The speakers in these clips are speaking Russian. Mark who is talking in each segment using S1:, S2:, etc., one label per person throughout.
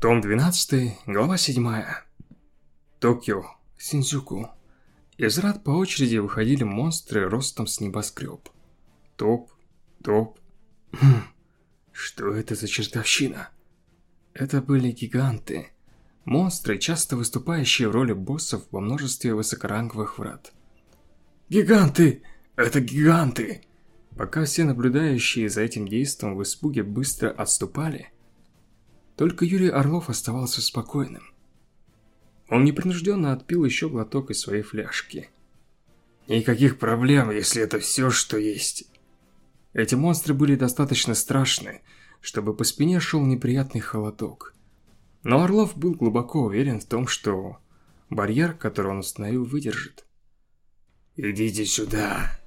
S1: Том 12, глава 7. Токио, Синдзюку. Из рад по очереди выходили монстры ростом с небоскреб. Топ, топ. Хм, что это за чертовщина? Это были гиганты. Монстры, часто выступающие в роли боссов во множестве высокоранговых врат. Гиганты! Это гиганты! Пока все наблюдающие за этим действом в испуге быстро отступали, только Юрий Орлов оставался спокойным. Он непринужденно отпил еще глоток из своей фляжки. Никаких проблем, если это все, что есть. Эти монстры были достаточно страшны, чтобы по спине шел неприятный холодок. Но Орлов был глубоко уверен в том, что барьер, который он установил, выдержит. «Идите сюда!»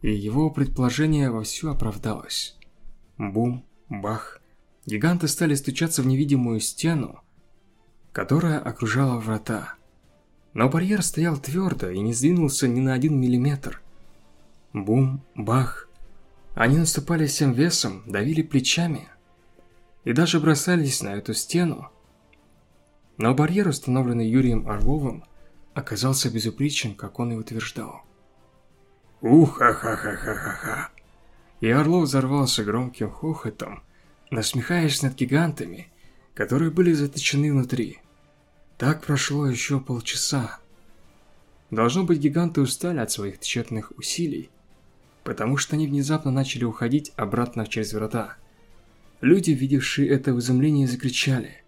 S1: И его предположение вовсю оправдалось. Бум, бах, Гиганты стали стучаться в невидимую стену, которая окружала врата. Но барьер стоял твердо и не сдвинулся ни на один миллиметр. Бум, бах. Они наступали всем весом, давили плечами и даже бросались на эту стену. Но барьер, установленный Юрием Орловым, оказался безупречен, как он и утверждал. Ух-ха-ха-ха-ха-ха-ха. И Орлов взорвался громким хохотом, насмехаясь над гигантами, которые были заточены внутри. Так прошло еще полчаса. Должно быть, гиганты устали от своих тщетных усилий, потому что они внезапно начали уходить обратно через врата. Люди, видевшие это в изумлении, закричали.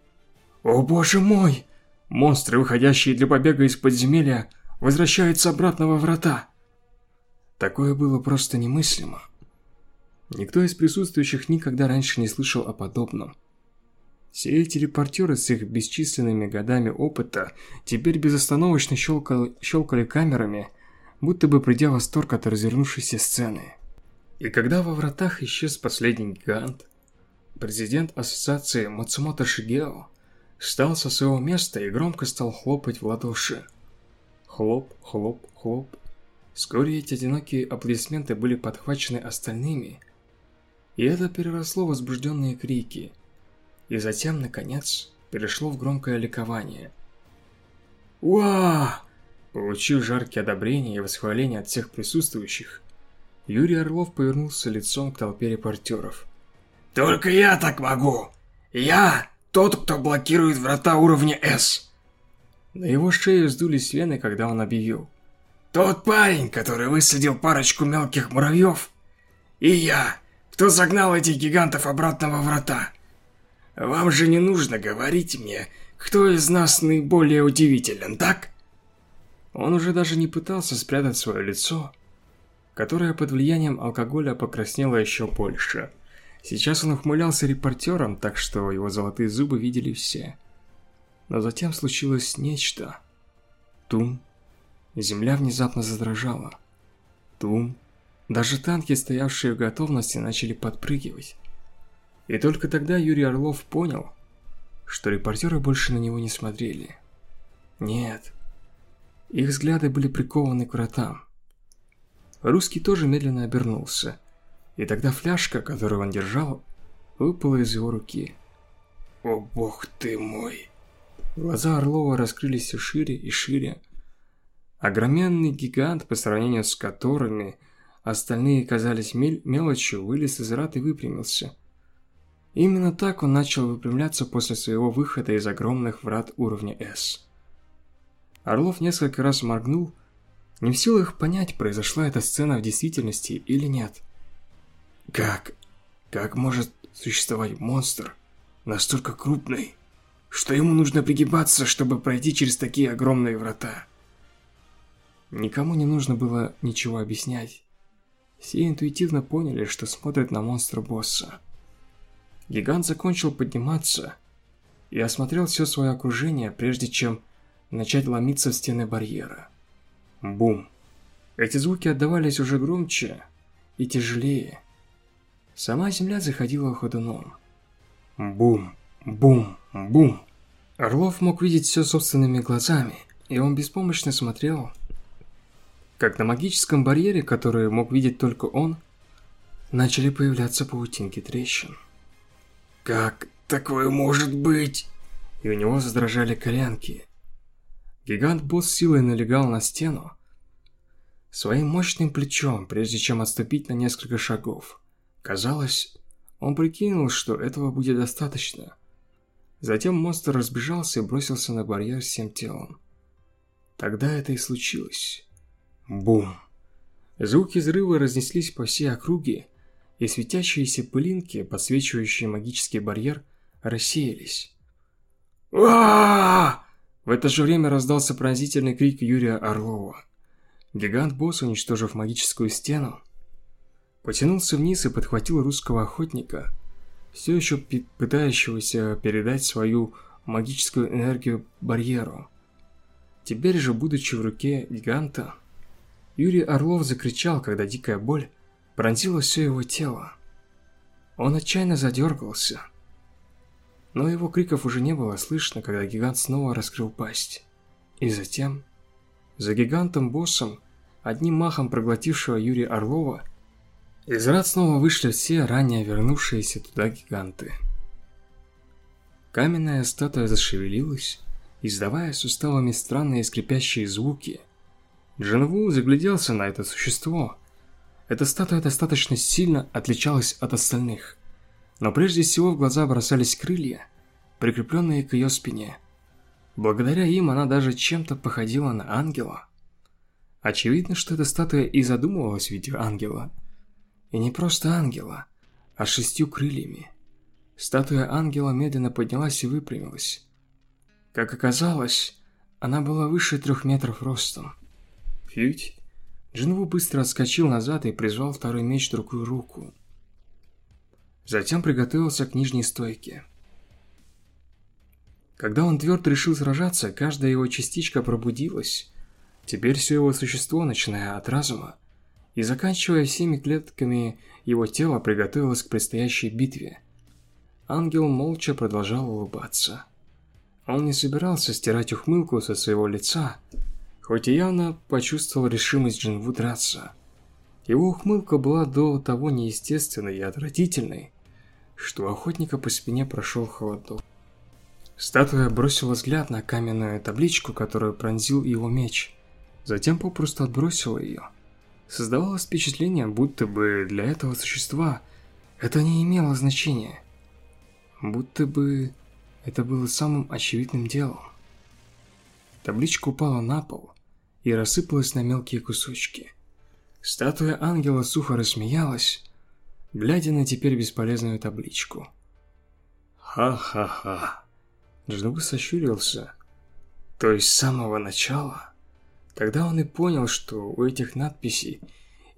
S1: «О боже мой! Монстры, выходящие для побега из подземелья, возвращаются обратно во врата!» Такое было просто немыслимо. Никто из присутствующих никогда раньше не слышал о подобном. Все эти репортеры с их бесчисленными годами опыта теперь безостановочно щелкали, щелкали камерами, будто бы придя в восторг от развернувшейся сцены. И когда во вратах исчез последний гигант, президент ассоциации Мацумото Шигео встал со своего места и громко стал хлопать в ладоши. Хлоп, хлоп, хлоп. Вскоре эти одинокие аплодисменты были подхвачены остальными – и это переросло в возбужденные крики. И затем, наконец, перешло в громкое ликование. «Уа!» Получив жаркие одобрения и восхваления от всех присутствующих, Юрий Орлов повернулся лицом к толпе репортеров. «Только я так могу! Я тот, кто блокирует врата уровня С!» На его шее сдулись вены, когда он объявил. «Тот парень, который высадил парочку мелких муравьев, и я, кто загнал этих гигантов обратно во врата? Вам же не нужно говорить мне, кто из нас наиболее удивителен, так? Он уже даже не пытался спрятать свое лицо, которое под влиянием алкоголя покраснело еще больше. Сейчас он ухмылялся репортером, так что его золотые зубы видели все. Но затем случилось нечто. Тум. Земля внезапно задрожала. Тум. Даже танки, стоявшие в готовности, начали подпрыгивать. И только тогда Юрий Орлов понял, что репортеры больше на него не смотрели. Нет. Их взгляды были прикованы к вратам. Русский тоже медленно обернулся. И тогда фляжка, которую он держал, выпала из его руки. «О бог ты мой!» Глаза Орлова раскрылись все шире и шире. Огроменный гигант, по сравнению с которыми Остальные казались мель мелочью, вылез из рад и выпрямился. Именно так он начал выпрямляться после своего выхода из огромных врат уровня S. Орлов несколько раз моргнул, не в силах понять, произошла эта сцена в действительности или нет. Как? Как может существовать монстр настолько крупный, что ему нужно пригибаться, чтобы пройти через такие огромные врата? Никому не нужно было ничего объяснять. Все интуитивно поняли, что смотрят на монстра-босса. Гигант закончил подниматься и осмотрел все свое окружение, прежде чем начать ломиться в стены барьера. Бум! Эти звуки отдавались уже громче и тяжелее. Сама земля заходила ходуном. Бум! Бум! Бум! Орлов мог видеть все собственными глазами, и он беспомощно смотрел как на магическом барьере, который мог видеть только он, начали появляться паутинки трещин. Как такое может быть? И у него задрожали коленки. Гигант-босс силой налегал на стену своим мощным плечом, прежде чем отступить на несколько шагов. Казалось, он прикинул, что этого будет достаточно. Затем монстр разбежался и бросился на барьер всем телом. Тогда это и случилось. Бум! Звуки взрыва разнеслись по всей округе, и светящиеся пылинки, подсвечивающие магический барьер, рассеялись. а В это же время раздался пронзительный крик Юрия Орлова. Гигант-босс, уничтожив магическую стену, потянулся вниз и подхватил русского охотника, все еще пытающегося передать свою магическую энергию барьеру. Теперь же, будучи в руке гиганта, Юрий Орлов закричал, когда дикая боль пронзила все его тело. Он отчаянно задергался, но его криков уже не было слышно, когда гигант снова раскрыл пасть. И затем, за гигантом-боссом, одним махом проглотившего Юрия Орлова, из рад снова вышли все ранее вернувшиеся туда гиганты. Каменная статуя зашевелилась, издавая суставами странные скрипящие звуки. Джинву загляделся на это существо. Эта статуя достаточно сильно отличалась от остальных. Но прежде всего в глаза бросались крылья, прикрепленные к ее спине. Благодаря им она даже чем-то походила на ангела. Очевидно, что эта статуя и задумывалась в виде ангела – и не просто ангела, а шестью крыльями. Статуя ангела медленно поднялась и выпрямилась. Как оказалось, она была выше трех метров ростом. Фьють. Джинву быстро отскочил назад и призвал второй меч в другую руку. Затем приготовился к нижней стойке. Когда он твердо решил сражаться, каждая его частичка пробудилась. Теперь все его существо, начиная от разума, и заканчивая всеми клетками его тела, приготовилась к предстоящей битве. Ангел молча продолжал улыбаться. Он не собирался стирать ухмылку со своего лица, хоть и явно почувствовал решимость Джинву драться. Его ухмылка была до того неестественной и отвратительной, что у охотника по спине прошел холодок. Статуя бросила взгляд на каменную табличку, которую пронзил его меч, затем попросту отбросила ее. Создавалось впечатление, будто бы для этого существа это не имело значения. Будто бы это было самым очевидным делом. Табличка упала на пол и рассыпалась на мелкие кусочки. Статуя ангела сухо рассмеялась, глядя на теперь бесполезную табличку. «Ха-ха-ха!» Джинву сощурился. То есть с самого начала Тогда он и понял, что у этих надписей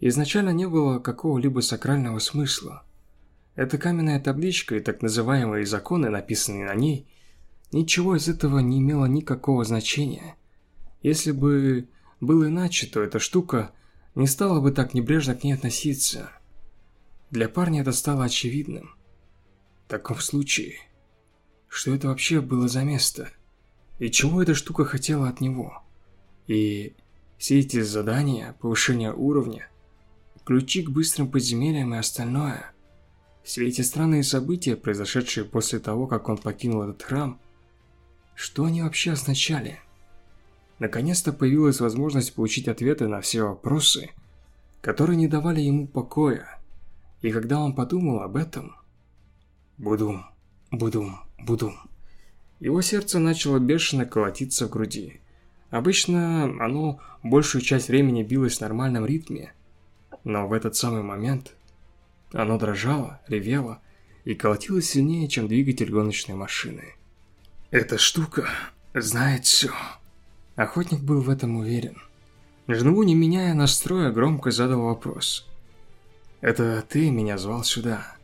S1: изначально не было какого-либо сакрального смысла. Эта каменная табличка и так называемые законы, написанные на ней, ничего из этого не имело никакого значения. Если бы было иначе, то эта штука не стала бы так небрежно к ней относиться. Для парня это стало очевидным. В таком случае, что это вообще было за место? И чего эта штука хотела от него? И все эти задания, повышение уровня, ключи к быстрым подземельям и остальное, все эти странные события, произошедшие после того, как он покинул этот храм, что они вообще означали? Наконец-то появилась возможность получить ответы на все вопросы, которые не давали ему покоя. И когда он подумал об этом... Будум, будум, будум. Его сердце начало бешено колотиться в груди. Обычно оно большую часть времени билось в нормальном ритме, но в этот самый момент оно дрожало, ревело и колотилось сильнее, чем двигатель гоночной машины. Эта штука знает все. Охотник был в этом уверен. Жнву, не меняя настроя, громко задал вопрос. «Это ты меня звал сюда?»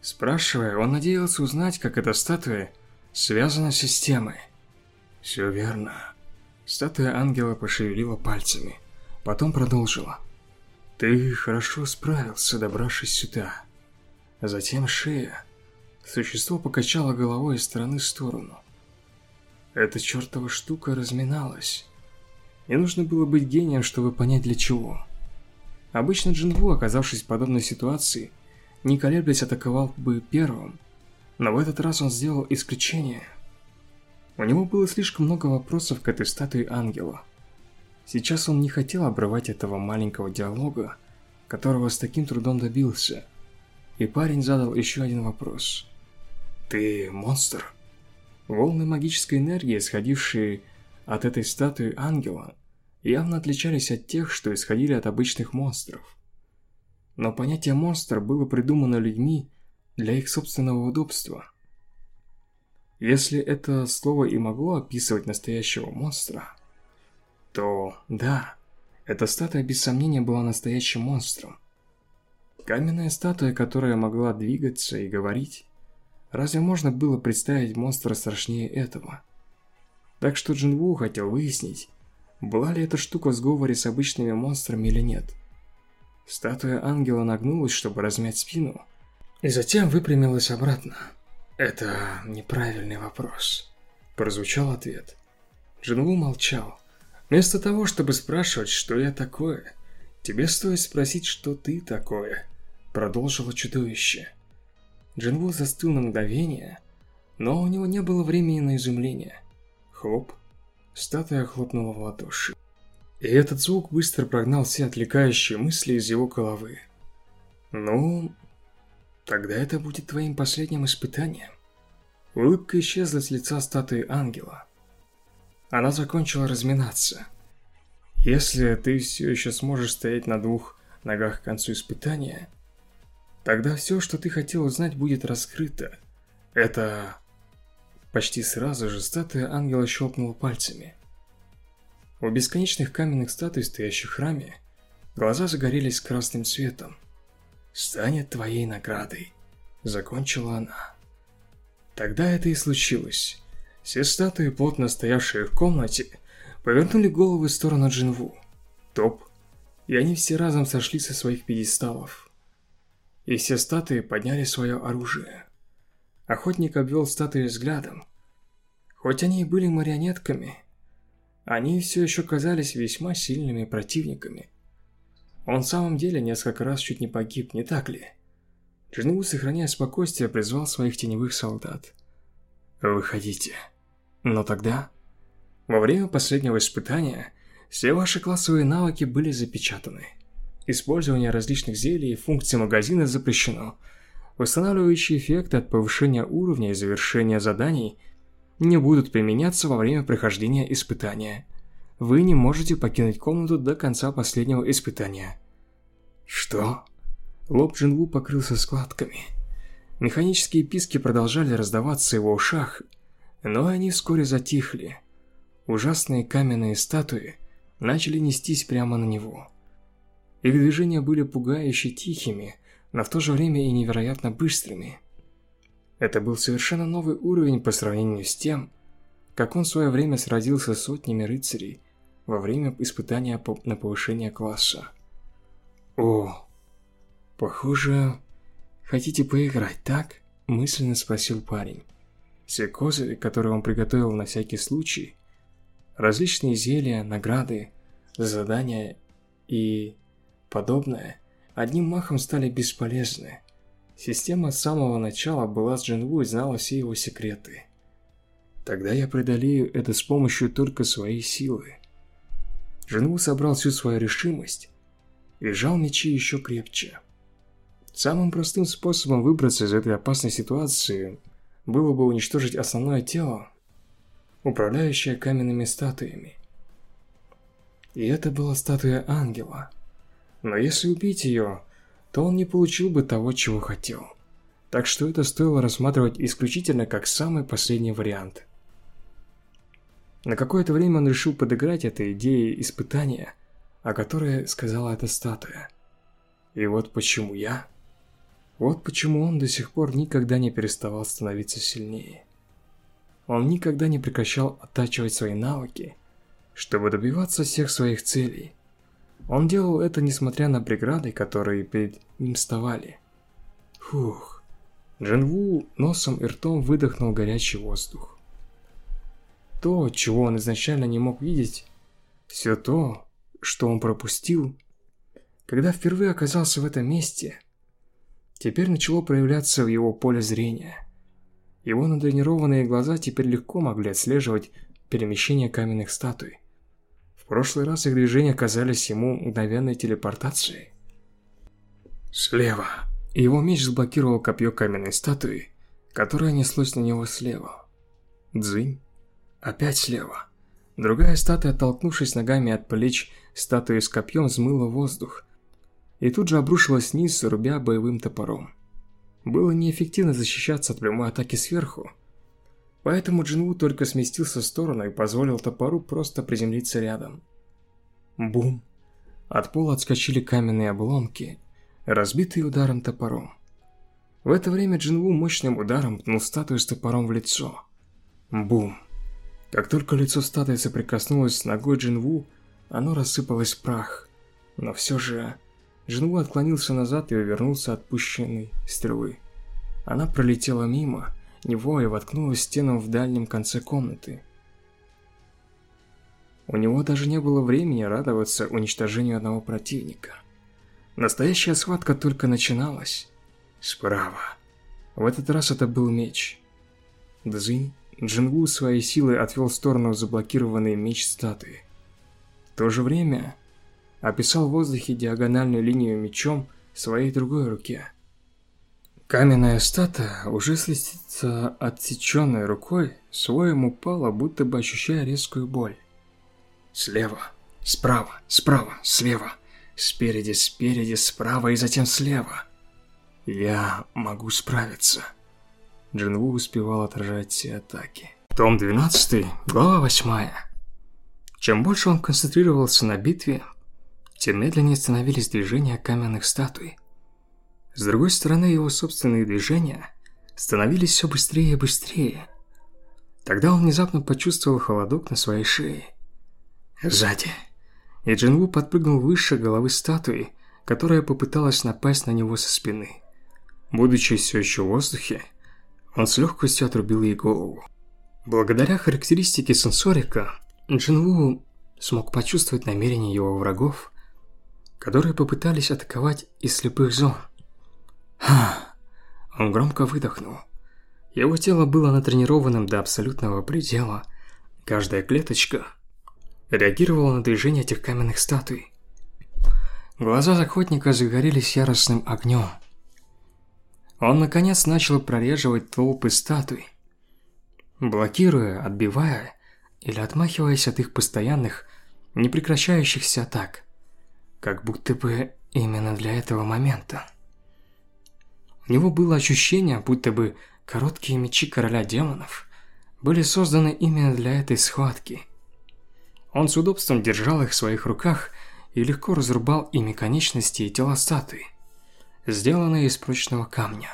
S1: Спрашивая, он надеялся узнать, как эта статуя связана с системой. «Все верно. Статуя ангела пошевелила пальцами, потом продолжила. «Ты хорошо справился, добравшись сюда». Затем шея. Существо покачало головой из стороны в сторону. Эта чертова штука разминалась. Не нужно было быть гением, чтобы понять для чего. Обычно Джинву, оказавшись в подобной ситуации, не колеблясь атаковал бы первым. Но в этот раз он сделал исключение. У него было слишком много вопросов к этой статуе ангела. Сейчас он не хотел обрывать этого маленького диалога, которого с таким трудом добился. И парень задал еще один вопрос. «Ты монстр?» Волны магической энергии, исходившие от этой статуи ангела, явно отличались от тех, что исходили от обычных монстров. Но понятие «монстр» было придумано людьми для их собственного удобства. Если это слово и могло описывать настоящего монстра, то да, эта статуя без сомнения была настоящим монстром. Каменная статуя, которая могла двигаться и говорить. Разве можно было представить монстра страшнее этого? Так что Джинву хотел выяснить, была ли эта штука в сговоре с обычными монстрами или нет. Статуя ангела нагнулась, чтобы размять спину, и затем выпрямилась обратно. «Это неправильный вопрос», – прозвучал ответ. Джинву молчал. Вместо того, чтобы спрашивать, что я такое, тебе стоит спросить, что ты такое, продолжило чудовище. Джинву застыл на мгновение, но у него не было времени на изумление. Хлоп. Статуя хлопнула в ладоши. И этот звук быстро прогнал все отвлекающие мысли из его головы. «Ну, тогда это будет твоим последним испытанием». Улыбка исчезла с лица статуи ангела. Она закончила разминаться. Если ты все еще сможешь стоять на двух ногах к концу испытания, тогда все, что ты хотел узнать, будет раскрыто. Это... Почти сразу же статуя ангела щелкнула пальцами. У бесконечных каменных статуй, стоящих в храме, глаза загорелись красным цветом. «Станет твоей наградой», — закончила она. Тогда это и случилось. Все статуи, плотно стоявшие в комнате, повернули головы в сторону Джинву. Топ. И они все разом сошли со своих пьедесталов. И все статуи подняли свое оружие. Охотник обвел статуи взглядом. Хоть они и были марионетками, они все еще казались весьма сильными противниками. Он в самом деле несколько раз чуть не погиб, не так ли? Джинву, сохраняя спокойствие, призвал своих теневых солдат. «Выходите». Но тогда, во время последнего испытания, все ваши классовые навыки были запечатаны. Использование различных зелий и функций магазина запрещено. Восстанавливающие эффекты от повышения уровня и завершения заданий не будут применяться во время прохождения испытания. Вы не можете покинуть комнату до конца последнего испытания. Что? Лоб Джинву покрылся складками. Механические писки продолжали раздаваться в его ушах, но они вскоре затихли. Ужасные каменные статуи начали нестись прямо на него. Их движения были пугающе тихими, но в то же время и невероятно быстрыми. Это был совершенно новый уровень по сравнению с тем, как он в свое время сразился с сотнями рыцарей во время испытания на повышение класса. «О, похоже, хотите поиграть, так?» – мысленно спросил парень. Все козыри, которые он приготовил на всякий случай, различные зелья, награды, задания и подобное, одним махом стали бесполезны. Система с самого начала была с Джинву и знала все его секреты. Тогда я преодолею это с помощью только своей силы. Джинву собрал всю свою решимость и сжал мечи еще крепче. Самым простым способом выбраться из этой опасной ситуации было бы уничтожить основное тело, управляющее каменными статуями. И это была статуя ангела. Но если убить ее, то он не получил бы того, чего хотел. Так что это стоило рассматривать исключительно как самый последний вариант. На какое-то время он решил подыграть этой идее испытания, о которой сказала эта статуя. И вот почему я... Вот почему он до сих пор никогда не переставал становиться сильнее. Он никогда не прекращал оттачивать свои навыки, чтобы добиваться всех своих целей. Он делал это, несмотря на преграды, которые перед ним вставали. Фух. Джинву носом и ртом выдохнул горячий воздух. То, чего он изначально не мог видеть, все то, что он пропустил, когда впервые оказался в этом месте, теперь начало проявляться в его поле зрения. Его натренированные глаза теперь легко могли отслеживать перемещение каменных статуй. В прошлый раз их движения казались ему мгновенной телепортацией. Слева. Его меч заблокировал копье каменной статуи, которое неслось на него слева. Дзынь. Опять слева. Другая статуя, оттолкнувшись ногами от плеч статуи с копьем, взмыла воздух и тут же обрушилась вниз, рубя боевым топором. Было неэффективно защищаться от прямой атаки сверху, поэтому Джинву только сместился в сторону и позволил топору просто приземлиться рядом. Бум! От пола отскочили каменные обломки, разбитые ударом топором. В это время Джинву мощным ударом пнул статую с топором в лицо. Бум! Как только лицо статуи соприкоснулось с ногой Джинву, оно рассыпалось в прах. Но все же... Джинву отклонился назад и увернулся от пущенной стрелы. Она пролетела мимо него и воткнулась стену в дальнем конце комнаты. У него даже не было времени радоваться уничтожению одного противника. Настоящая схватка только начиналась. Справа. В этот раз это был меч. Дзинь Джингу своей силой отвел в сторону заблокированный меч статуи. В то же время описал в воздухе диагональную линию мечом в своей другой руке. Каменная статуя, уже слезтится отсеченной рукой, своем упала, будто бы ощущая резкую боль. Слева, справа, справа, слева, спереди, спереди, справа и затем слева. Я могу справиться. Джинву успевал отражать все атаки. Том 12, глава 8. Чем больше он концентрировался на битве, тем медленнее становились движения каменных статуй. С другой стороны, его собственные движения становились все быстрее и быстрее. Тогда он внезапно почувствовал холодок на своей шее. Сзади. И Джинву подпрыгнул выше головы статуи, которая попыталась напасть на него со спины. Будучи все еще в воздухе, он с легкостью отрубил ей голову. Благодаря характеристике сенсорика, Джинву смог почувствовать намерения его врагов, которые попытались атаковать из слепых зон. Ха! Он громко выдохнул. Его тело было натренированным до абсолютного предела. Каждая клеточка реагировала на движение этих каменных статуй. Глаза охотника загорелись яростным огнем. Он наконец начал прореживать толпы статуй, блокируя, отбивая или отмахиваясь от их постоянных, непрекращающихся атак, как будто бы именно для этого момента. У него было ощущение, будто бы короткие мечи короля демонов были созданы именно для этой схватки. Он с удобством держал их в своих руках и легко разрубал ими конечности и тела статуи сделанное из прочного камня.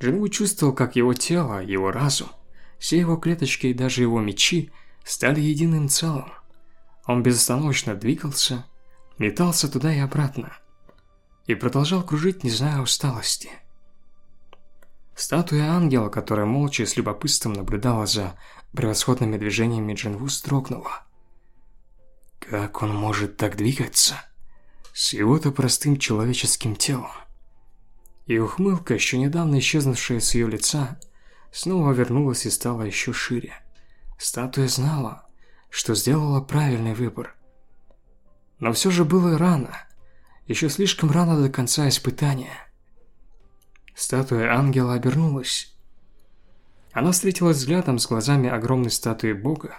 S1: Джинву чувствовал, как его тело, его разум, все его клеточки и даже его мечи стали единым целым. Он безостановочно двигался, метался туда и обратно, и продолжал кружить, не зная усталости. Статуя ангела, которая молча и с любопытством наблюдала за превосходными движениями Джинву, строгнула. Как он может так двигаться? с его-то простым человеческим телом. И ухмылка, еще недавно исчезнувшая с ее лица, снова вернулась и стала еще шире. Статуя знала, что сделала правильный выбор. Но все же было рано, еще слишком рано до конца испытания. Статуя ангела обернулась. Она встретилась взглядом с глазами огромной статуи бога,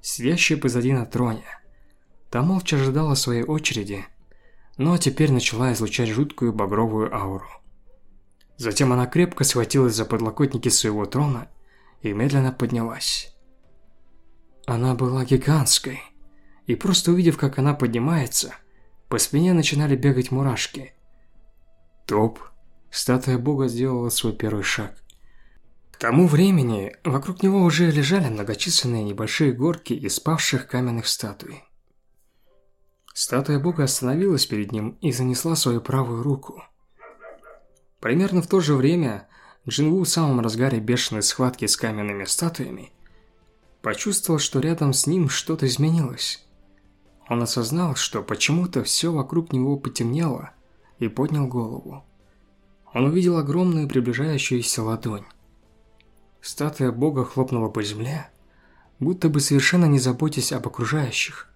S1: сидящей позади на троне. Та молча ожидала своей очереди, но теперь начала излучать жуткую багровую ауру. Затем она крепко схватилась за подлокотники своего трона и медленно поднялась. Она была гигантской, и просто увидев, как она поднимается, по спине начинали бегать мурашки. Топ. Статуя бога сделала свой первый шаг. К тому времени вокруг него уже лежали многочисленные небольшие горки из павших каменных статуй. Статуя бога остановилась перед ним и занесла свою правую руку. Примерно в то же время Джинву в самом разгаре бешеной схватки с каменными статуями почувствовал, что рядом с ним что-то изменилось. Он осознал, что почему-то все вокруг него потемнело и поднял голову. Он увидел огромную приближающуюся ладонь. статуя бога хлопнула по земле, будто бы совершенно не заботясь об окружающих.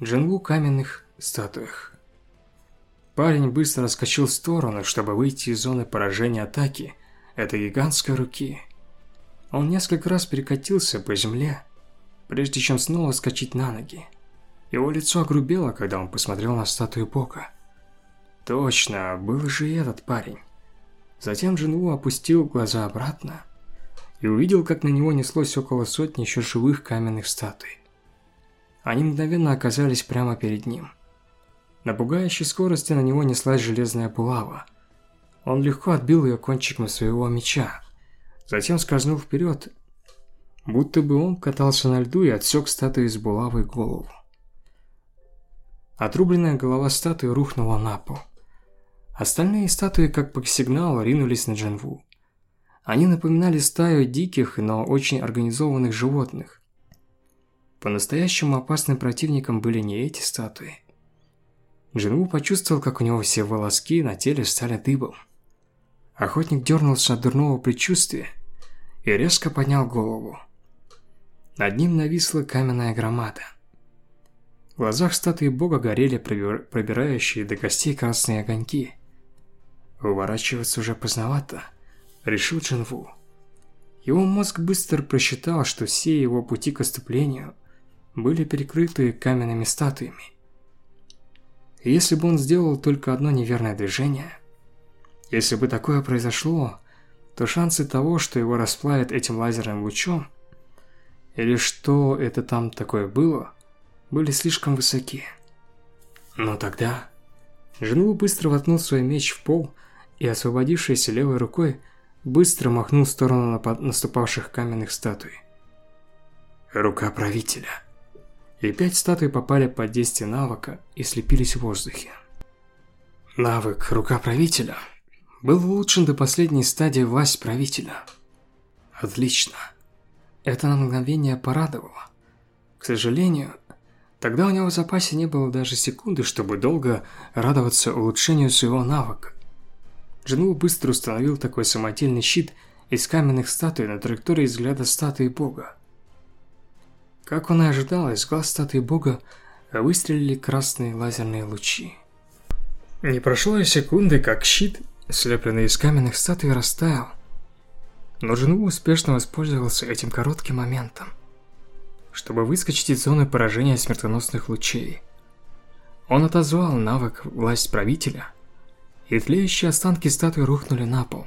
S1: Джинву каменных статуях. Парень быстро раскочил в сторону, чтобы выйти из зоны поражения атаки этой гигантской руки. Он несколько раз перекатился по земле, прежде чем снова скачать на ноги. Его лицо огрубело, когда он посмотрел на статую бога. Точно, был же этот парень. Затем Джинву опустил глаза обратно и увидел, как на него неслось около сотни еще живых каменных статуй. Они мгновенно оказались прямо перед ним. На пугающей скорости на него неслась железная булава. Он легко отбил ее кончиком своего меча, затем скользнул вперед, будто бы он катался на льду и отсек статуи с булавой голову. Отрубленная голова статуи рухнула на пол. Остальные статуи, как по сигналу, ринулись на Джинву. Они напоминали стаю диких, но очень организованных животных. По-настоящему опасным противником были не эти статуи. Джинву почувствовал, как у него все волоски на теле стали дыбом. Охотник дернулся от дурного предчувствия и резко поднял голову. Над ним нависла каменная громада. В глазах статуи бога горели пробирающие до костей красные огоньки. Уворачиваться уже поздновато, решил Джинву. Его мозг быстро просчитал, что все его пути к отступлению были перекрыты каменными статуями. Если бы он сделал только одно неверное движение, если бы такое произошло, то шансы того, что его расплавят этим лазерным лучом, или что это там такое было, были слишком высоки. Но тогда... Жену быстро воткнул свой меч в пол и, освободившись левой рукой, быстро махнул в сторону наступавших каменных статуй. Рука правителя. И пять статуй попали под действие навыка и слепились в воздухе. Навык «Рука правителя» был улучшен до последней стадии «Власть правителя». Отлично. Это на мгновение порадовало. К сожалению, тогда у него в запасе не было даже секунды, чтобы долго радоваться улучшению своего навыка. Джинву быстро установил такой самодельный щит из каменных статуй на траектории взгляда статуи бога. Как он и ожидал, из глаз статуи бога выстрелили красные лазерные лучи. Не прошло и секунды, как щит, слепленный из каменных статуй, растаял. Но Джинву успешно воспользовался этим коротким моментом, чтобы выскочить из зоны поражения смертоносных лучей. Он отозвал навык «Власть правителя» и тлеющие останки статуи рухнули на пол.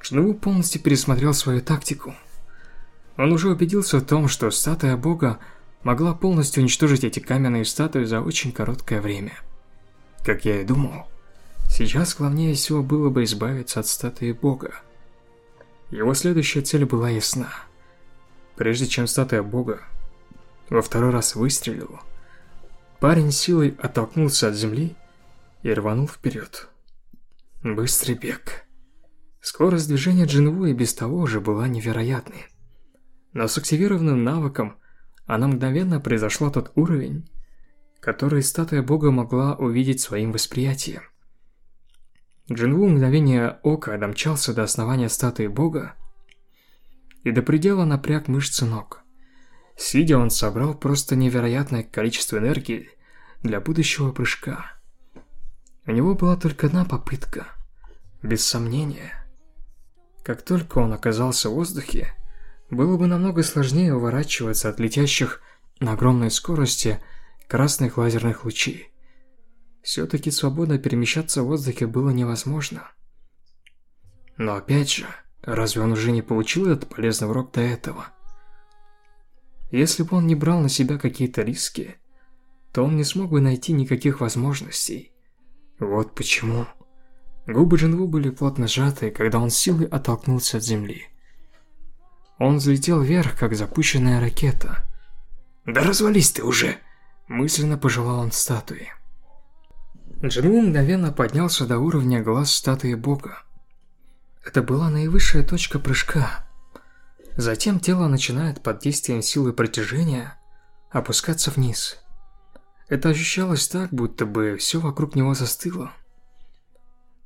S1: Шнуву полностью пересмотрел свою тактику. Он уже убедился в том, что статуя бога могла полностью уничтожить эти каменные статуи за очень короткое время. Как я и думал, сейчас главнее всего было бы избавиться от статуи бога. Его следующая цель была ясна. Прежде чем статуя бога во второй раз выстрелила, парень силой оттолкнулся от земли и рванул вперед. Быстрый бег. Скорость движения Джинву и без того уже была невероятной. Но с активированным навыком она мгновенно произошла тот уровень, который статуя бога могла увидеть своим восприятием. Джинву мгновение ока домчался до основания статуи бога и до предела напряг мышцы ног. Сидя, он собрал просто невероятное количество энергии для будущего прыжка. У него была только одна попытка. Без сомнения. Как только он оказался в воздухе, было бы намного сложнее уворачиваться от летящих на огромной скорости красных лазерных лучей. Все-таки свободно перемещаться в воздухе было невозможно. Но опять же, разве он уже не получил этот полезный урок до этого? Если бы он не брал на себя какие-то риски, то он не смог бы найти никаких возможностей. Вот почему. Губы Джинву были плотно сжаты, когда он силой оттолкнулся от земли. Он взлетел вверх, как запущенная ракета. «Да развались ты уже!» Мысленно пожелал он статуи. Джинву мгновенно поднялся до уровня глаз статуи бога. Это была наивысшая точка прыжка. Затем тело начинает под действием силы притяжения опускаться вниз. Это ощущалось так, будто бы все вокруг него застыло.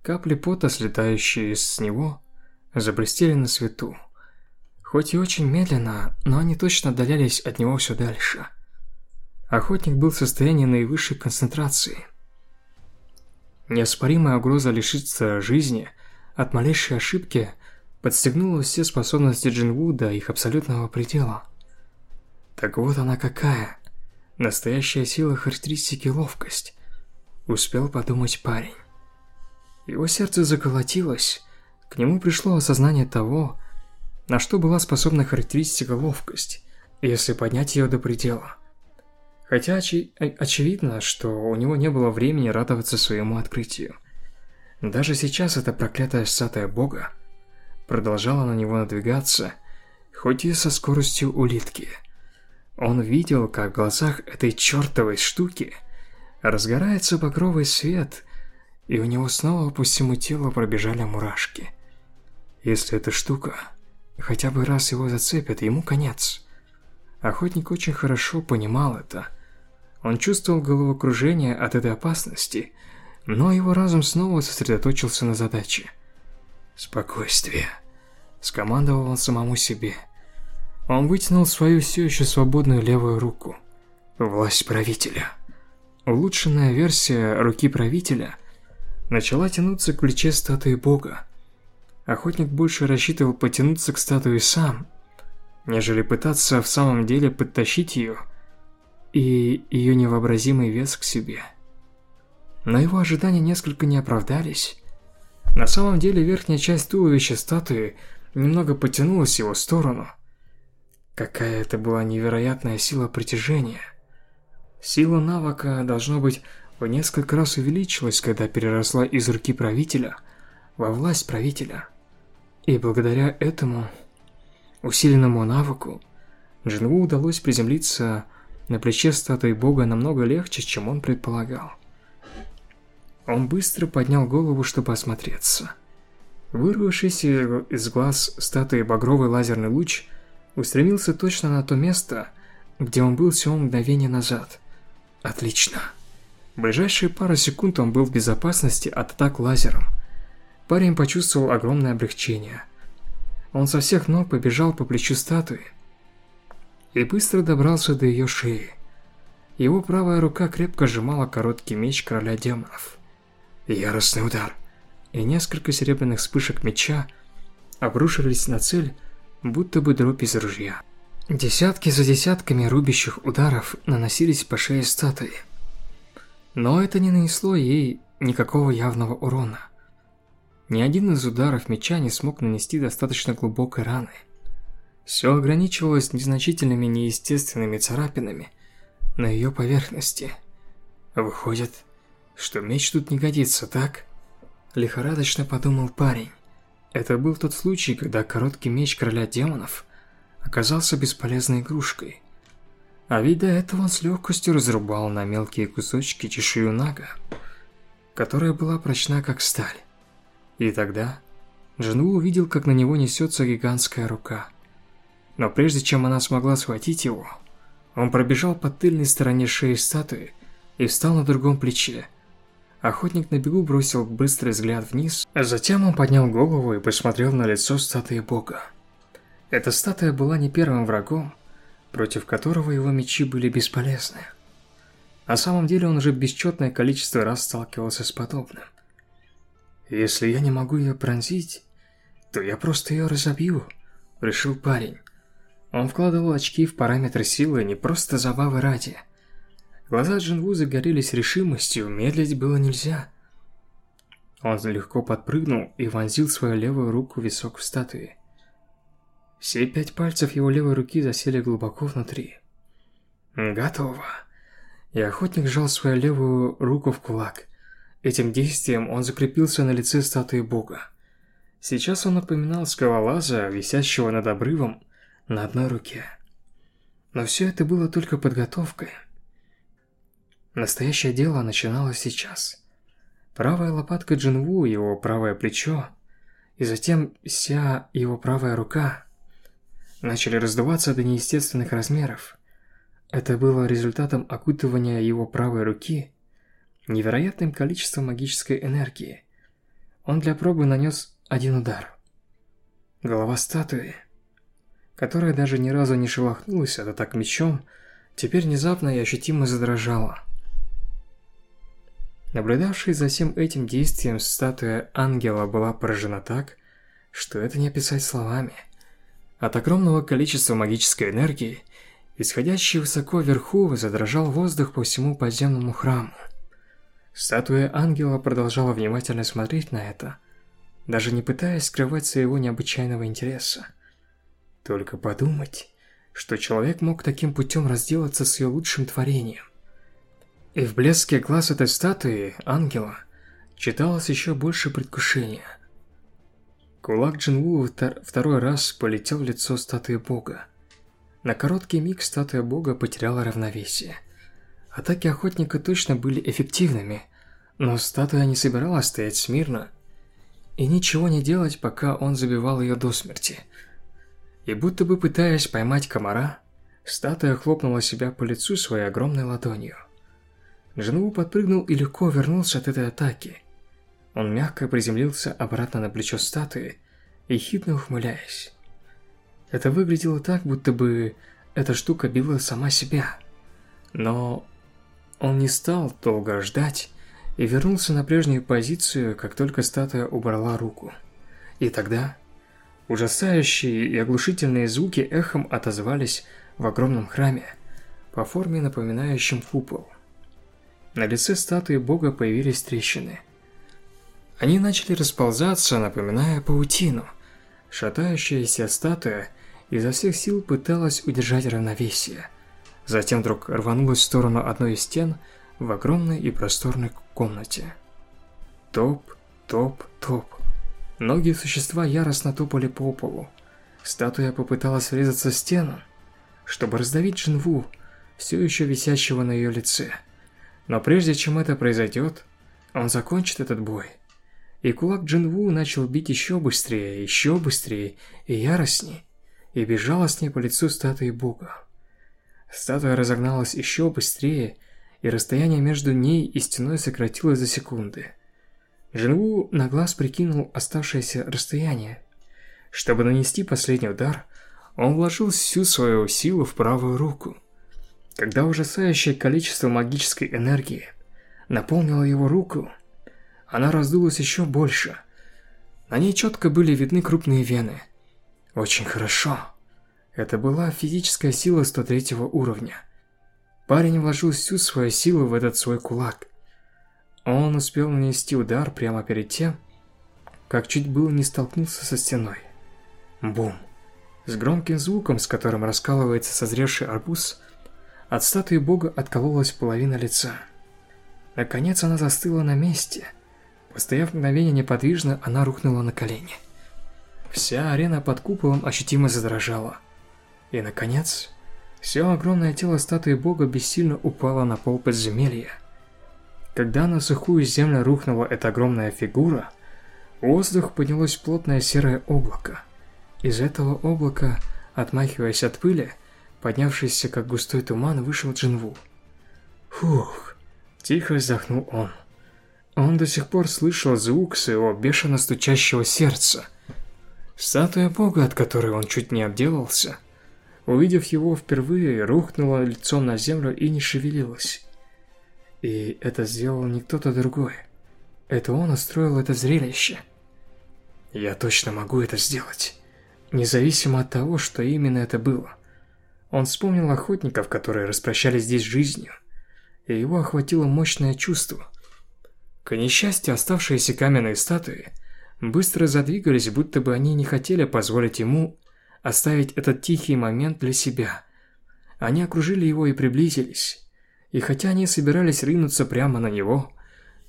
S1: Капли пота, слетающие с него, заблестели на свету. Хоть и очень медленно, но они точно отдалялись от него все дальше. Охотник был в состоянии наивысшей концентрации. Неоспоримая угроза лишиться жизни от малейшей ошибки подстегнула все способности Джинву до их абсолютного предела. Так вот она какая. Настоящая сила характеристики ловкость. Успел подумать парень. Его сердце заколотилось. К нему пришло осознание того, на что была способна характеристика ловкость, если поднять ее до предела. Хотя очи очевидно, что у него не было времени радоваться своему открытию. Даже сейчас эта проклятая статуя бога продолжала на него надвигаться, хоть и со скоростью улитки. Он видел, как в глазах этой чертовой штуки разгорается багровый свет, и у него снова по всему телу пробежали мурашки. Если эта штука хотя бы раз его зацепит, ему конец. Охотник очень хорошо понимал это. Он чувствовал головокружение от этой опасности, но его разум снова сосредоточился на задаче. «Спокойствие», – скомандовал он самому себе. Он вытянул свою все еще свободную левую руку. Власть правителя. Улучшенная версия руки правителя начала тянуться к плече статуи бога. Охотник больше рассчитывал потянуться к статуе сам, нежели пытаться в самом деле подтащить ее и ее невообразимый вес к себе. Но его ожидания несколько не оправдались. На самом деле верхняя часть туловища статуи немного потянулась в его сторону. Какая это была невероятная сила притяжения. Сила навыка, должно быть, в несколько раз увеличилась, когда переросла из руки правителя во власть правителя. И благодаря этому усиленному навыку Джинву удалось приземлиться на плече статуи бога намного легче, чем он предполагал. Он быстро поднял голову, чтобы осмотреться. Вырвавшийся из глаз статуи багровый лазерный луч устремился точно на то место, где он был всего мгновение назад. Отлично. В ближайшие пару секунд он был в безопасности от атак лазером. Парень почувствовал огромное облегчение. Он со всех ног побежал по плечу статуи и быстро добрался до ее шеи. Его правая рука крепко сжимала короткий меч короля демонов. Яростный удар, и несколько серебряных вспышек меча обрушились на цель, будто бы дробь из ружья. Десятки за десятками рубящих ударов наносились по шее статуи. Но это не нанесло ей никакого явного урона. Ни один из ударов меча не смог нанести достаточно глубокой раны. Все ограничивалось незначительными неестественными царапинами на ее поверхности. Выходит, что меч тут не годится, так? Лихорадочно подумал парень. Это был тот случай, когда короткий меч короля демонов оказался бесполезной игрушкой. А ведь до этого он с легкостью разрубал на мелкие кусочки чешую Нага, которая была прочна как сталь. И тогда Джину увидел, как на него несется гигантская рука. Но прежде чем она смогла схватить его, он пробежал по тыльной стороне шеи статуи и встал на другом плече. Охотник на бегу бросил быстрый взгляд вниз, а затем он поднял голову и посмотрел на лицо статуи бога. Эта статуя была не первым врагом, против которого его мечи были бесполезны. На самом деле он уже бесчетное количество раз сталкивался с подобным. «Если я не могу ее пронзить, то я просто ее разобью», — решил парень. Он вкладывал очки в параметры силы не просто забавы ради. Глаза Джинву загорелись решимостью, медлить было нельзя. Он легко подпрыгнул и вонзил свою левую руку в висок в статуе. Все пять пальцев его левой руки засели глубоко внутри. Готово. И охотник сжал свою левую руку в кулак. Этим действием он закрепился на лице статуи бога. Сейчас он напоминал скалолаза, висящего над обрывом на одной руке. Но все это было только подготовкой. Настоящее дело начиналось сейчас. Правая лопатка Джинву, его правое плечо, и затем вся его правая рука начали раздуваться до неестественных размеров. Это было результатом окутывания его правой руки невероятным количеством магической энергии. Он для пробы нанес один удар. Голова статуи, которая даже ни разу не шелохнулась от атак мечом, теперь внезапно и ощутимо задрожала. Наблюдавший за всем этим действием статуя ангела была поражена так, что это не описать словами. От огромного количества магической энергии, исходящей высоко вверху, задрожал воздух по всему подземному храму. Статуя ангела продолжала внимательно смотреть на это, даже не пытаясь скрывать своего необычайного интереса. Только подумать, что человек мог таким путем разделаться с ее лучшим творением. И в блеске глаз этой статуи, ангела, читалось еще больше предвкушения. Кулак Джинву второй раз полетел в лицо статуи бога. На короткий миг статуя бога потеряла равновесие. Атаки охотника точно были эффективными, но статуя не собиралась стоять смирно и ничего не делать, пока он забивал ее до смерти. И будто бы пытаясь поймать комара, статуя хлопнула себя по лицу своей огромной ладонью. Джинву подпрыгнул и легко вернулся от этой атаки. Он мягко приземлился обратно на плечо статуи и хитро ухмыляясь. Это выглядело так, будто бы эта штука била сама себя. Но он не стал долго ждать и вернулся на прежнюю позицию, как только статуя убрала руку. И тогда ужасающие и оглушительные звуки эхом отозвались в огромном храме, по форме напоминающем купол. На лице статуи бога появились трещины. Они начали расползаться, напоминая паутину. Шатающаяся статуя изо всех сил пыталась удержать равновесие – Затем вдруг рванулась в сторону одной из стен в огромной и просторной комнате. Топ, топ, топ. Ноги существа яростно топали по полу. Статуя попыталась врезаться в стену, чтобы раздавить Джинву, все еще висящего на ее лице. Но прежде чем это произойдет, он закончит этот бой. И кулак Джинву начал бить еще быстрее, еще быстрее и яростней, и безжалостнее по лицу статуи бога. Статуя разогналась еще быстрее, и расстояние между ней и стеной сократилось за секунды. Джинву на глаз прикинул оставшееся расстояние. Чтобы нанести последний удар, он вложил всю свою силу в правую руку. Когда ужасающее количество магической энергии наполнило его руку, она раздулась еще больше. На ней четко были видны крупные вены. Очень хорошо. Это была физическая сила 103 уровня. Парень вложил всю свою силу в этот свой кулак. Он успел нанести удар прямо перед тем, как чуть было не столкнулся со стеной. Бум! С громким звуком, с которым раскалывается созревший арбуз, от статуи бога откололась половина лица. Наконец она застыла на месте. Постояв мгновение неподвижно, она рухнула на колени. Вся арена под куполом ощутимо задрожала. И, наконец, все огромное тело статуи бога бессильно упало на пол подземелья. Когда на сухую землю рухнула эта огромная фигура, в воздух поднялось плотное серое облако. Из этого облака, отмахиваясь от пыли, поднявшийся как густой туман, вышел Джинву. Фух, тихо вздохнул он. Он до сих пор слышал звук своего бешено стучащего сердца. Статуя бога, от которой он чуть не обделался, увидев его впервые, рухнула лицом на землю и не шевелилась. И это сделал не кто-то другой. Это он устроил это зрелище. Я точно могу это сделать. Независимо от того, что именно это было. Он вспомнил охотников, которые распрощались здесь жизнью, и его охватило мощное чувство. К несчастью, оставшиеся каменные статуи быстро задвигались, будто бы они не хотели позволить ему оставить этот тихий момент для себя. Они окружили его и приблизились. И хотя они собирались ринуться прямо на него,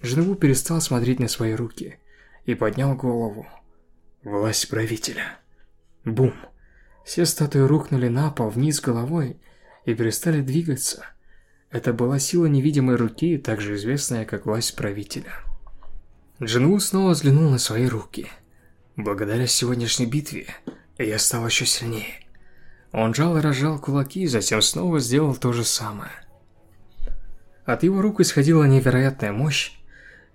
S1: Женеву перестал смотреть на свои руки и поднял голову. Власть правителя. Бум! Все статуи рухнули на пол вниз головой и перестали двигаться. Это была сила невидимой руки, также известная как власть правителя. Джинву снова взглянул на свои руки. Благодаря сегодняшней битве я стал еще сильнее. Он жал и разжал кулаки, затем снова сделал то же самое. От его рук исходила невероятная мощь,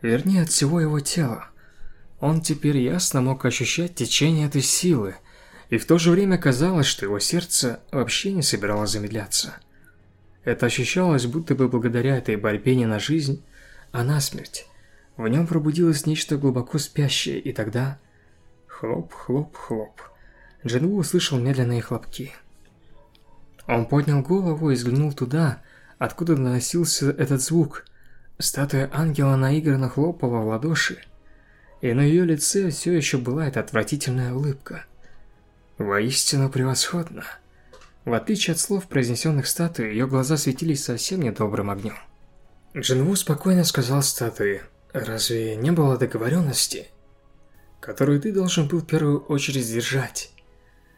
S1: вернее от всего его тела. Он теперь ясно мог ощущать течение этой силы, И в то же время казалось, что его сердце вообще не собиралось замедляться. Это ощущалось, будто бы благодаря этой борьбе не на жизнь, а на смерть. В нем пробудилось нечто глубоко спящее, и тогда... Хлоп, хлоп, хлоп. Джинву услышал медленные хлопки. Он поднял голову и взглянул туда, откуда доносился этот звук. Статуя ангела наигранно хлопала в ладоши, и на ее лице все еще была эта отвратительная улыбка. Воистину превосходно. В отличие от слов, произнесенных статуей, ее глаза светились совсем недобрым огнем. Джинву спокойно сказал статуе, «Разве не было договоренности, которую ты должен был в первую очередь сдержать?»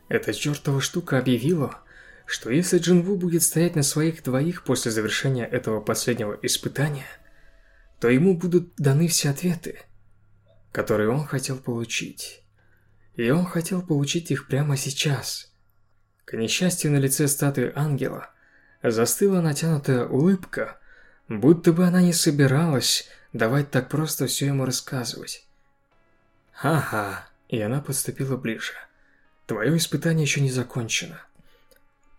S1: Эта чертова штука объявила, что если Джинву будет стоять на своих двоих после завершения этого последнего испытания, то ему будут даны все ответы, которые он хотел получить. И он хотел получить их прямо сейчас. К несчастью, на лице статуи ангела застыла натянутая улыбка, будто бы она не собиралась давать так просто все ему рассказывать. «Ага», и она подступила ближе. «Твое испытание еще не закончено.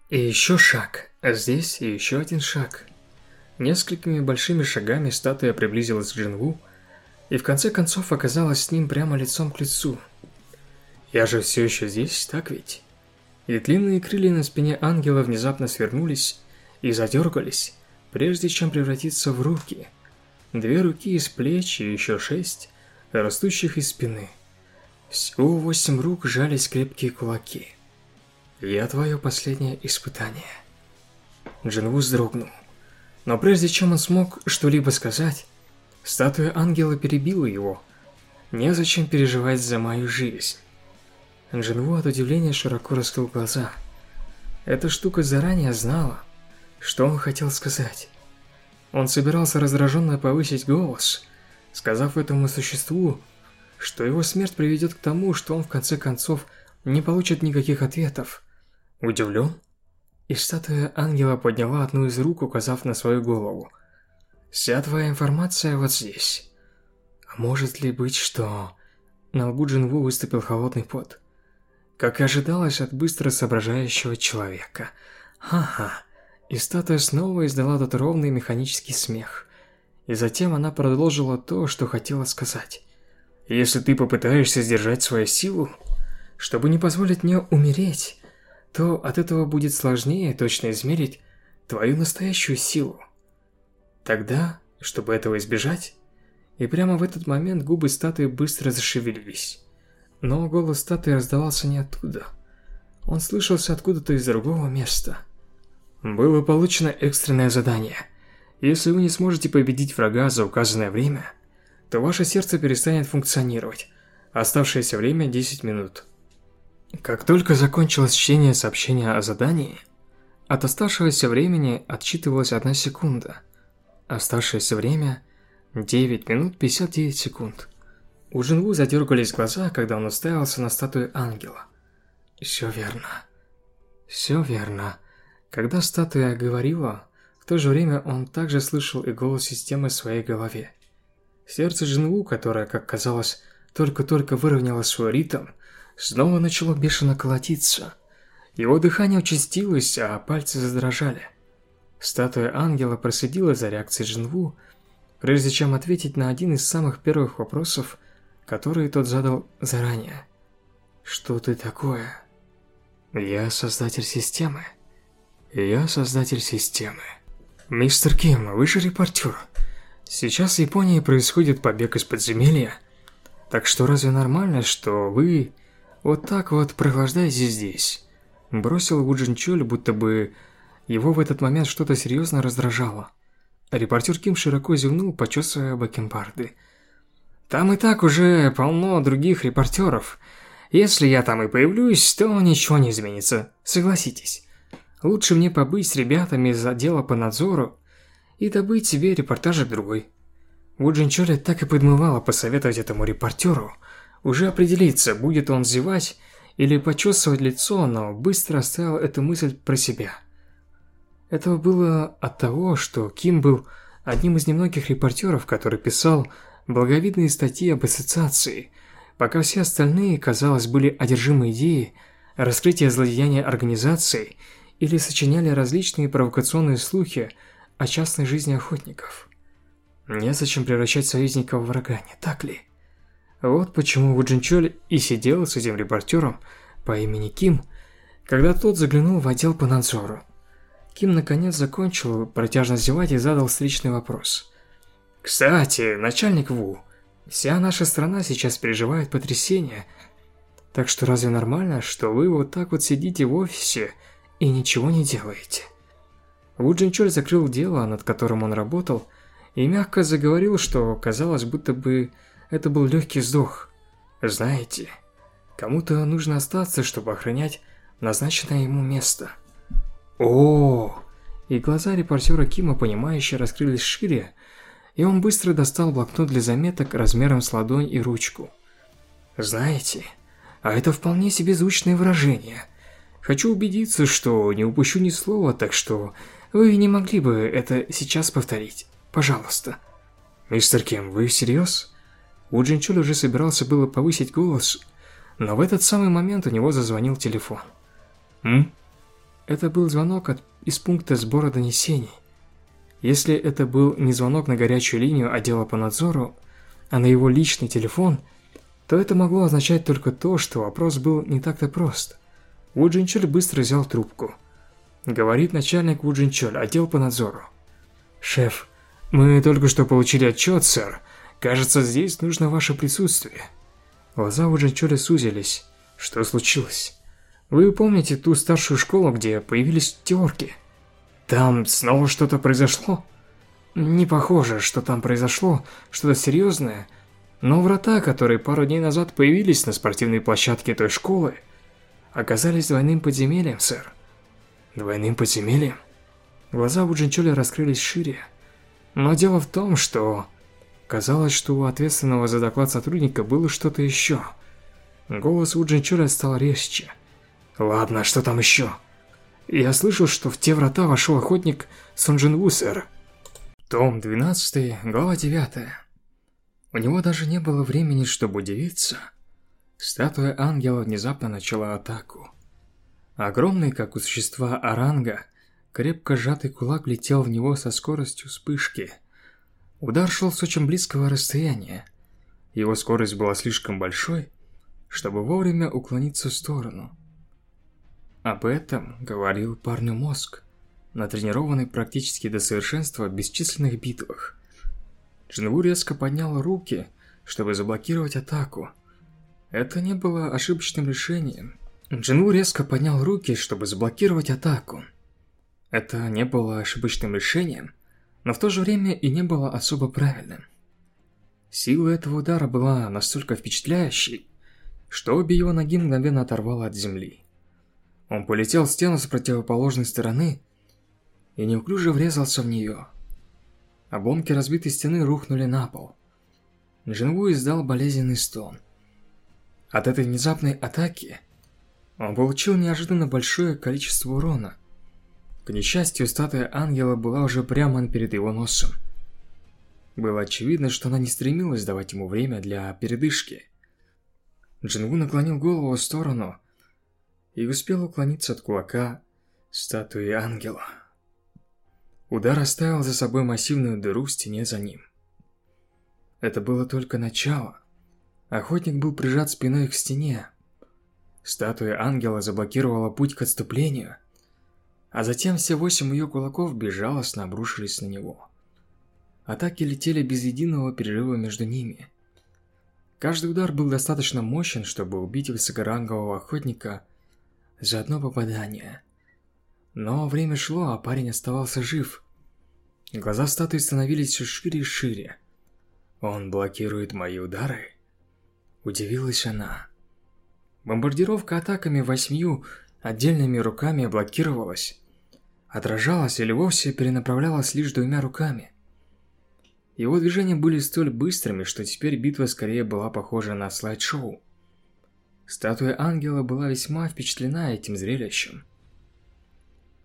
S1: И еще шаг. Здесь и еще один шаг. Несколькими большими шагами статуя приблизилась к Джинву и в конце концов оказалась с ним прямо лицом к лицу. «Я же все еще здесь, так ведь?» И длинные крылья на спине ангела внезапно свернулись и задергались, прежде чем превратиться в руки. Две руки из плеч и еще шесть, растущих из спины. Всего восемь рук жались крепкие кулаки. «Я твое последнее испытание». Джинву вздрогнул. Но прежде чем он смог что-либо сказать, статуя ангела перебила его. Незачем переживать за мою жизнь. Джинву от удивления широко раскрыл глаза. Эта штука заранее знала, что он хотел сказать. Он собирался раздраженно повысить голос, сказав этому существу, что его смерть приведет к тому, что он в конце концов не получит никаких ответов. Удивлен? И статуя ангела подняла одну из рук, указав на свою голову. Вся твоя информация вот здесь. А может ли быть, что... На лбу Джинву выступил холодный пот. Как и ожидалось от быстро соображающего человека. Ха-ха. И статуя снова издала тот ровный механический смех. И затем она продолжила то, что хотела сказать. Если ты попытаешься сдержать свою силу, чтобы не позволить мне умереть, то от этого будет сложнее точно измерить твою настоящую силу. Тогда, чтобы этого избежать, и прямо в этот момент губы статуи быстро зашевелились. Но голос статуи раздавался не оттуда. Он слышался откуда-то из другого места. Было получено экстренное задание. Если вы не сможете победить врага за указанное время, то ваше сердце перестанет функционировать. Оставшееся время 10 минут. Как только закончилось чтение сообщения о задании, от оставшегося времени отчитывалась одна секунда. Оставшееся время 9 минут 59 секунд. У Джинву задергались глаза, когда он уставился на статую ангела. Все верно. Все верно. Когда статуя говорила, в то же время он также слышал и голос системы в своей голове. Сердце Джинву, которое, как казалось, только-только выровняло свой ритм, снова начало бешено колотиться. Его дыхание участилось, а пальцы задрожали. Статуя ангела проследила за реакцией Джинву, прежде чем ответить на один из самых первых вопросов, которые тот задал заранее. «Что ты такое?» «Я создатель системы». «Я создатель системы». «Мистер Ким, вы же репортер. Сейчас в Японии происходит побег из подземелья. Так что разве нормально, что вы вот так вот прохлаждайся здесь. Бросил Вуджин Чоль, будто бы его в этот момент что-то серьезно раздражало. Репортер Ким широко зевнул, почесывая бакенбарды. «Там и так уже полно других репортеров. Если я там и появлюсь, то ничего не изменится, согласитесь. Лучше мне побыть с ребятами из отдела по надзору и добыть себе репортажик другой». Вуджин Чоли так и подмывало посоветовать этому репортеру – уже определиться, будет он зевать или почесывать лицо, но быстро оставил эту мысль про себя. Это было от того, что Ким был одним из немногих репортеров, который писал благовидные статьи об ассоциации, пока все остальные, казалось, были одержимы идеей раскрытие злодеяния организации или сочиняли различные провокационные слухи о частной жизни охотников. Незачем превращать союзников в врага, не так ли? Вот почему Вуджинчоль и сидел с этим репортером по имени Ким, когда тот заглянул в отдел по надзору. Ким наконец закончил протяжно зевать и задал встречный вопрос. «Кстати, начальник Ву, вся наша страна сейчас переживает потрясение, так что разве нормально, что вы вот так вот сидите в офисе и ничего не делаете?» Ву Джинчоль закрыл дело, над которым он работал, и мягко заговорил, что казалось, будто бы это был легкий вздох. Знаете, кому-то нужно остаться, чтобы охранять назначенное ему место. О, И глаза репортера Кима, понимающе раскрылись шире, и он быстро достал блокнот для заметок размером с ладонь и ручку. Знаете, а это вполне себе звучное выражение. Хочу убедиться, что не упущу ни слова, так что вы не могли бы это сейчас повторить? Пожалуйста. Мистер Ким, вы всерьез? У Джинчуль уже собирался было повысить голос, но в этот самый момент у него зазвонил телефон. «М?» Это был звонок от, из пункта сбора донесений. Если это был не звонок на горячую линию отдела по надзору, а на его личный телефон, то это могло означать только то, что вопрос был не так-то прост. Ву Джинчуль быстро взял трубку. Говорит начальник Ву Джинчуль, отдел по надзору. «Шеф, мы только что получили отчет, сэр. Кажется, здесь нужно ваше присутствие. Глаза у Джанчоля сузились. Что случилось? Вы помните ту старшую школу, где появились теорки? Там снова что-то произошло? Не похоже, что там произошло что-то серьезное, но врата, которые пару дней назад появились на спортивной площадке той школы, оказались двойным подземельем, сэр. Двойным подземельем? Глаза у Джинчоля раскрылись шире. Но дело в том, что Казалось, что у ответственного за доклад сотрудника было что-то еще. Голос у Джинчуля стал резче. «Ладно, что там еще?» «Я слышал, что в те врата вошел охотник Сонджин Ву, сэр». Том 12, глава 9. У него даже не было времени, чтобы удивиться. Статуя ангела внезапно начала атаку. Огромный, как у существа оранга, крепко сжатый кулак летел в него со скоростью вспышки – Удар шел с очень близкого расстояния. Его скорость была слишком большой, чтобы вовремя уклониться в сторону. Об этом говорил парный мозг, натренированный практически до совершенства в бесчисленных битвах. Джинву резко поднял руки, чтобы заблокировать атаку. Это не было ошибочным решением. Джинву резко поднял руки, чтобы заблокировать атаку. Это не было ошибочным решением, но в то же время и не было особо правильным. Сила этого удара была настолько впечатляющей, что обе его ноги мгновенно оторвало от земли. Он полетел в стену с противоположной стороны и неуклюже врезался в нее. Обломки разбитой стены рухнули на пол. Джинву издал болезненный стон. От этой внезапной атаки он получил неожиданно большое количество урона – к несчастью, статуя ангела была уже прямо перед его носом. Было очевидно, что она не стремилась давать ему время для передышки. Джинву наклонил голову в сторону и успел уклониться от кулака статуи ангела. Удар оставил за собой массивную дыру в стене за ним. Это было только начало. Охотник был прижат спиной к стене. Статуя ангела заблокировала путь к отступлению – а затем все восемь ее кулаков безжалостно обрушились на него. Атаки летели без единого перерыва между ними. Каждый удар был достаточно мощен, чтобы убить высокорангового охотника за одно попадание. Но время шло, а парень оставался жив. Глаза статуи становились все шире и шире. «Он блокирует мои удары?» Удивилась она. Бомбардировка атаками восьмью отдельными руками блокировалась, отражалась или вовсе перенаправлялась лишь двумя руками. Его движения были столь быстрыми, что теперь битва скорее была похожа на слайд-шоу. Статуя ангела была весьма впечатлена этим зрелищем.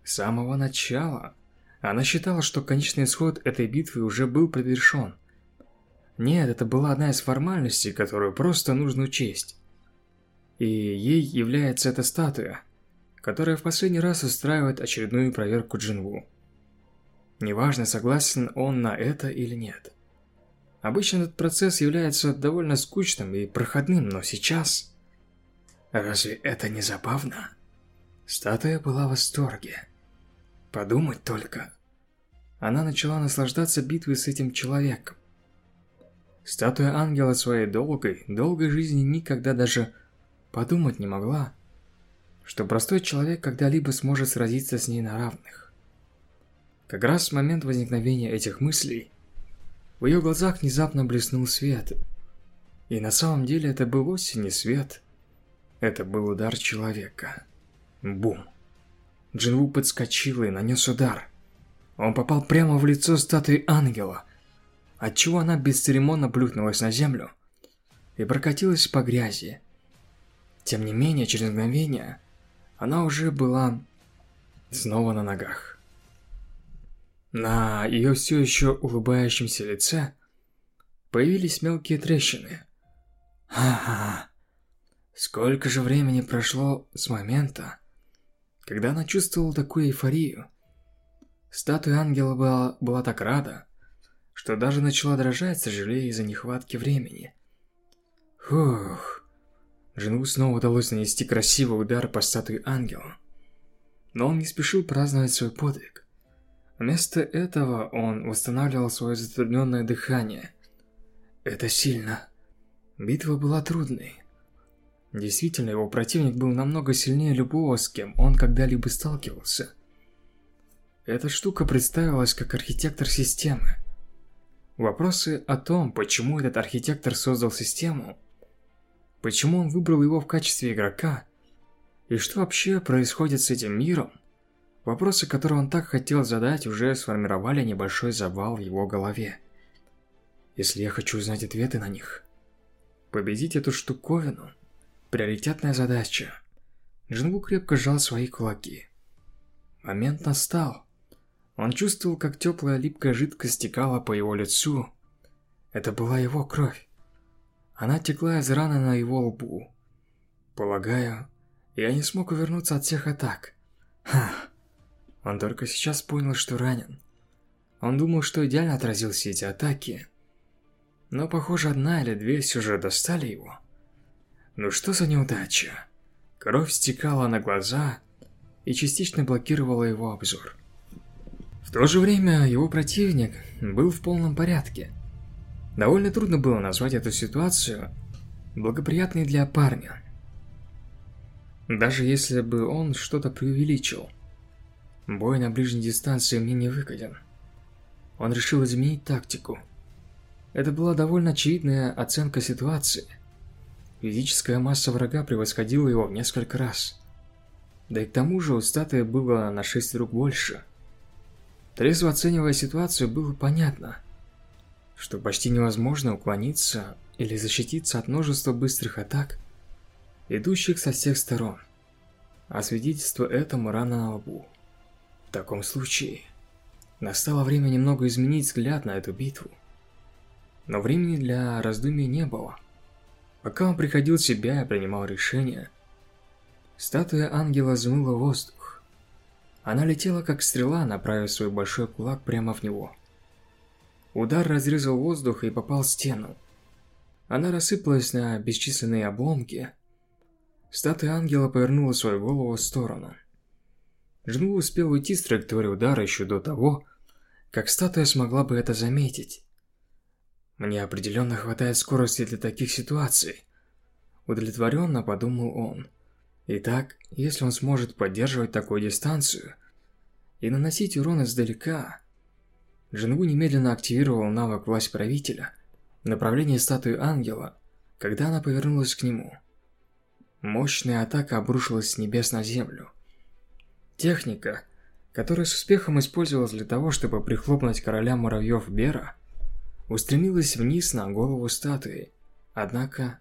S1: С самого начала она считала, что конечный исход этой битвы уже был предрешен. Нет, это была одна из формальностей, которую просто нужно учесть. И ей является эта статуя, которая в последний раз устраивает очередную проверку Джинву. Неважно, согласен он на это или нет. Обычно этот процесс является довольно скучным и проходным, но сейчас... Разве это не забавно? Статуя была в восторге. Подумать только. Она начала наслаждаться битвой с этим человеком. Статуя ангела своей долгой, долгой жизни никогда даже подумать не могла, что простой человек когда-либо сможет сразиться с ней на равных. Как раз в момент возникновения этих мыслей, в ее глазах внезапно блеснул свет. И на самом деле это был вовсе не свет, это был удар человека. Бум. Джинву подскочил и нанес удар. Он попал прямо в лицо статуи ангела, отчего она бесцеремонно плюхнулась на землю и прокатилась по грязи. Тем не менее, через мгновение она уже была снова на ногах. На ее все еще улыбающемся лице появились мелкие трещины. Ха-ха. Сколько же времени прошло с момента, когда она чувствовала такую эйфорию. Статуя ангела была, была так рада, что даже начала дрожать, сожалея из-за нехватки времени. Фух. Жену снова удалось нанести красивый удар по статуе ангела. Но он не спешил праздновать свой подвиг. Вместо этого он восстанавливал свое затрудненное дыхание. Это сильно. Битва была трудной. Действительно, его противник был намного сильнее любого, с кем он когда-либо сталкивался. Эта штука представилась как архитектор системы. Вопросы о том, почему этот архитектор создал систему, почему он выбрал его в качестве игрока, и что вообще происходит с этим миром, вопросы, которые он так хотел задать, уже сформировали небольшой завал в его голове. Если я хочу узнать ответы на них, победить эту штуковину – Приоритетная задача. Джингу крепко сжал свои кулаки. Момент настал. Он чувствовал, как теплая липкая жидкость стекала по его лицу. Это была его кровь. Она текла из раны на его лбу. Полагаю, я не смог увернуться от всех атак. Ха. Он только сейчас понял, что ранен. Он думал, что идеально отразил все эти атаки. Но, похоже, одна или две все же достали его. Ну что за неудача? Кровь стекала на глаза и частично блокировала его обзор. В то же время его противник был в полном порядке. Довольно трудно было назвать эту ситуацию благоприятной для парня. Даже если бы он что-то преувеличил. Бой на ближней дистанции мне не выгоден. Он решил изменить тактику. Это была довольно очевидная оценка ситуации – Физическая масса врага превосходила его в несколько раз. Да и к тому же у статуи было на 6 рук больше. Трезво оценивая ситуацию, было понятно, что почти невозможно уклониться или защититься от множества быстрых атак, идущих со всех сторон. А свидетельство этому рано на лбу. В таком случае, настало время немного изменить взгляд на эту битву. Но времени для раздумий не было. Пока он приходил в себя и принимал решения, статуя ангела взмыла воздух. Она летела как стрела, направив свой большой кулак прямо в него. Удар разрезал воздух и попал в стену. Она рассыпалась на бесчисленные обломки. Статуя ангела повернула свою голову в сторону. Джинву успел уйти с траектории удара еще до того, как статуя смогла бы это заметить. Мне определенно хватает скорости для таких ситуаций. Удовлетворенно подумал он. Итак, если он сможет поддерживать такую дистанцию и наносить урон издалека... Джингу немедленно активировал навык власть правителя в направлении статуи ангела, когда она повернулась к нему. Мощная атака обрушилась с небес на землю. Техника, которая с успехом использовалась для того, чтобы прихлопнуть короля муравьев Бера, устремилась вниз на голову статуи. Однако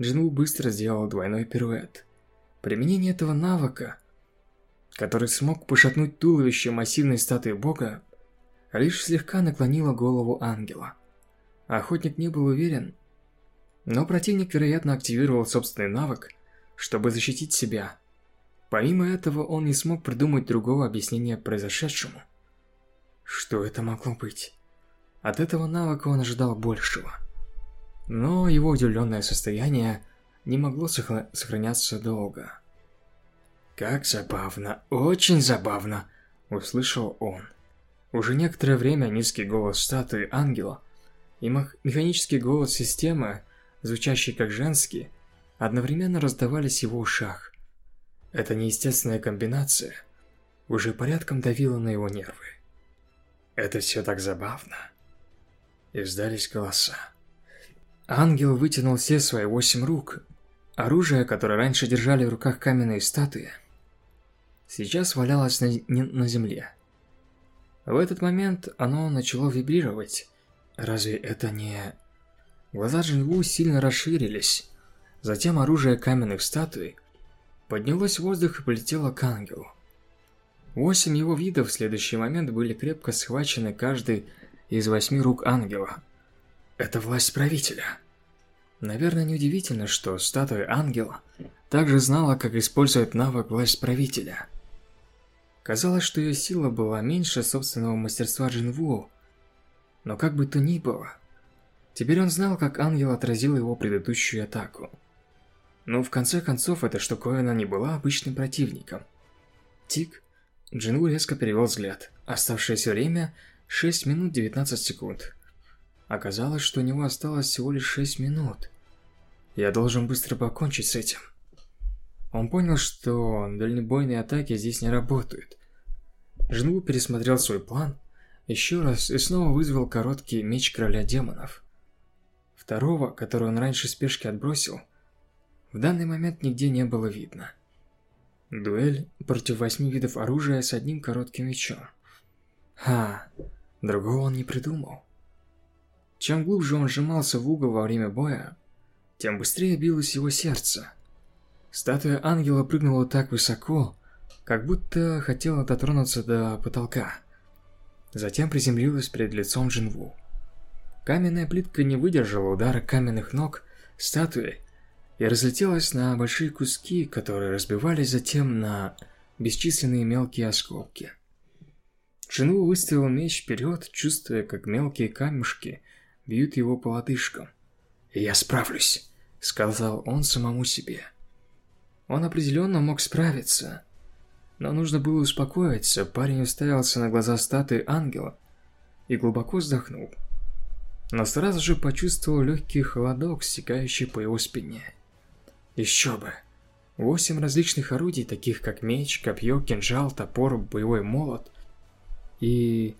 S1: Джинву быстро сделал двойной пируэт. Применение этого навыка, который смог пошатнуть туловище массивной статуи бога, лишь слегка наклонило голову ангела. Охотник не был уверен, Но противник, вероятно, активировал собственный навык, чтобы защитить себя. Помимо этого, он не смог придумать другого объяснения произошедшему. Что это могло быть? От этого навыка он ожидал большего. Но его удивленное состояние не могло сохраняться долго. «Как забавно, очень забавно!» – услышал он. Уже некоторое время низкий голос статуи ангела и механический голос системы, звучащий как женский, одновременно раздавались его ушах. Эта неестественная комбинация уже порядком давила на его нервы. Это все так забавно. И сдались голоса. Ангел вытянул все свои восемь рук. Оружие, которое раньше держали в руках каменные статуи, сейчас валялось на, на земле. В этот момент оно начало вибрировать. Разве это не... Глаза Джинву сильно расширились. Затем оружие каменных статуй поднялось в воздух и полетело к ангелу. Восемь его видов в следующий момент были крепко схвачены каждый из восьми рук ангела. Это власть правителя. Наверное, неудивительно, что статуя ангела также знала, как использовать навык власть правителя. Казалось, что ее сила была меньше собственного мастерства Джинву, но как бы то ни было, теперь он знал, как ангел отразил его предыдущую атаку. Но в конце концов, эта штуковина не была обычным противником. Тик. Джинву резко перевел взгляд. Оставшееся время 6 минут 19 секунд. Оказалось, что у него осталось всего лишь 6 минут. Я должен быстро покончить с этим. Он понял, что дальнобойные атаки здесь не работают. Джинву пересмотрел свой план еще раз и снова вызвал короткий меч короля демонов. Второго, который он раньше в спешке отбросил, в данный момент нигде не было видно. Дуэль против восьми видов оружия с одним коротким мечом. Ха, другого он не придумал. Чем глубже он сжимался в угол во время боя, тем быстрее билось его сердце. Статуя ангела прыгнула так высоко, как будто хотела дотронуться до потолка. Затем приземлилась перед лицом Джинву. Каменная плитка не выдержала удара каменных ног статуи и разлетелась на большие куски, которые разбивались затем на бесчисленные мелкие осколки. Джину выставил меч вперед, чувствуя, как мелкие камешки бьют его по лодыжкам. «Я справлюсь», — сказал он самому себе. Он определенно мог справиться. Но нужно было успокоиться, парень уставился на глаза статуи ангела и глубоко вздохнул. Но сразу же почувствовал легкий холодок, стекающий по его спине. Еще бы. Восемь различных орудий, таких как меч, копье, кинжал, топор, боевой молот и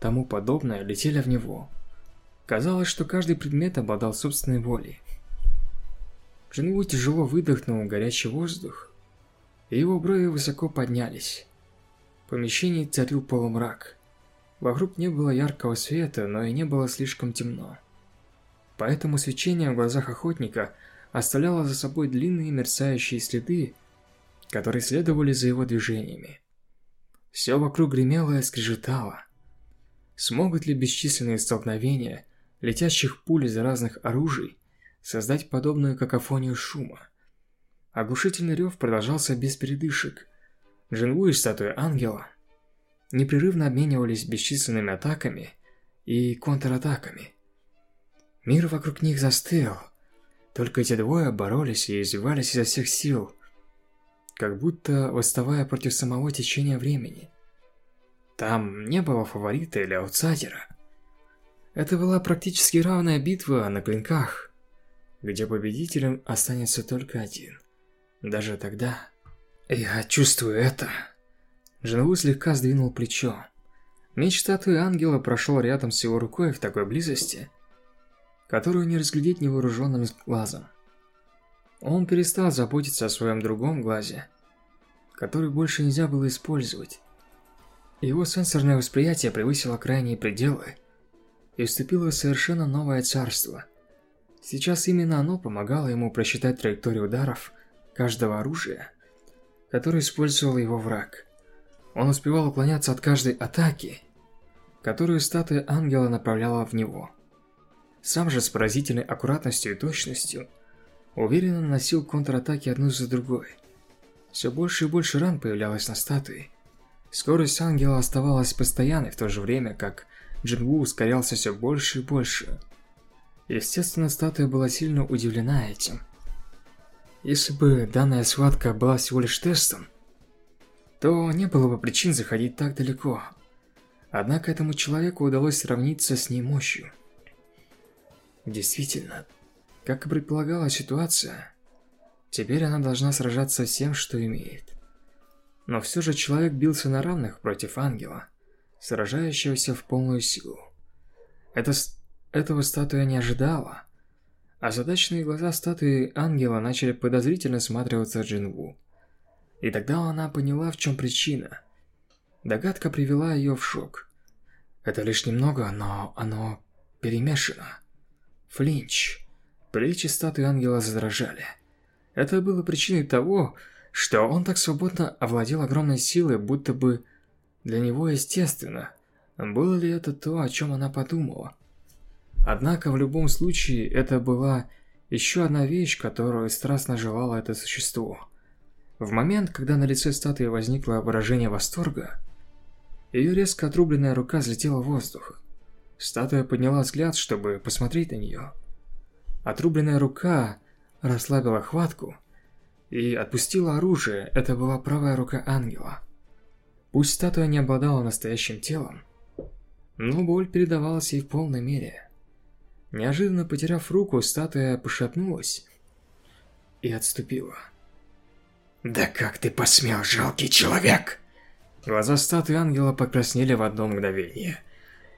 S1: тому подобное, летели в него. Казалось, что каждый предмет обладал собственной волей. Джинву тяжело выдохнул горячий воздух, и его брови высоко поднялись. В помещении царил полумрак. Вокруг не было яркого света, но и не было слишком темно. Поэтому свечение в глазах охотника – оставляла за собой длинные мерцающие следы, которые следовали за его движениями. Все вокруг гремело и скрежетало. Смогут ли бесчисленные столкновения летящих пуль из разных оружий создать подобную какофонию шума? Оглушительный рев продолжался без передышек. Джинву и статуя ангела непрерывно обменивались бесчисленными атаками и контратаками. Мир вокруг них застыл, только эти двое боролись и извивались изо всех сил, как будто восставая против самого течения времени. Там не было фаворита или аутсайдера. Это была практически равная битва на клинках, где победителем останется только один. Даже тогда... Я чувствую это. Женву слегка сдвинул плечо. Меч статуи ангела прошел рядом с его рукой в такой близости, которую не разглядеть невооруженным глазом. Он перестал заботиться о своем другом глазе, который больше нельзя было использовать. Его сенсорное восприятие превысило крайние пределы и вступило в совершенно новое царство. Сейчас именно оно помогало ему просчитать траекторию ударов каждого оружия, которое использовал его враг. Он успевал уклоняться от каждой атаки, которую статуя ангела направляла в него. Сам же с поразительной аккуратностью и точностью уверенно наносил контратаки одну за другой. Все больше и больше ран появлялось на статуе. Скорость ангела оставалась постоянной, в то же время как Джингу ускорялся все больше и больше. Естественно, статуя была сильно удивлена этим. Если бы данная схватка была всего лишь тестом, то не было бы причин заходить так далеко. Однако этому человеку удалось сравниться с ней мощью. Действительно, как и предполагала ситуация, теперь она должна сражаться всем, что имеет. Но все же человек бился на равных против ангела, сражающегося в полную силу. Это, этого статуя не ожидала. А задачные глаза статуи ангела начали подозрительно сматриваться Джинву. И тогда она поняла, в чем причина. Догадка привела ее в шок. Это лишь немного, но оно перемешано. Флинч. Плечи статуи ангела задрожали. Это было причиной того, что он так свободно овладел огромной силой, будто бы для него естественно. Было ли это то, о чем она подумала? Однако в любом случае это была еще одна вещь, которую страстно желало это существо. В момент, когда на лице статуи возникло выражение восторга, ее резко отрубленная рука взлетела в воздух. Статуя подняла взгляд, чтобы посмотреть на нее. Отрубленная рука расслабила хватку и отпустила оружие. Это была правая рука ангела. Пусть статуя не обладала настоящим телом, но боль передавалась ей в полной мере. Неожиданно потеряв руку, статуя пошатнулась и отступила. «Да как ты посмел, жалкий человек!» Глаза статуи ангела покраснели в одно мгновение.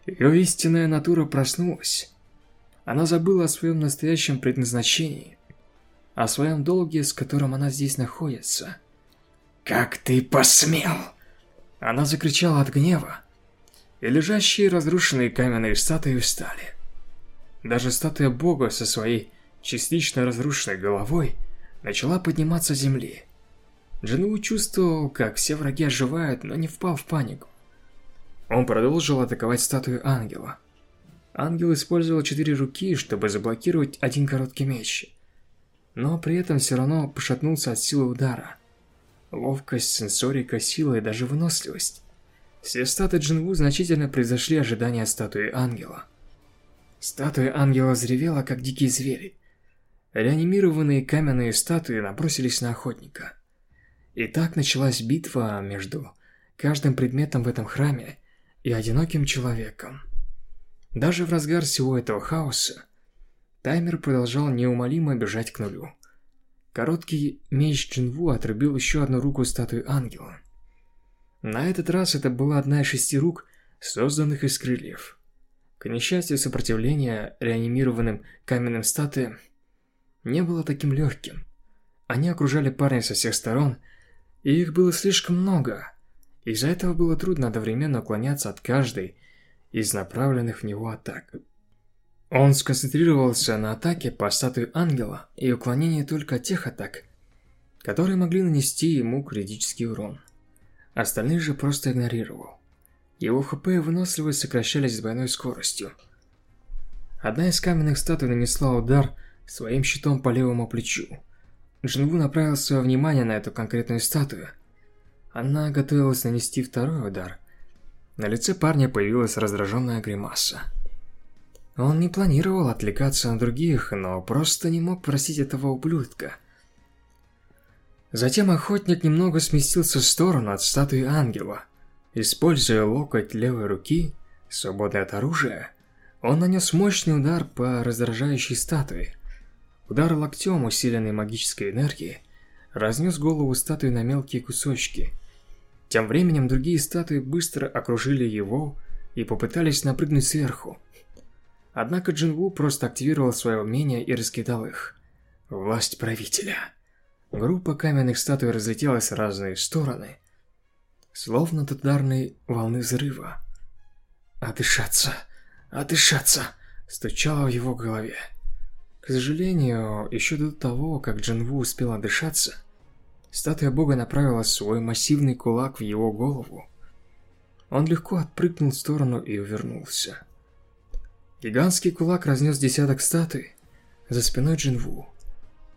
S1: Ее истинная натура проснулась. Она забыла о своем настоящем предназначении, о своем долге, с которым она здесь находится. «Как ты посмел!» Она закричала от гнева, и лежащие разрушенные каменные статуи встали. Даже статуя бога со своей частично разрушенной головой начала подниматься с земли. Джинву чувствовал, как все враги оживают, но не впал в панику. Он продолжил атаковать статую ангела. Ангел использовал четыре руки, чтобы заблокировать один короткий меч. Но при этом все равно пошатнулся от силы удара. Ловкость, сенсорика, сила и даже выносливость. Все статы Джинву значительно превзошли ожидания статуи ангела. Статуя ангела взревела, как дикие звери. Реанимированные каменные статуи набросились на охотника. И так началась битва между каждым предметом в этом храме и одиноким человеком. Даже в разгар всего этого хаоса таймер продолжал неумолимо бежать к нулю. Короткий меч Джинву отрубил еще одну руку статуи ангела. На этот раз это была одна из шести рук, созданных из крыльев. К несчастью, сопротивление реанимированным каменным статуям не было таким легким. Они окружали парня со всех сторон, и их было слишком много. Из-за этого было трудно одновременно уклоняться от каждой из направленных в него атак. Он сконцентрировался на атаке по статуе ангела и уклонении только от тех атак, которые могли нанести ему критический урон. Остальные же просто игнорировал. Его ХП и выносливость сокращались с двойной скоростью. Одна из каменных статуй нанесла удар своим щитом по левому плечу. Джинву направил свое внимание на эту конкретную статую. Она готовилась нанести второй удар. На лице парня появилась раздраженная гримаса. Он не планировал отвлекаться на других, но просто не мог простить этого ублюдка. Затем охотник немного сместился в сторону от статуи ангела – Используя локоть левой руки, свободный от оружия, он нанес мощный удар по раздражающей статуе. Удар локтем, усиленный магической энергией, разнес голову статуи на мелкие кусочки. Тем временем другие статуи быстро окружили его и попытались напрыгнуть сверху. Однако Джинву просто активировал свое умение и раскидал их. Власть правителя. Группа каменных статуй разлетелась в разные стороны, словно от ударной волны взрыва. «Отдышаться! Отдышаться!» стучало в его голове. К сожалению, еще до того, как Джинву успел отдышаться, статуя бога направила свой массивный кулак в его голову. Он легко отпрыгнул в сторону и увернулся. Гигантский кулак разнес десяток статуй за спиной Джинву.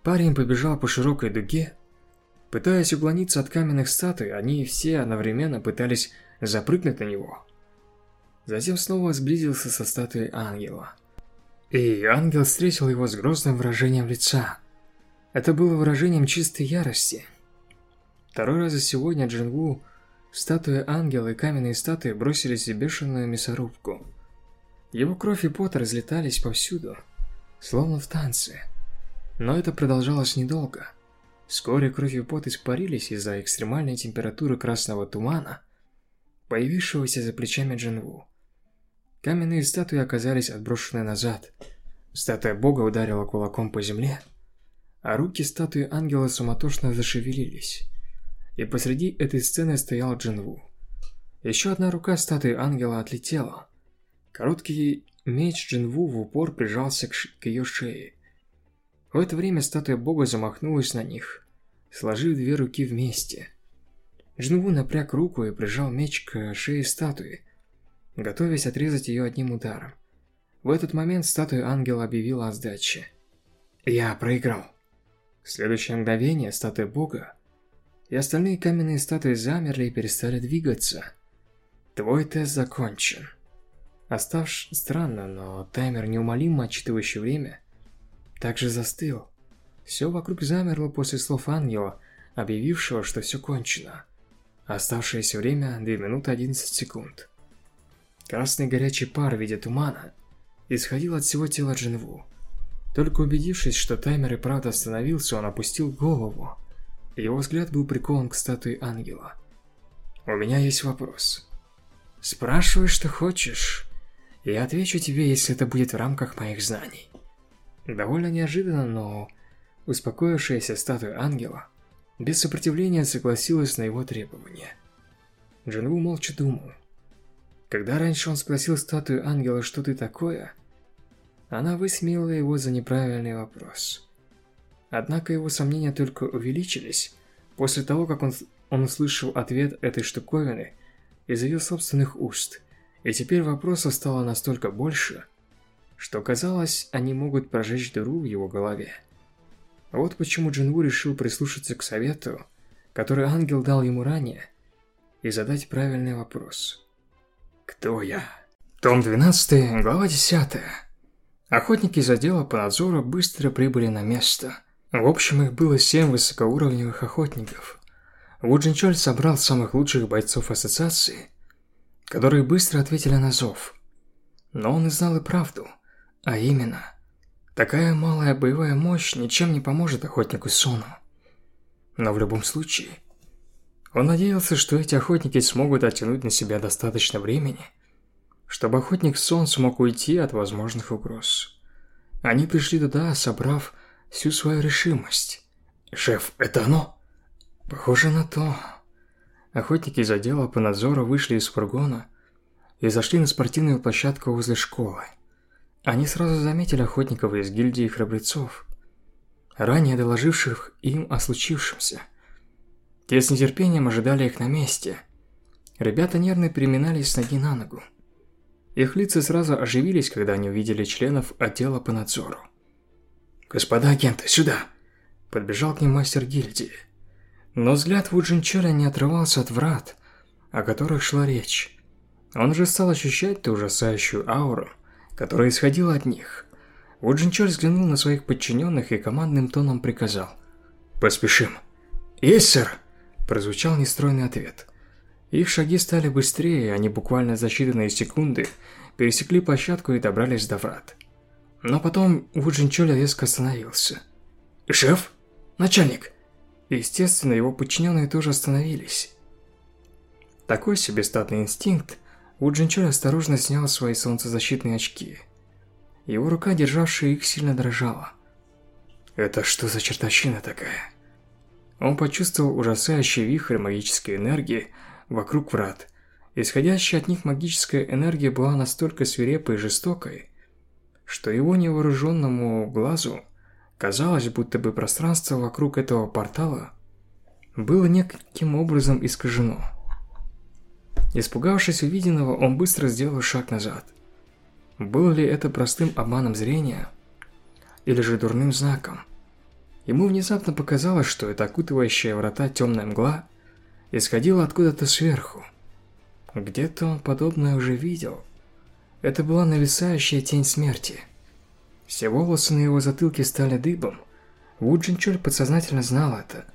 S1: Парень побежал по широкой дуге. Пытаясь уклониться от каменных статуй, они все одновременно пытались запрыгнуть на него. Затем снова сблизился со статуей ангела. И ангел встретил его с грозным выражением лица. Это было выражением чистой ярости. Второй раз за сегодня Джингу, статуя ангела и каменные статуи бросились в бешеную мясорубку. Его кровь и пот разлетались повсюду, словно в танце. Но это продолжалось недолго. Вскоре кровь и пот испарились из-за экстремальной температуры красного тумана, появившегося за плечами Джинву. Каменные статуи оказались отброшены назад. Статуя бога ударила кулаком по земле, а руки статуи ангела суматошно зашевелились. И посреди этой сцены стоял Джинву. Еще одна рука статуи ангела отлетела. Короткий меч Джинву в упор прижался к, к ее шее. В это время статуя бога замахнулась на них, сложив две руки вместе. Джинву напряг руку и прижал меч к шее статуи, готовясь отрезать ее одним ударом. В этот момент статуя ангела объявила о сдаче. «Я проиграл». В следующее мгновение статуя бога и остальные каменные статуи замерли и перестали двигаться. Твой тест закончен. Оставш странно, но таймер неумолимо отчитывающий время также застыл. Все вокруг замерло после слов ангела, объявившего, что все кончено. Оставшееся время 2 минуты 11 секунд. Красный горячий пар в виде тумана исходил от всего тела Джинву. Только убедившись, что таймер и правда остановился, он опустил голову. Его взгляд был прикован к статуе ангела. «У меня есть вопрос. Спрашивай, что хочешь. Я отвечу тебе, если это будет в рамках моих знаний». Довольно неожиданно, но успокоившаяся статуя ангела без сопротивления согласилась на его требования. Джинву молча думал. Когда раньше он спросил статую ангела, что ты такое, она высмеяла его за неправильный вопрос. Однако его сомнения только увеличились после того, как он, он услышал ответ этой штуковины из ее собственных уст, и теперь вопросов стало настолько больше, что казалось, они могут прожечь дыру в его голове. Вот почему Джинву решил прислушаться к совету, который ангел дал ему ранее, и задать правильный вопрос. Кто я? Том 12, глава 10. Охотники из отдела по надзору быстро прибыли на место. В общем, их было семь высокоуровневых охотников. Вуджинчоль собрал самых лучших бойцов ассоциации, которые быстро ответили на зов. Но он и знал и правду, а именно, такая малая боевая мощь ничем не поможет охотнику Сону. Но в любом случае, он надеялся, что эти охотники смогут оттянуть на себя достаточно времени, чтобы охотник Сон смог уйти от возможных угроз. Они пришли туда, собрав всю свою решимость. «Шеф, это оно?» «Похоже на то». Охотники из отдела по надзору вышли из фургона и зашли на спортивную площадку возле школы. Они сразу заметили охотников из гильдии храбрецов, ранее доложивших им о случившемся. Те с нетерпением ожидали их на месте. Ребята нервно переминались с ноги на ногу. Их лица сразу оживились, когда они увидели членов отдела по надзору. «Господа агенты, сюда!» Подбежал к ним мастер гильдии. Но взгляд Вуджинчеля не отрывался от врат, о которых шла речь. Он же стал ощущать ту ужасающую ауру, которая исходила от них. Вуджинчель взглянул на своих подчиненных и командным тоном приказал. «Поспешим». «Есть, сэр!» Прозвучал нестройный ответ. Их шаги стали быстрее, они буквально за считанные секунды пересекли площадку и добрались до врат. Но потом Вуджинчоля резко остановился. «Шеф? Начальник!» Естественно, его подчиненные тоже остановились. Такой себе статный инстинкт, Вуджинчоль осторожно снял свои солнцезащитные очки. Его рука, державшая их, сильно дрожала. «Это что за чертовщина такая?» Он почувствовал ужасающий вихрь магической энергии вокруг врат. Исходящая от них магическая энергия была настолько свирепой и жестокой, что его невооруженному глазу казалось, будто бы пространство вокруг этого портала было неким образом искажено. Испугавшись увиденного, он быстро сделал шаг назад. Был ли это простым обманом зрения? Или же дурным знаком? Ему внезапно показалось, что эта окутывающая врата темная мгла исходила откуда-то сверху. Где-то он подобное уже видел. Это была нависающая тень смерти. Все волосы на его затылке стали дыбом. Ву Джинчоль подсознательно знал это.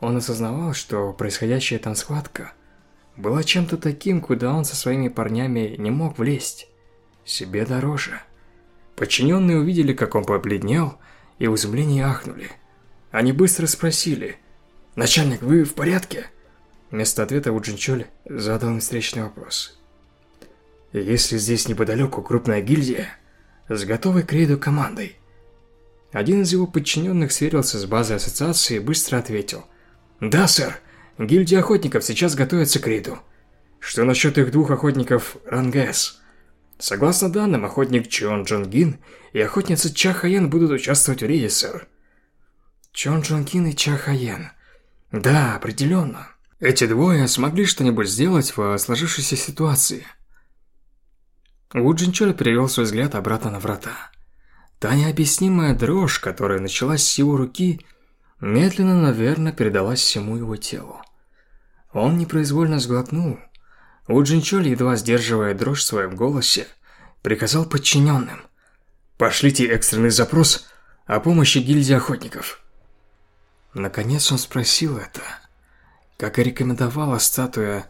S1: Он осознавал, что происходящая там схватка была чем-то таким, куда он со своими парнями не мог влезть. Себе дороже. Подчиненные увидели, как он побледнел, и в изумлении ахнули. Они быстро спросили, «Начальник, вы в порядке?» Вместо ответа Уджинчоль задал им встречный вопрос. «Если здесь неподалеку крупная гильдия, с готовой к рейду командой?» Один из его подчиненных сверился с базой ассоциации и быстро ответил. «Да, сэр, гильдия охотников сейчас готовится к рейду. Что насчет их двух охотников Рангес?» Согласно данным, охотник Чон Джон Гин и охотница Ча Хаян будут участвовать в рейде, сэр. Чон Джон Гин и Ча Хаян. Да, определенно. Эти двое смогли что-нибудь сделать в сложившейся ситуации. Ву Джинчоль перевел свой взгляд обратно на врата. Та необъяснимая дрожь, которая началась с его руки, медленно, наверное, передалась всему его телу. Он непроизвольно сглотнул. Ву Джинчоль, едва сдерживая дрожь в своем голосе, приказал подчиненным. «Пошлите экстренный запрос о помощи гильдии охотников». Наконец он спросил это. Как и рекомендовала статуя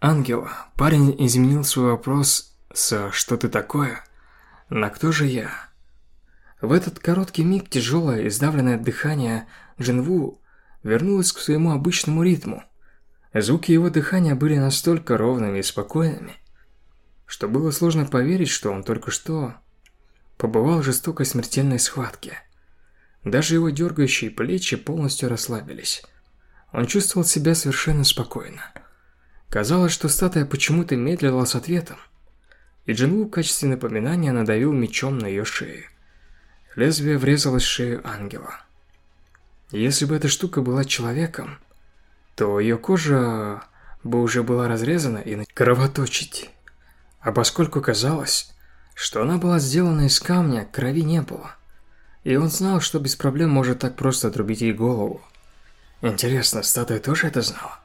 S1: ангела, парень изменил свой вопрос с «что ты такое?» на «кто же я?». В этот короткий миг тяжелое и сдавленное дыхание Джинву вернулось к своему обычному ритму. Звуки его дыхания были настолько ровными и спокойными, что было сложно поверить, что он только что побывал в жестокой смертельной схватке. Даже его дергающие плечи полностью расслабились. Он чувствовал себя совершенно спокойно. Казалось, что статуя почему-то медлила с ответом. И Джинву в качестве напоминания надавил мечом на ее шею. Лезвие врезалось в шею ангела. Если бы эта штука была человеком, то ее кожа бы уже была разрезана и кровоточить. А поскольку казалось, что она была сделана из камня, крови не было. И он знал, что без проблем может так просто отрубить ей голову. Интересно, статуя тоже это знала?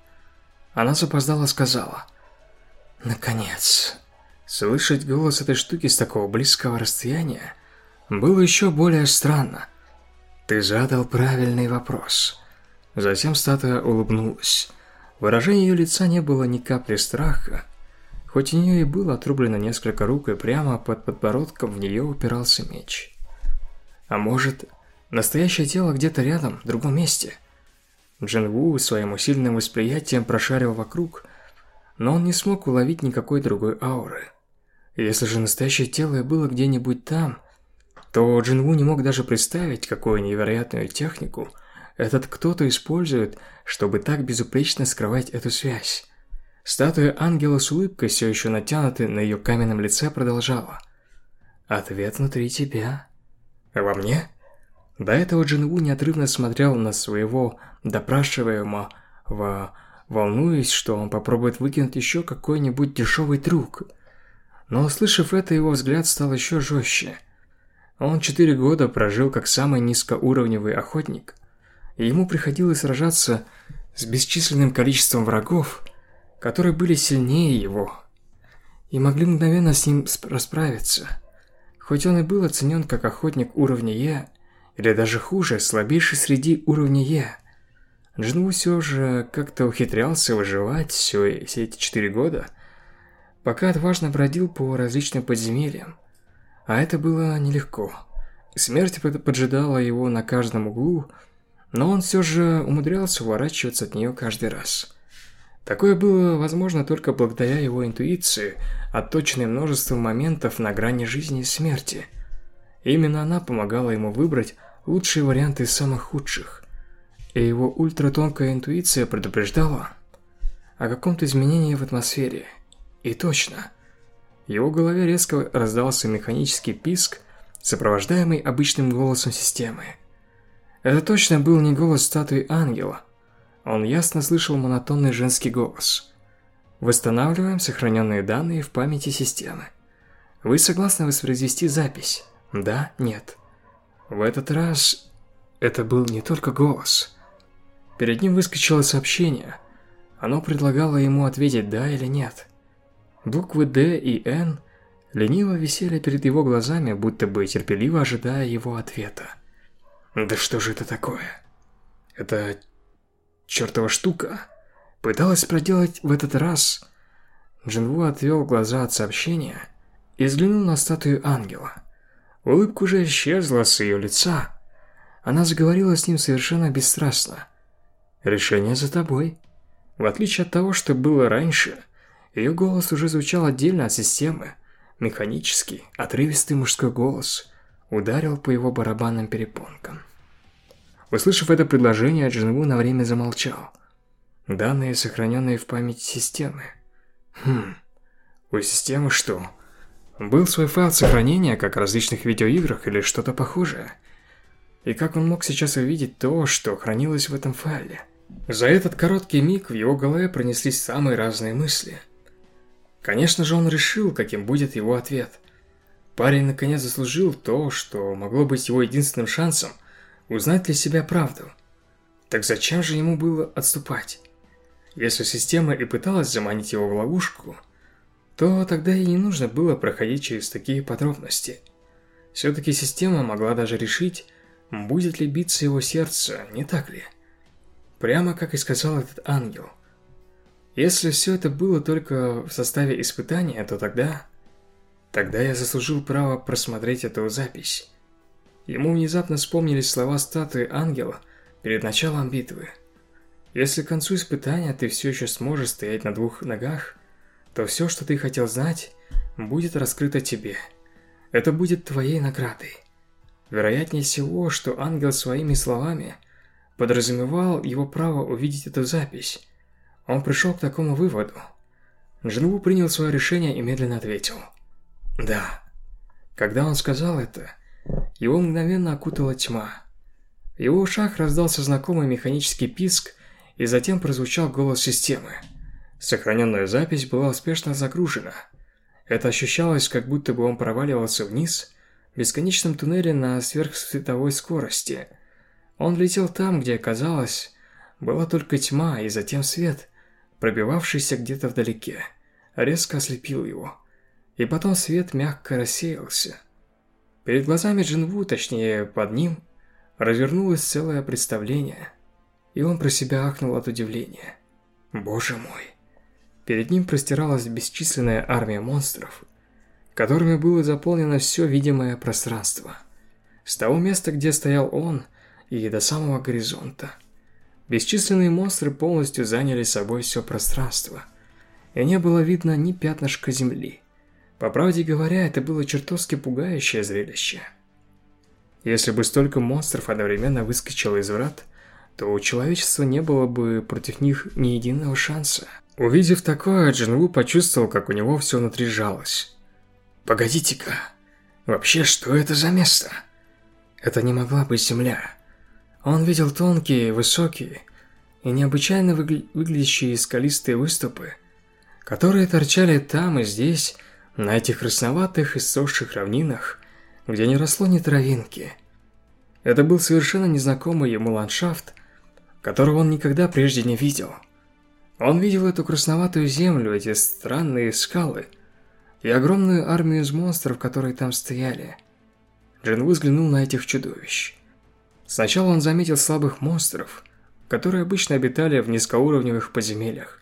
S1: Она запоздала сказала. Наконец. Слышать голос этой штуки с такого близкого расстояния было еще более странно. Ты задал правильный вопрос. Затем статуя улыбнулась. Выражение ее лица не было ни капли страха. Хоть у нее и было отрублено несколько рук, и прямо под подбородком в нее упирался меч. А может, настоящее тело где-то рядом, в другом месте? Джин Ву своим усиленным восприятием прошарил вокруг, но он не смог уловить никакой другой ауры. Если же настоящее тело было где-нибудь там, то Джин Ву не мог даже представить, какую невероятную технику этот кто-то использует, чтобы так безупречно скрывать эту связь. Статуя ангела с улыбкой, все еще натянутой на ее каменном лице, продолжала. «Ответ внутри тебя». «Во мне?» До этого Джинву неотрывно смотрел на своего допрашиваемого, волнуясь, что он попробует выкинуть еще какой-нибудь дешевый трюк. Но услышав это, его взгляд стал еще жестче. Он четыре года прожил как самый низкоуровневый охотник, и ему приходилось сражаться с бесчисленным количеством врагов, которые были сильнее его и могли мгновенно с ним расправиться. Хоть он и был оценен как охотник уровня Е, или даже хуже, слабейший среди уровня Е. Джинву все же как-то ухитрялся выживать все, все эти четыре года, пока отважно бродил по различным подземельям. А это было нелегко. Смерть поджидала его на каждом углу, но он все же умудрялся уворачиваться от нее каждый раз. Такое было возможно только благодаря его интуиции, отточенной множеством моментов на грани жизни и смерти – Именно она помогала ему выбрать лучшие варианты из самых худших. И его ультратонкая интуиция предупреждала о каком-то изменении в атмосфере. И точно. В его голове резко раздался механический писк, сопровождаемый обычным голосом системы. Это точно был не голос статуи ангела. Он ясно слышал монотонный женский голос. Восстанавливаем сохраненные данные в памяти системы. Вы согласны воспроизвести запись? Да? Нет? В этот раз это был не только голос. Перед ним выскочило сообщение. Оно предлагало ему ответить «да» или «нет». Буквы «Д» и «Н» лениво висели перед его глазами, будто бы терпеливо ожидая его ответа. Да что же это такое? Это чертова штука пыталась проделать в этот раз. Джинву отвел глаза от сообщения и взглянул на статую ангела. Улыбка уже исчезла с ее лица. Она заговорила с ним совершенно бесстрастно. «Решение за тобой». В отличие от того, что было раньше, ее голос уже звучал отдельно от системы. Механический, отрывистый мужской голос ударил по его барабанным перепонкам. Услышав это предложение, Джинву на время замолчал. Данные, сохраненные в памяти системы. Хм, у системы что? Был свой файл сохранения, как в различных видеоиграх или что-то похожее. И как он мог сейчас увидеть то, что хранилось в этом файле? За этот короткий миг в его голове пронеслись самые разные мысли. Конечно же, он решил, каким будет его ответ. Парень наконец заслужил то, что могло быть его единственным шансом узнать для себя правду. Так зачем же ему было отступать? Если система и пыталась заманить его в ловушку, то тогда и не нужно было проходить через такие подробности. Все-таки система могла даже решить, будет ли биться его сердце, не так ли? Прямо как и сказал этот ангел. Если все это было только в составе испытания, то тогда... Тогда я заслужил право просмотреть эту запись. Ему внезапно вспомнились слова статуи ангела перед началом битвы. Если к концу испытания ты все еще сможешь стоять на двух ногах, то все, что ты хотел знать, будет раскрыто тебе. Это будет твоей наградой. Вероятнее всего, что ангел своими словами подразумевал его право увидеть эту запись. Он пришел к такому выводу. Джинву принял свое решение и медленно ответил. «Да». Когда он сказал это, его мгновенно окутала тьма. В его ушах раздался знакомый механический писк, и затем прозвучал голос системы. Сохраненная запись была успешно загружена. Это ощущалось, как будто бы он проваливался вниз в бесконечном туннеле на сверхсветовой скорости. Он летел там, где, казалось, была только тьма, и затем свет, пробивавшийся где-то вдалеке, резко ослепил его. И потом свет мягко рассеялся. Перед глазами Джинву, точнее под ним, развернулось целое представление, и он про себя ахнул от удивления. Боже мой. Перед ним простиралась бесчисленная армия монстров, которыми было заполнено все видимое пространство. С того места, где стоял он, и до самого горизонта. Бесчисленные монстры полностью заняли собой все пространство, и не было видно ни пятнышка земли. По правде говоря, это было чертовски пугающее зрелище. Если бы столько монстров одновременно выскочило из врат, то у человечества не было бы против них ни единого шанса. Увидев такое, Джинву почувствовал, как у него все внутри сжалось. «Погодите-ка, вообще что это за место?» Это не могла быть земля. Он видел тонкие, высокие и необычайно выгля выглядящие скалистые выступы, которые торчали там и здесь, на этих красноватых и сохших равнинах, где не росло ни травинки. Это был совершенно незнакомый ему ландшафт, которого он никогда прежде не видел. Он видел эту красноватую землю, эти странные скалы и огромную армию из монстров, которые там стояли. Джин взглянул на этих чудовищ. Сначала он заметил слабых монстров, которые обычно обитали в низкоуровневых подземельях,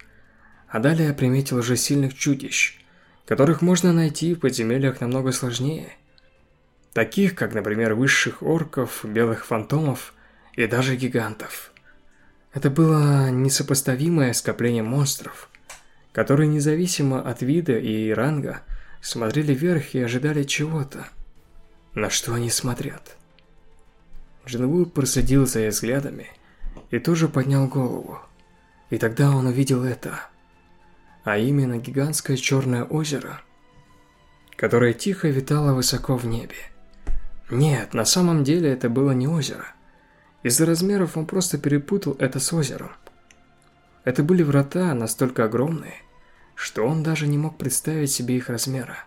S1: а далее приметил уже сильных чудищ, которых можно найти в подземельях намного сложнее. Таких, как, например, высших орков, белых фантомов и даже гигантов. Это было несопоставимое скопление монстров, которые независимо от вида и ранга смотрели вверх и ожидали чего-то. На что они смотрят? Джинву проследил за их взглядами и тоже поднял голову. И тогда он увидел это – а именно гигантское черное озеро, которое тихо витало высоко в небе. Нет, на самом деле это было не озеро. Из-за размеров он просто перепутал это с озером. Это были врата настолько огромные, что он даже не мог представить себе их размера.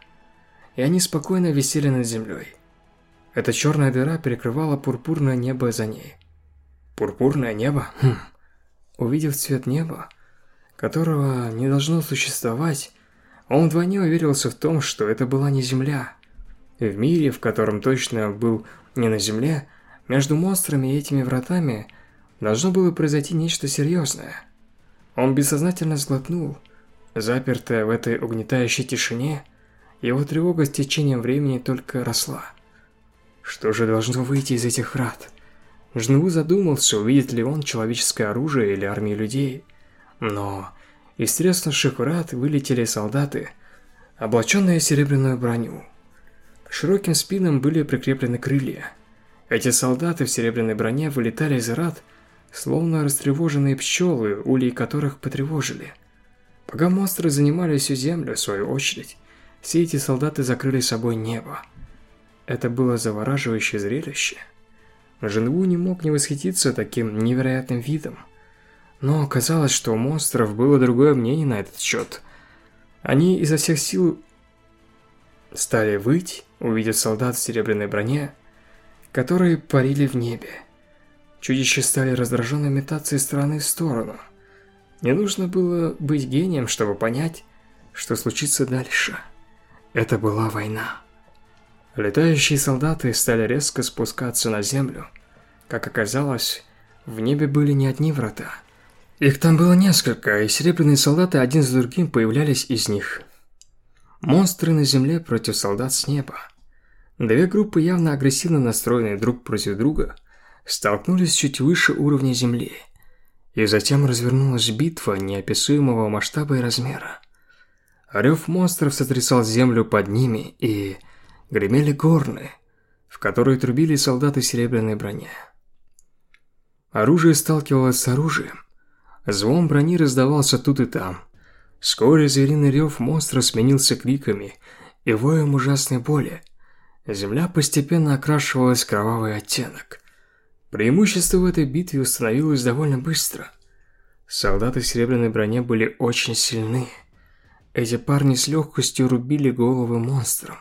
S1: и они спокойно висели над землей. Эта черная дыра перекрывала пурпурное небо за ней. Пурпурное небо? Хм. Увидев цвет неба, которого не должно существовать, он вдвойне уверился в том, что это была не Земля. В мире, в котором точно был не на Земле, между монстрами и этими вратами должно было произойти нечто серьезное. Он бессознательно сглотнул. Запертая в этой угнетающей тишине, его тревога с течением времени только росла. Что же должно выйти из этих врат? Жнву задумался, увидит ли он человеческое оружие или армию людей. Но из треснувших врат вылетели солдаты, облаченные серебряную броню. К широким спинам были прикреплены крылья. Эти солдаты в серебряной броне вылетали из врат, словно растревоженные пчелы, ульи которых потревожили. Пока монстры занимали всю землю, в свою очередь, все эти солдаты закрыли собой небо. Это было завораживающее зрелище. Женву не мог не восхититься таким невероятным видом. Но оказалось, что у монстров было другое мнение на этот счет. Они изо всех сил стали выть, увидев солдат в серебряной броне, которые парили в небе. Чудища стали раздраженно метаться из стороны в сторону. Не нужно было быть гением, чтобы понять, что случится дальше. Это была война. Летающие солдаты стали резко спускаться на землю. Как оказалось, в небе были не одни врата. Их там было несколько, и серебряные солдаты один за другим появлялись из них. Монстры на земле против солдат с неба. Две группы, явно агрессивно настроенные друг против друга, столкнулись чуть выше уровня земли. И затем развернулась битва неописуемого масштаба и размера. Рев монстров сотрясал землю под ними, и гремели горны, в которые трубили солдаты серебряной броне. Оружие сталкивалось с оружием, Звон брони раздавался тут и там. Вскоре звериный рев монстра сменился криками и воем ужасной боли. Земля постепенно окрашивалась в кровавый оттенок. Преимущество в этой битве установилось довольно быстро. Солдаты в серебряной броне были очень сильны. Эти парни с легкостью рубили головы монстрам.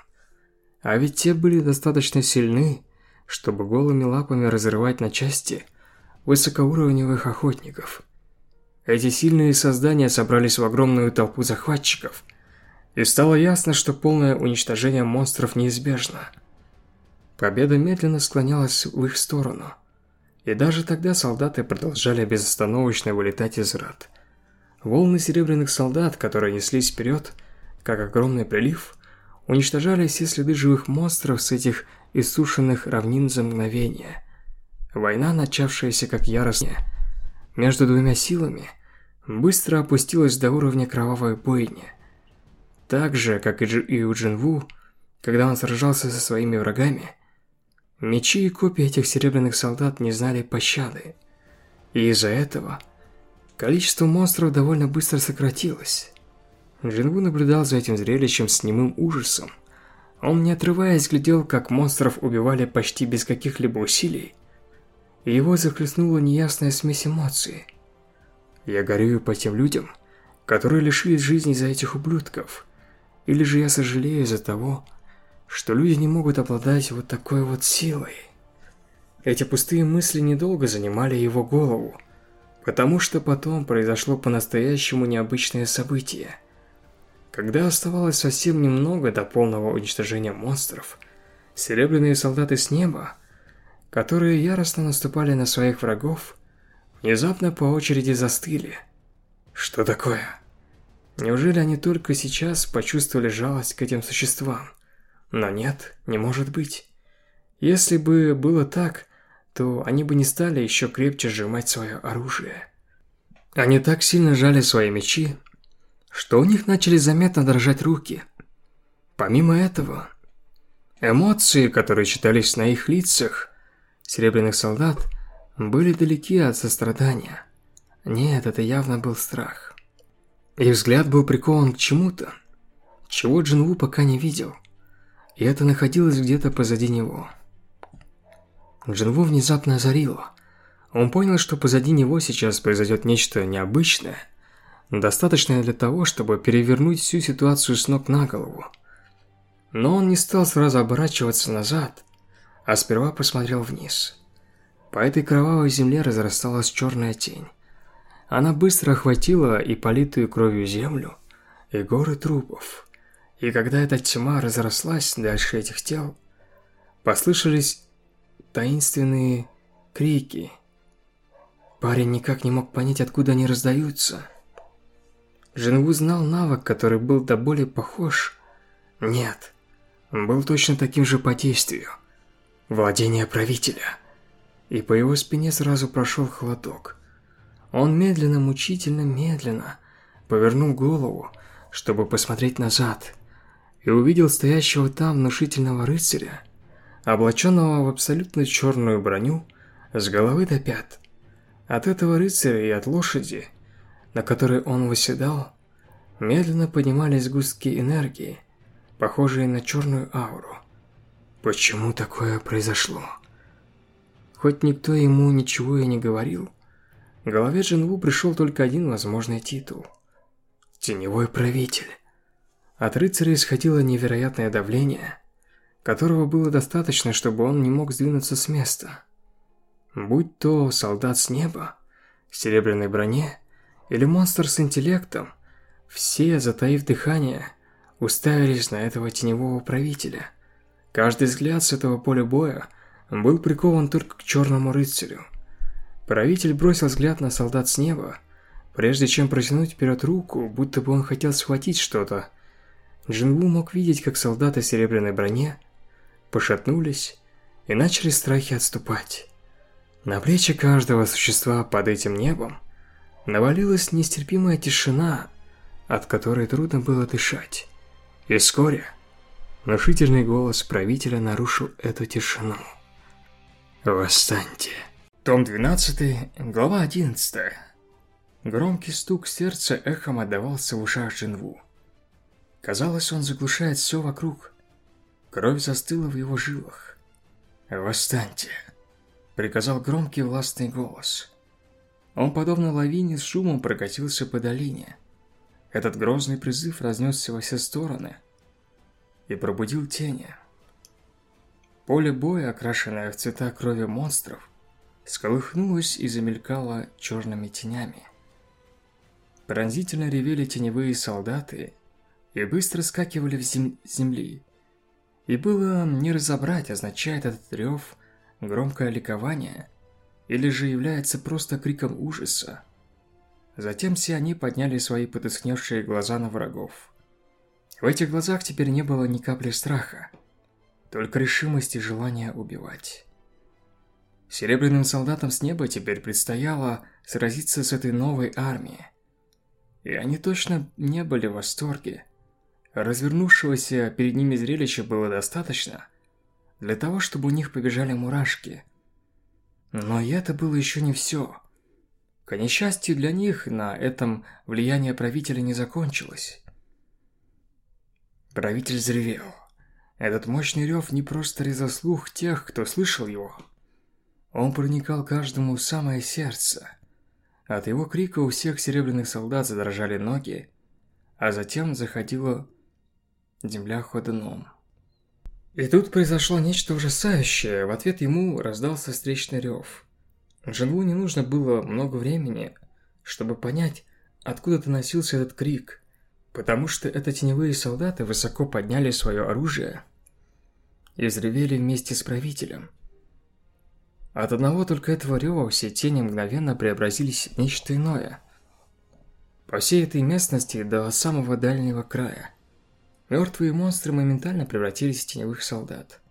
S1: А ведь те были достаточно сильны, чтобы голыми лапами разрывать на части высокоуровневых охотников. Эти сильные создания собрались в огромную толпу захватчиков, и стало ясно, что полное уничтожение монстров неизбежно. Победа медленно склонялась в их сторону, и даже тогда солдаты продолжали безостановочно вылетать из рад. Волны серебряных солдат, которые неслись вперед, как огромный прилив, уничтожали все следы живых монстров с этих иссушенных равнин за мгновение. Война, начавшаяся как яростная, между двумя силами быстро опустилась до уровня кровавой бойни. Так же, как и у Джинву, когда он сражался со своими врагами, мечи и копья этих серебряных солдат не знали пощады. И из-за этого количество монстров довольно быстро сократилось. Джинву наблюдал за этим зрелищем с немым ужасом. Он, не отрываясь, глядел, как монстров убивали почти без каких-либо усилий, его захлестнула неясная смесь эмоций. Я горюю по тем людям, которые лишились жизни из-за этих ублюдков. Или же я сожалею из-за того, что люди не могут обладать вот такой вот силой. Эти пустые мысли недолго занимали его голову, потому что потом произошло по-настоящему необычное событие. Когда оставалось совсем немного до полного уничтожения монстров, серебряные солдаты с неба которые яростно наступали на своих врагов, внезапно по очереди застыли. Что такое? Неужели они только сейчас почувствовали жалость к этим существам? Но нет, не может быть. Если бы было так, то они бы не стали еще крепче сжимать свое оружие. Они так сильно жали свои мечи, что у них начали заметно дрожать руки. Помимо этого, эмоции, которые читались на их лицах, серебряных солдат были далеки от сострадания. Нет, это явно был страх. Их взгляд был прикован к чему-то, чего Джинву пока не видел, и это находилось где-то позади него. Джинву внезапно озарило. Он понял, что позади него сейчас произойдет нечто необычное, достаточное для того, чтобы перевернуть всю ситуацию с ног на голову. Но он не стал сразу оборачиваться назад, а сперва посмотрел вниз. По этой кровавой земле разрасталась черная тень. Она быстро охватила и политую кровью землю, и горы трупов. И когда эта тьма разрослась дальше этих тел, послышались таинственные крики. Парень никак не мог понять, откуда они раздаются. Женву знал навык, который был до боли похож. Нет, был точно таким же по действию. Владение правителя. И по его спине сразу прошел холодок. Он медленно, мучительно, медленно повернул голову, чтобы посмотреть назад, и увидел стоящего там внушительного рыцаря, облаченного в абсолютно черную броню с головы до пят. От этого рыцаря и от лошади, на которой он восседал, медленно поднимались густки энергии, похожие на черную ауру. Почему такое произошло? Хоть никто ему ничего и не говорил, в голове Джинву пришел только один возможный титул – Теневой правитель. От рыцаря исходило невероятное давление, которого было достаточно, чтобы он не мог сдвинуться с места. Будь то солдат с неба, в серебряной броне, или монстр с интеллектом, все, затаив дыхание, уставились на этого теневого правителя. Каждый взгляд с этого поля боя был прикован только к черному рыцарю. Правитель бросил взгляд на солдат с неба, прежде чем протянуть вперед руку, будто бы он хотел схватить что-то. Джинву мог видеть, как солдаты в серебряной броне пошатнулись и начали страхи отступать. На плечи каждого существа под этим небом навалилась нестерпимая тишина, от которой трудно было дышать. И вскоре внушительный голос правителя нарушил эту тишину. «Восстаньте!» Том 12, глава 11. Громкий стук сердца эхом отдавался в ушах Джинву. Казалось, он заглушает все вокруг. Кровь застыла в его жилах. «Восстаньте!» – приказал громкий властный голос. Он, подобно лавине, с шумом прокатился по долине. Этот грозный призыв разнесся во все стороны и пробудил тени. Поле боя, окрашенное в цвета крови монстров, сколыхнулась и замелькала черными тенями. Пронзительно ревели теневые солдаты и быстро скакивали в зем... земли. И было не разобрать, означает этот рев громкое ликование или же является просто криком ужаса. Затем все они подняли свои потускневшие глаза на врагов. В этих глазах теперь не было ни капли страха, только решимость и желание убивать. Серебряным солдатам с неба теперь предстояло сразиться с этой новой армией. И они точно не были в восторге. Развернувшегося перед ними зрелища было достаточно для того, чтобы у них побежали мурашки. Но и это было еще не все. К несчастью для них, на этом влияние правителя не закончилось. Правитель взревел. Этот мощный рев не просто резал слух тех, кто слышал его – он проникал каждому в самое сердце. От его крика у всех серебряных солдат задрожали ноги, а затем заходила земля ходуном. И тут произошло нечто ужасающее. В ответ ему раздался встречный рев. Джинву не нужно было много времени, чтобы понять, откуда доносился этот крик, потому что это теневые солдаты высоко подняли свое оружие и взревели вместе с правителем – от одного только этого рева все тени мгновенно преобразились в нечто иное. По всей этой местности до самого дальнего края. Мертвые монстры моментально превратились в теневых солдат.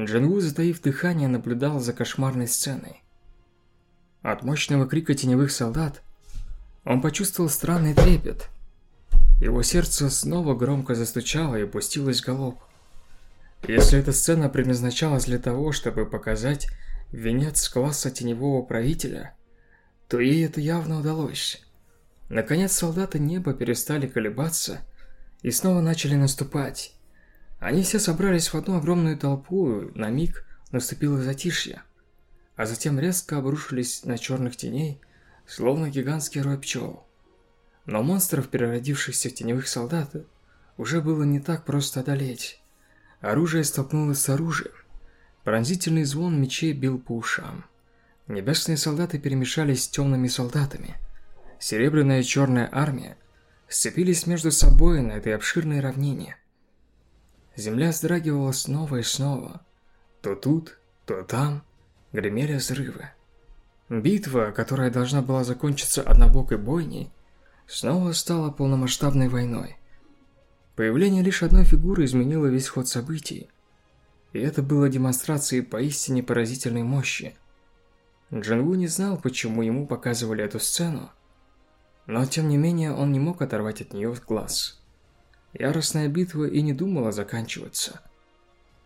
S1: Джингу, затаив дыхание, наблюдал за кошмарной сценой. От мощного крика теневых солдат он почувствовал странный трепет. Его сердце снова громко застучало и пустилось в галоп. Если эта сцена предназначалась для того, чтобы показать венец класса теневого правителя, то ей это явно удалось. Наконец солдаты неба перестали колебаться и снова начали наступать. Они все собрались в одну огромную толпу, на миг наступило затишье, а затем резко обрушились на черных теней, словно гигантский рой пчел. Но монстров, переродившихся в теневых солдат, уже было не так просто одолеть. Оружие столкнулось с оружием. Пронзительный звон мечей бил по ушам. Небесные солдаты перемешались с темными солдатами. Серебряная и черная армия сцепились между собой на этой обширной равнине. Земля вздрагивала снова и снова. То тут, то там гремели взрывы. Битва, которая должна была закончиться однобокой бойней, снова стала полномасштабной войной. Появление лишь одной фигуры изменило весь ход событий. И это было демонстрацией поистине поразительной мощи. Джинву не знал, почему ему показывали эту сцену, но тем не менее он не мог оторвать от нее глаз. Яростная битва и не думала заканчиваться.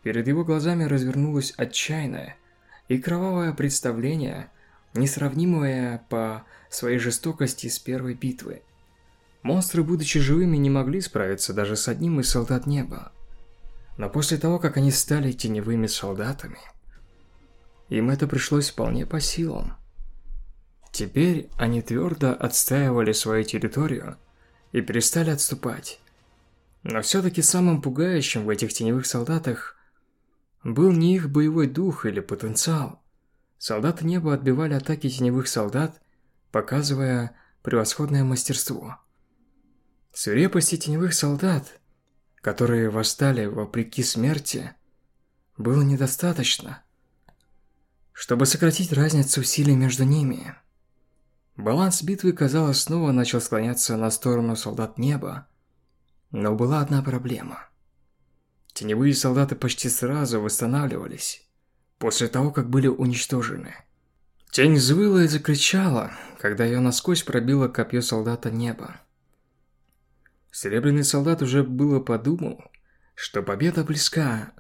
S1: Перед его глазами развернулось отчаянное и кровавое представление, несравнимое по своей жестокости с первой битвы. Монстры, будучи живыми, не могли справиться даже с одним из солдат неба. Но после того, как они стали теневыми солдатами, им это пришлось вполне по силам. Теперь они твердо отстаивали свою территорию и перестали отступать. Но все-таки самым пугающим в этих теневых солдатах был не их боевой дух или потенциал. Солдаты неба отбивали атаки теневых солдат, показывая превосходное мастерство. Свирепости теневых солдат, которые восстали вопреки смерти, было недостаточно, чтобы сократить разницу силы между ними. Баланс битвы, казалось, снова начал склоняться на сторону солдат неба, но была одна проблема. Теневые солдаты почти сразу восстанавливались, после того, как были уничтожены. Тень взвыла и закричала, когда ее насквозь пробило копье солдата неба. Серебряный солдат уже было подумал, что победа близка.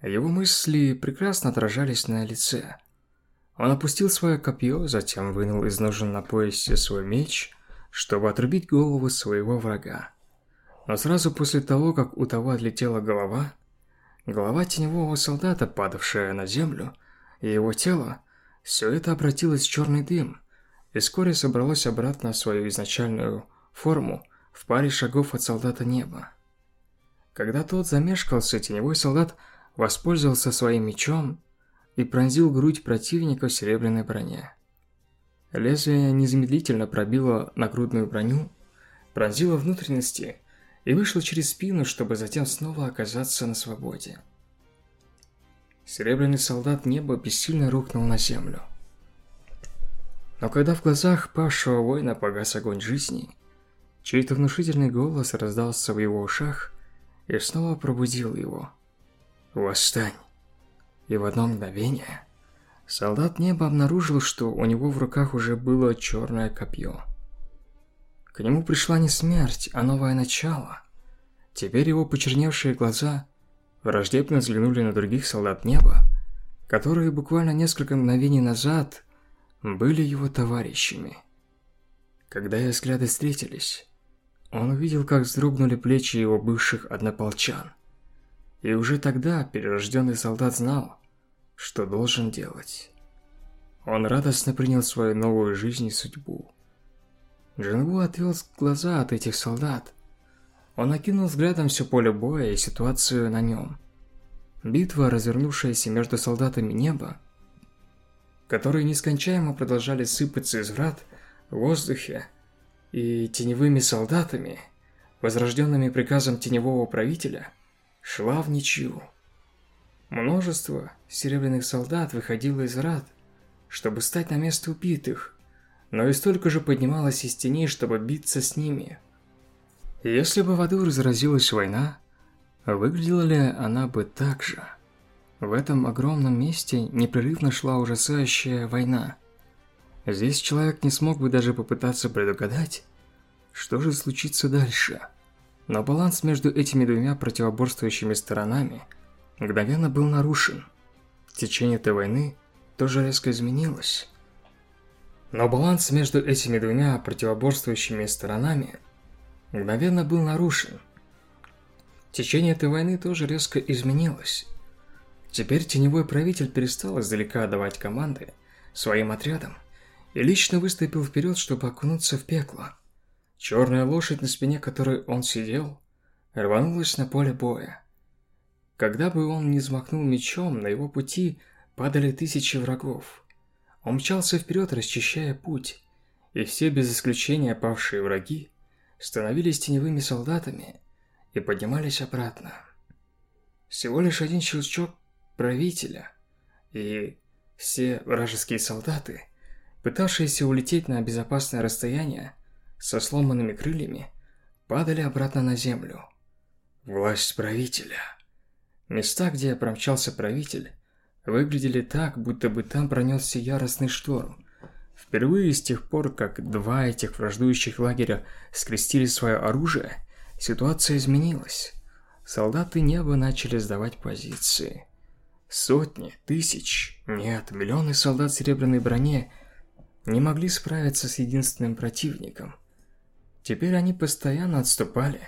S1: Его мысли прекрасно отражались на лице. Он опустил свое копье, затем вынул из ножен на поясе свой меч, чтобы отрубить голову своего врага. Но сразу после того, как у того отлетела голова, голова теневого солдата, падавшая на землю, и его тело, все это обратилось в черный дым и вскоре собралось обратно в свою изначальную форму – в паре шагов от солдата неба. Когда тот замешкался, теневой солдат воспользовался своим мечом и пронзил грудь противника в серебряной броне. Лезвие незамедлительно пробило нагрудную броню, пронзило внутренности и вышло через спину, чтобы затем снова оказаться на свободе. Серебряный солдат неба бессильно рухнул на землю. Но когда в глазах павшего воина погас огонь жизни, Чей-то внушительный голос раздался в его ушах и снова пробудил его. «Восстань!» И в одно мгновение солдат неба обнаружил, что у него в руках уже было черное копье. К нему пришла не смерть, а новое начало. Теперь его почерневшие глаза враждебно взглянули на других солдат неба, которые буквально несколько мгновений назад были его товарищами. Когда их взгляды встретились, он увидел, как вздрогнули плечи его бывших однополчан. И уже тогда перерожденный солдат знал, что должен делать. Он радостно принял свою новую жизнь и судьбу. Джинву отвел глаза от этих солдат. Он окинул взглядом все поле боя и ситуацию на нем. Битва, развернувшаяся между солдатами неба, которые нескончаемо продолжали сыпаться из врат в воздухе, и теневыми солдатами, возрожденными приказом теневого правителя, шла в ничью. Множество серебряных солдат выходило из рад, чтобы стать на место убитых, но и столько же поднималось из теней, чтобы биться с ними. Если бы в аду разразилась война, выглядела ли она бы так же? В этом огромном месте непрерывно шла ужасающая война – Здесь человек не смог бы даже попытаться предугадать, что же случится дальше. Но баланс между этими двумя противоборствующими сторонами мгновенно был нарушен. Течение этой войны тоже резко изменилось. Но баланс между этими двумя противоборствующими сторонами мгновенно был нарушен. Течение этой войны тоже резко изменилось. Теперь теневой правитель перестал издалека давать команды своим отрядам и лично выступил вперед, чтобы окунуться в пекло. Черная лошадь, на спине которой он сидел, рванулась на поле боя. Когда бы он ни взмахнул мечом, на его пути падали тысячи врагов. Он мчался вперед, расчищая путь, и все без исключения павшие враги становились теневыми солдатами и поднимались обратно. Всего лишь один щелчок правителя, и все вражеские солдаты, пытавшиеся улететь на безопасное расстояние со сломанными крыльями, падали обратно на землю. Власть правителя. Места, где промчался правитель, выглядели так, будто бы там пронесся яростный шторм. Впервые с тех пор, как два этих враждующих лагеря скрестили свое оружие, ситуация изменилась. Солдаты неба начали сдавать позиции. Сотни, тысяч, нет, миллионы солдат в серебряной броне не могли справиться с единственным противником. Теперь они постоянно отступали.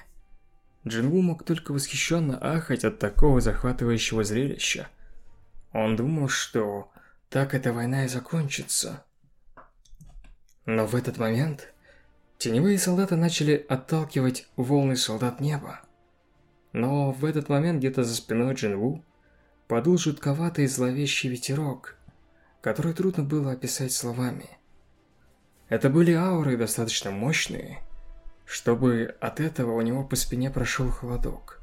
S1: Джинву мог только восхищенно ахать от такого захватывающего зрелища. Он думал, что так эта война и закончится. Но в этот момент теневые солдаты начали отталкивать волны солдат неба. Но в этот момент где-то за спиной Джинву подул жутковатый зловещий ветерок, который трудно было описать словами. Это были ауры достаточно мощные, чтобы от этого у него по спине прошел холодок.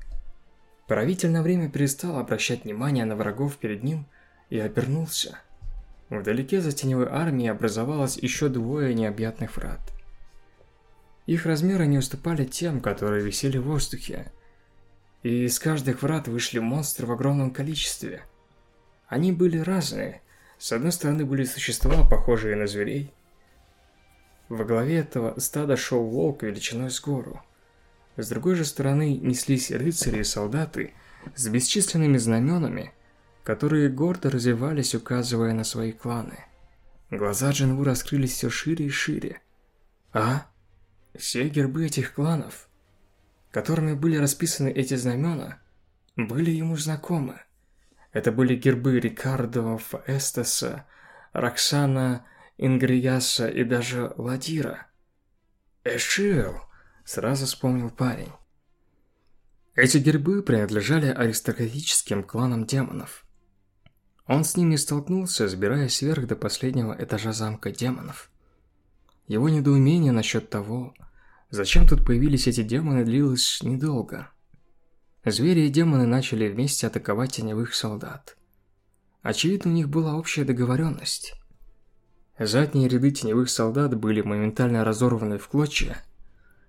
S1: Правитель на время перестал обращать внимание на врагов перед ним и обернулся. Вдалеке за теневой армией образовалось еще двое необъятных врат. Их размеры не уступали тем, которые висели в воздухе, и из каждых врат вышли монстры в огромном количестве. Они были разные. С одной стороны были существа, похожие на зверей. Во главе этого стада шел волк величиной с гору. С другой же стороны неслись рыцари и солдаты с бесчисленными знаменами, которые гордо развивались, указывая на свои кланы. Глаза Джинву раскрылись все шире и шире. А? Все гербы этих кланов которыми были расписаны эти знамена, были ему знакомы. Это были гербы Рикардо Фаэстаса, Роксана, Ингрияса и даже Ладира. «Эшил!» – сразу вспомнил парень. Эти гербы принадлежали аристократическим кланам демонов. Он с ними столкнулся, сбираясь вверх до последнего этажа замка демонов. Его недоумение насчет того, Зачем тут появились эти демоны, длилось недолго. Звери и демоны начали вместе атаковать теневых солдат. Очевидно, у них была общая договоренность. Задние ряды теневых солдат были моментально разорваны в клочья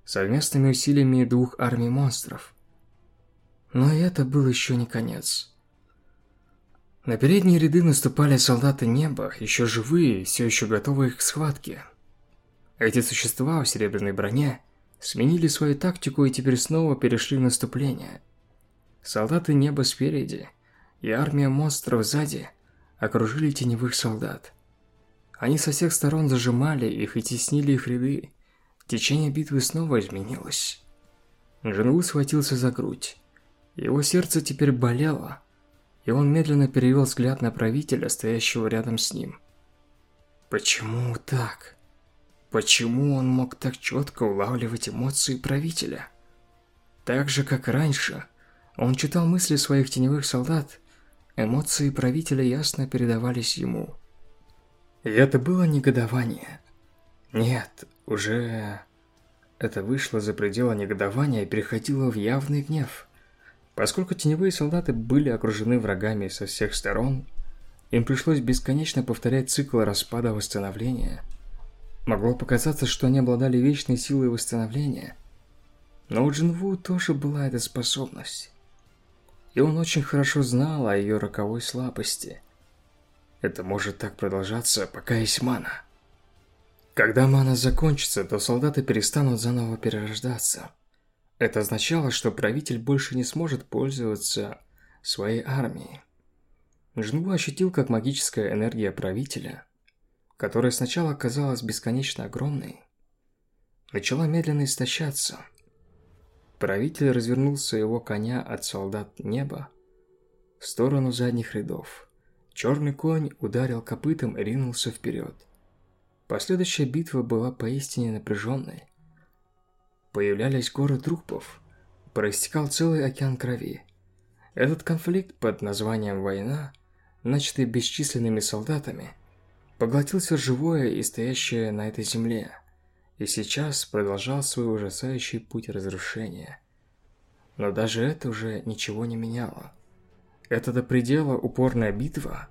S1: совместными усилиями двух армий монстров. Но это был еще не конец. На передние ряды наступали солдаты неба, еще живые, все еще готовые к схватке. Эти существа в серебряной броне сменили свою тактику и теперь снова перешли в наступление. Солдаты неба спереди и армия монстров сзади окружили теневых солдат. Они со всех сторон зажимали их и теснили их ряды. Течение битвы снова изменилось. Джинву схватился за грудь. Его сердце теперь болело, и он медленно перевел взгляд на правителя, стоящего рядом с ним. Почему так? Почему он мог так четко улавливать эмоции правителя? Так же, как раньше, он читал мысли своих теневых солдат, эмоции правителя ясно передавались ему. И это было негодование. Нет, уже... Это вышло за пределы негодования и переходило в явный гнев. Поскольку теневые солдаты были окружены врагами со всех сторон, им пришлось бесконечно повторять цикл распада-восстановления – Могло показаться, что они обладали вечной силой восстановления. Но у Джинву тоже была эта способность. И он очень хорошо знал о ее роковой слабости. Это может так продолжаться, пока есть мана. Когда мана закончится, то солдаты перестанут заново перерождаться. Это означало, что правитель больше не сможет пользоваться своей армией. Джинву ощутил, как магическая энергия правителя которая сначала казалась бесконечно огромной, начала медленно истощаться. Правитель развернул своего коня от солдат неба в сторону задних рядов. Черный конь ударил копытом и ринулся вперед. Последующая битва была поистине напряженной. Появлялись горы трупов, проистекал целый океан крови. Этот конфликт под названием «Война», начатый бесчисленными солдатами, поглотил все живое и стоящее на этой земле, и сейчас продолжал свой ужасающий путь разрушения. Но даже это уже ничего не меняло. Эта до предела упорная битва,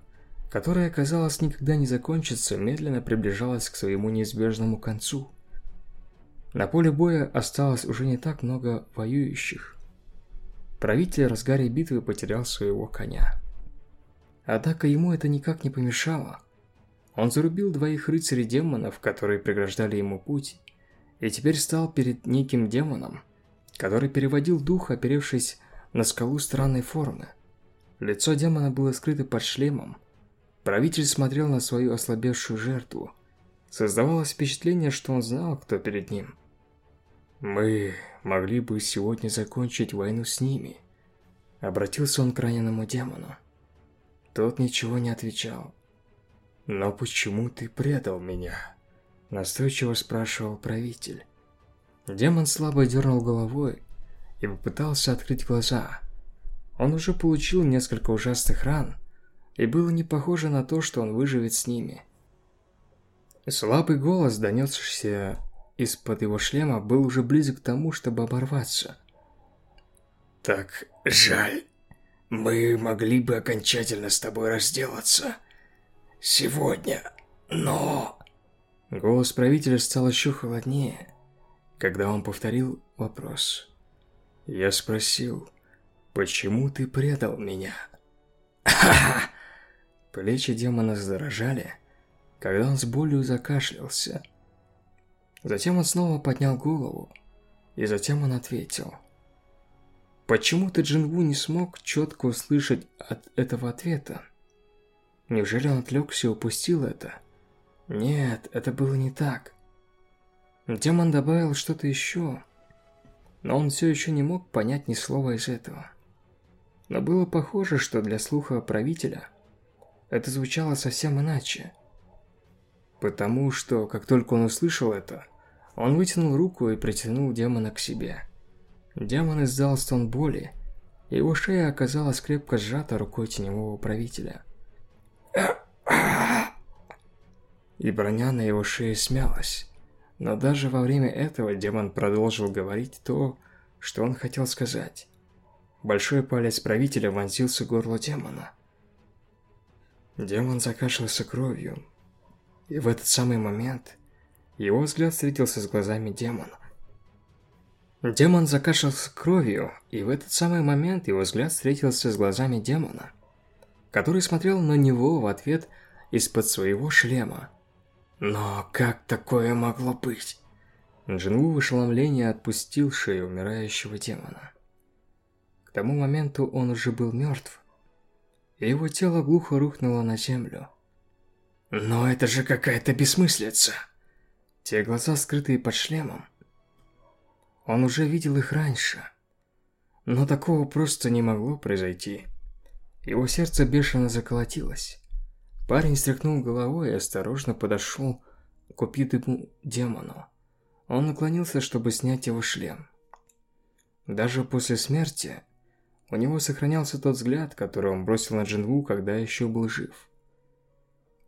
S1: которая, казалось, никогда не закончится, медленно приближалась к своему неизбежному концу. На поле боя осталось уже не так много воюющих. Правитель в разгаре битвы потерял своего коня. Однако ему это никак не помешало. Он зарубил двоих рыцарей демонов, которые преграждали ему путь, и теперь стал перед неким демоном, который переводил дух, оперевшись на скалу странной формы. Лицо демона было скрыто под шлемом. Правитель смотрел на свою ослабевшую жертву. Создавалось впечатление, что он знал, кто перед ним. «Мы могли бы сегодня закончить войну с ними», — обратился он к раненому демону. Тот ничего не отвечал. «Но почему ты предал меня?» Настойчиво спрашивал правитель. Демон слабо дернул головой и попытался открыть глаза. Он уже получил несколько ужасных ран, и было не похоже на то, что он выживет с ними. Слабый голос, донесшийся из-под его шлема, был уже близок к тому, чтобы оборваться. «Так жаль. Мы могли бы окончательно с тобой разделаться. Сегодня, но...» Голос правителя стал еще холоднее, когда он повторил вопрос. Я спросил, почему ты предал меня? Плечи демона задрожали, когда он с болью закашлялся. Затем он снова поднял голову, и затем он ответил. Почему-то Джинву не смог четко услышать от этого ответа. Неужели он отвлекся и упустил это? Нет, это было не так. Демон добавил что-то еще, но он все еще не мог понять ни слова из этого. Но было похоже, что для слуха правителя это звучало совсем иначе. Потому что, как только он услышал это, он вытянул руку и притянул демона к себе. Демон издал стон боли, и его шея оказалась крепко сжата рукой теневого правителя и броня на его шее смялась. Но даже во время этого демон продолжил говорить то, что он хотел сказать. Большой палец правителя вонзился в горло демона. Демон закашлялся кровью, и в этот самый момент его взгляд встретился с глазами демона. Демон закашлялся кровью, и в этот самый момент его взгляд встретился с глазами демона, который смотрел на него в ответ из-под своего шлема. Но как такое могло быть? Джинву в ошеломлении отпустил шею умирающего демона. Тому моменту он уже был мертв, его тело глухо рухнуло на землю. Но это же какая-то бессмыслица. Те глаза, скрытые под шлемом. Он уже видел их раньше. Но такого просто не могло произойти. Его сердце бешено заколотилось. Парень стряхнул головой и осторожно подошел к убитому демону. Он наклонился, чтобы снять его шлем. Даже после смерти у него сохранялся тот взгляд, который он бросил на Джинву, когда еще был жив.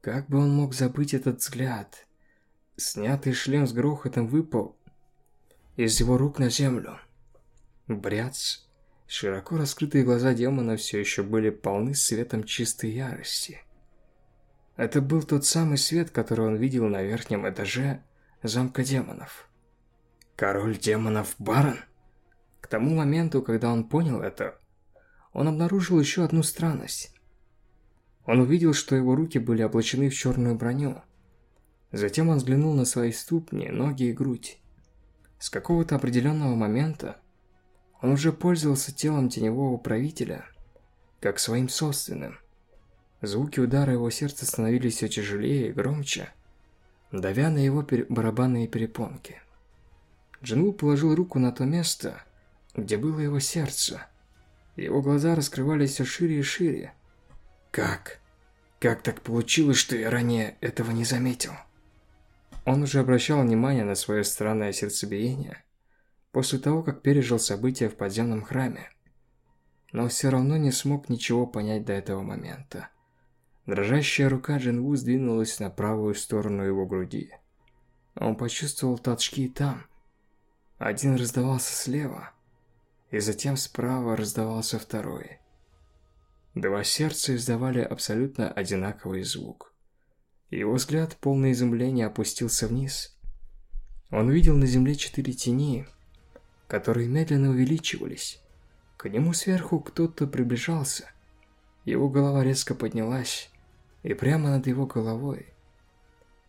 S1: Как бы он мог забыть этот взгляд? Снятый шлем с грохотом выпал из его рук на землю. Бряц. Широко раскрытые глаза демона все еще были полны светом чистой ярости. Это был тот самый свет, который он видел на верхнем этаже замка демонов. Король демонов Барон? К тому моменту, когда он понял это, он обнаружил еще одну странность. Он увидел, что его руки были облачены в черную броню. Затем он взглянул на свои ступни, ноги и грудь. С какого-то определенного момента он уже пользовался телом теневого правителя, как своим собственным. Звуки удара его сердца становились все тяжелее и громче, давя на его пер... барабанные перепонки. Джинву положил руку на то место, где было его сердце. Его глаза раскрывались все шире и шире. «Как? Как так получилось, что я ранее этого не заметил?» Он уже обращал внимание на свое странное сердцебиение после того, как пережил события в подземном храме. но все равно не смог ничего понять до этого момента. Дрожащая рука Джинву сдвинулась на правую сторону его груди. Он почувствовал толчки там. Один раздавался слева, и затем справа раздавался второй. Два сердца издавали абсолютно одинаковый звук. Его взгляд, полный изумления, опустился вниз. Он видел на земле четыре тени, которые медленно увеличивались. К нему сверху кто-то приближался. Его голова резко поднялась, и прямо над его головой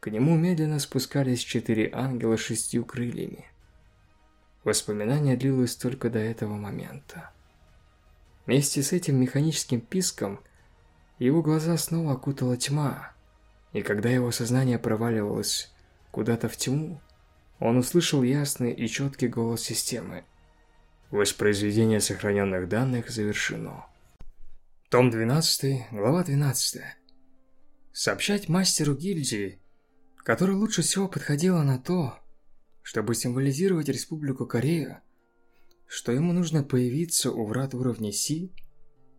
S1: к нему медленно спускались четыре ангела с шестью крыльями. Воспоминание длилось только до этого момента. Вместе с этим механическим писком его глаза снова окутала тьма, и когда его сознание проваливалось куда-то в тьму, он услышал ясный и четкий голос системы. Воспроизведение сохраненных данных завершено. Том 12, глава 12. Сообщать мастеру гильдии, который лучше всего подходило на то, чтобы символизировать Республику Корея, что ему нужно появиться у врат уровня Си,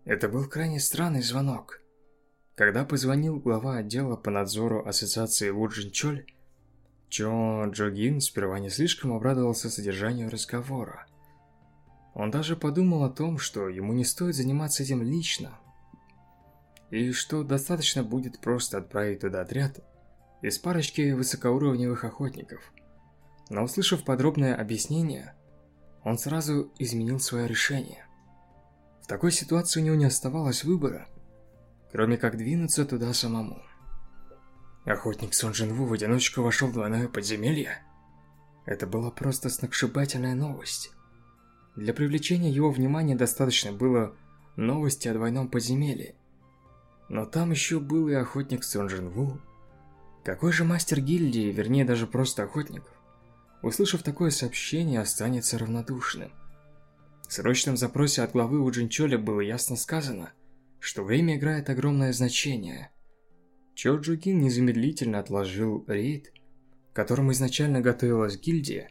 S1: это был крайне странный звонок. Когда позвонил глава отдела по надзору ассоциации Вуджин Чоль, Чо Джогин сперва не слишком обрадовался содержанию разговора. Он даже подумал о том, что ему не стоит заниматься этим лично, и что достаточно будет просто отправить туда отряд из парочки высокоуровневых охотников. Но услышав подробное объяснение, он сразу изменил свое решение. В такой ситуации у него не оставалось выбора, кроме как двинуться туда самому. Охотник Сон Джинву в одиночку вошел в двойное подземелье. Это была просто сногсшибательная новость. Для привлечения его внимания достаточно было новости о двойном подземелье. Но там еще был и охотник Сон Джинву. Какой же мастер гильдии, вернее даже просто охотник, услышав такое сообщение, останется равнодушным. В срочном запросе от главы Уджинчоля было ясно сказано, что время играет огромное значение. Чо Джугин незамедлительно отложил рейд, к которому изначально готовилась гильдия,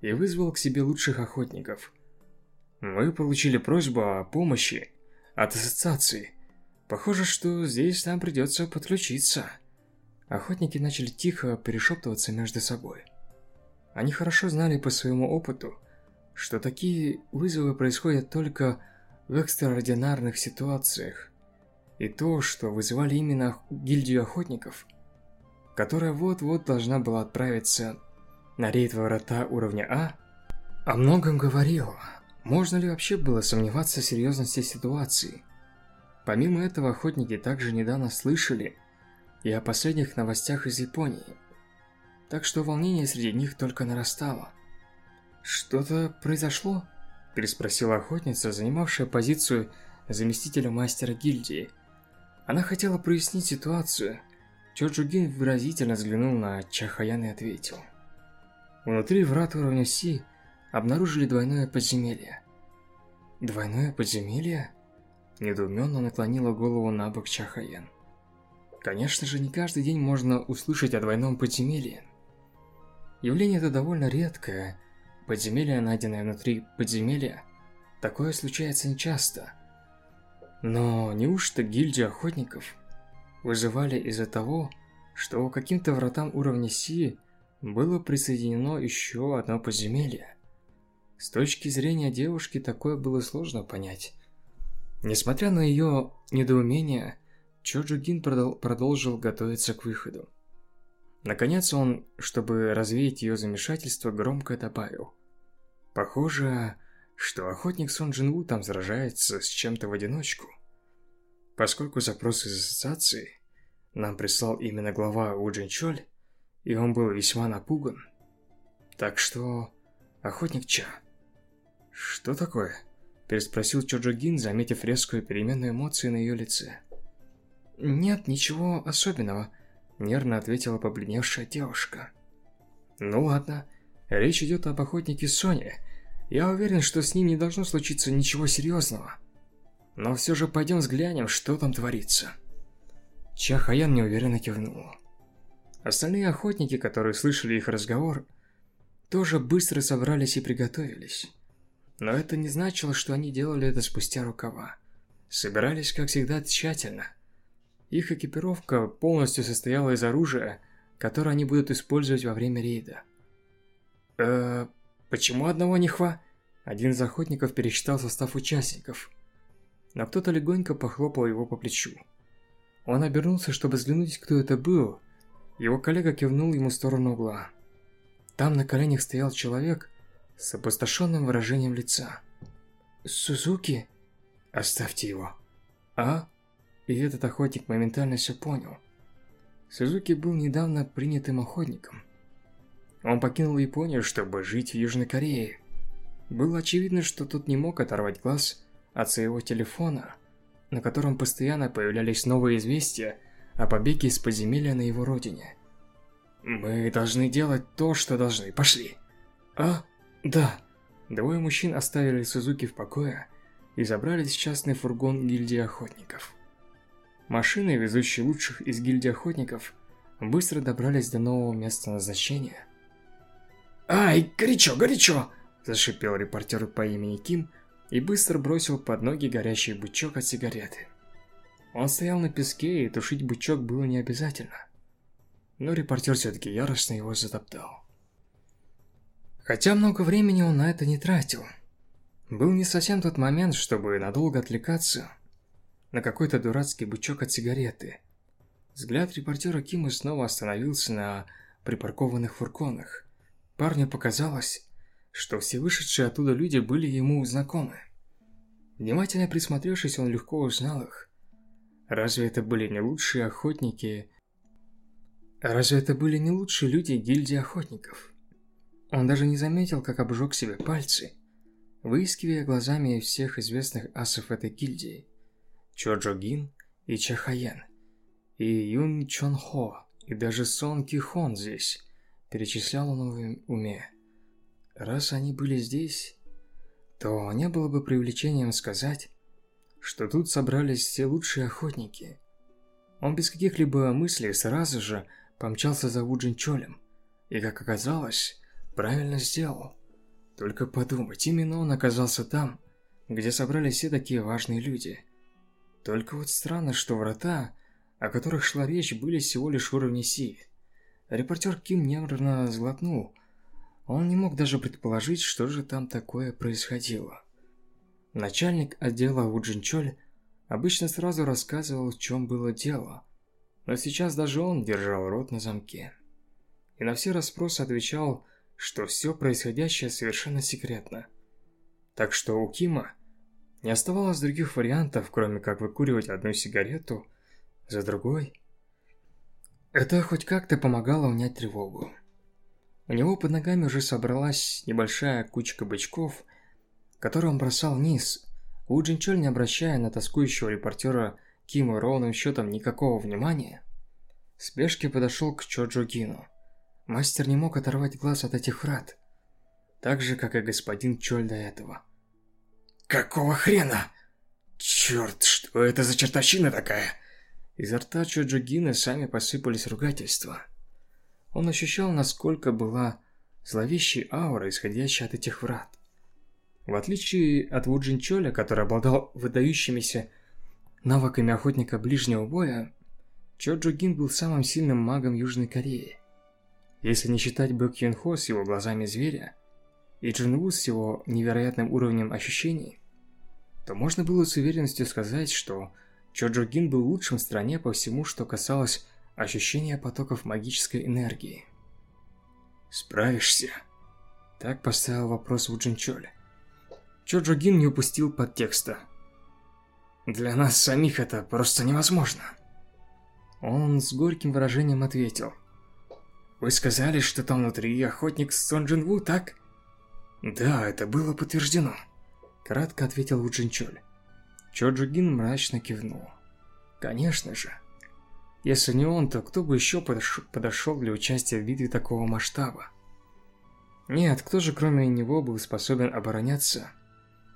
S1: и вызвал к себе лучших охотников. Мы получили просьбу о помощи от ассоциации. Похоже, что здесь нам придется подключиться. Охотники начали тихо перешептываться между собой. Они хорошо знали по своему опыту, что такие вызовы происходят только в экстраординарных ситуациях. И то, что вызывали именно гильдию охотников, которая вот-вот должна была отправиться на рейд ворота уровня А, о многом говорило. Можно ли вообще было сомневаться в серьезности ситуации? Помимо этого, охотники также недавно слышали и о последних новостях из Японии – так что волнение среди них только нарастало. «Что-то произошло?» – переспросила охотница, занимавшая позицию заместителя мастера гильдии. Она хотела прояснить ситуацию. Чоджугин выразительно взглянул на Чахаян и ответил. Внутри врат уровня Си обнаружили двойное подземелье. «Двойное подземелье?» Недоуменно наклонила голову на бок Чахаян. Конечно же, не каждый день можно услышать о двойном подземелье. Явление это довольно редкое. Подземелье, найденное внутри подземелья, такое случается нечасто. Но неужто гильдию охотников вызывали из-за того, что каким-то вратам уровня Си было присоединено еще одно подземелье? С точки зрения девушки такое было сложно понять. Несмотря на ее недоумение, Чоджугин продолжил готовиться к выходу. Наконец он, чтобы развеять ее замешательство, громко добавил. Похоже, что охотник Сон Джинву там сражается с чем-то в одиночку. Поскольку запрос из ассоциации нам прислал именно глава У Чоль, и он был весьма напуган. Так что... Охотник Ча. Что такое? Переспросил Чоджо заметив резкую переменную эмоции на ее лице. Нет, ничего особенного. Нервно ответила побледневшая девушка. Ну ладно, речь идет об охотнике Соне. Я уверен, что с ним не должно случиться ничего серьезного. Но все же пойдем взглянем, что там творится. Чахаян неуверенно кивнула. Остальные охотники, которые слышали их разговор, тоже быстро собрались и приготовились. Но это не значило, что они делали это спустя рукава. Собирались, как всегда, тщательно. Их экипировка полностью состояла из оружия, которое они будут использовать во время рейда. Э, почему одного не хва? Один из охотников пересчитал состав участников. Но кто-то легонько похлопал его по плечу. Он обернулся, чтобы взглянуть, кто это был. Его коллега кивнул ему в сторону угла. Там на коленях стоял человек с опустошенным выражением лица. «Сузуки?» «Оставьте его». «А?» И этот охотник моментально все понял. Сузуки был недавно принятым охотником. Он покинул Японию, чтобы жить в Южной Корее. Было очевидно, что тот не мог оторвать глаз от своего телефона, на котором постоянно появлялись новые известия о побеге из подземелья на его родине. «Мы должны делать то, что должны. Пошли!» «А? Да!» Двое мужчин оставили Сузуки в покое и забрались в частный фургон гильдии охотников. Машины, везущие лучших из гильдии охотников, быстро добрались до нового места назначения. «Ай, горячо, горячо!» – зашипел репортер по имени Ким и быстро бросил под ноги горящий бычок от сигареты. Он стоял на песке, и тушить бычок было не обязательно но репортер все-таки яростно его затоптал. Хотя много времени он на это не тратил. Был не совсем тот момент, чтобы надолго отвлекаться на какой-то дурацкий бычок от сигареты. Взгляд репортера Кима снова остановился на припаркованных фургонах. Парню показалось, что все вышедшие оттуда люди были ему знакомы. Внимательно присмотревшись, он легко узнал их. Разве это были не лучшие охотники Разве это были не лучшие люди гильдии охотников? Он даже не заметил, как обжег себе пальцы, выискивая глазами всех известных асов этой гильдии. Чо Джо Гин и Ча Хаян, и Юн Чон Хо, и даже Сон Ки Хон здесь, перечислял он в уме. Раз они были здесь, то не было бы привлечением сказать, что тут собрались все лучшие охотники. Он без каких-либо мыслей сразу же помчался за Вуджин Чолем. И, как оказалось, правильно сделал. Только подумать, именно он оказался там, где собрались все такие важные люди. Только вот странно, что врата, о которых шла речь, были всего лишь уровня Си. Репортер Ким нервно сглотнул. Он не мог даже предположить, что же там такое происходило. Начальник отдела Вуджин Чоль обычно сразу рассказывал, в чем было дело – но сейчас даже он держал рот на замке. И на все расспросы отвечал, что все происходящее совершенно секретно. Так что у Кима не оставалось других вариантов, кроме как выкуривать одну сигарету за другой. Это хоть как-то помогало унять тревогу. У него под ногами уже собралась небольшая кучка бычков, которую он бросал вниз. У Джинчоль, не обращая на тоскующего репортера Киму ровным счетом никакого внимания, в спешке подошел к Чоджо Гину. Мастер не мог оторвать глаз от этих врат, так же, как и господин Чоль до этого. «Какого хрена? Черт, что это за чертовщина такая?» Изо рта Чоджо Гина сами посыпались ругательства. Он ощущал, насколько была зловещая аура, исходящая от этих врат. В отличие от Вуджин Чоля, который обладал выдающимися навыками охотника ближнего боя, Чо Джо Гин был самым сильным магом Южной Кореи. Если не считать Бэк Юн Хо с его глазами зверя и Джин Ву с его невероятным уровнем ощущений, то можно было с уверенностью сказать, что Чо Джо Гин был лучшим в стране по всему, что касалось ощущения потоков магической энергии. «Справишься?» Так поставил вопрос Ву Джин Чоль. Чо Джо Гин не упустил подтекста. Для нас самих это просто невозможно. Он с горьким выражением ответил. Вы сказали, что там внутри охотник Сон Джин Ву, так? Да, это было подтверждено. Кратко ответил Ву Джин Чоль. Чо Джугин мрачно кивнул. Конечно же. Если не он, то кто бы еще подошел, подошел для участия в битве такого масштаба? Нет, кто же кроме него был способен обороняться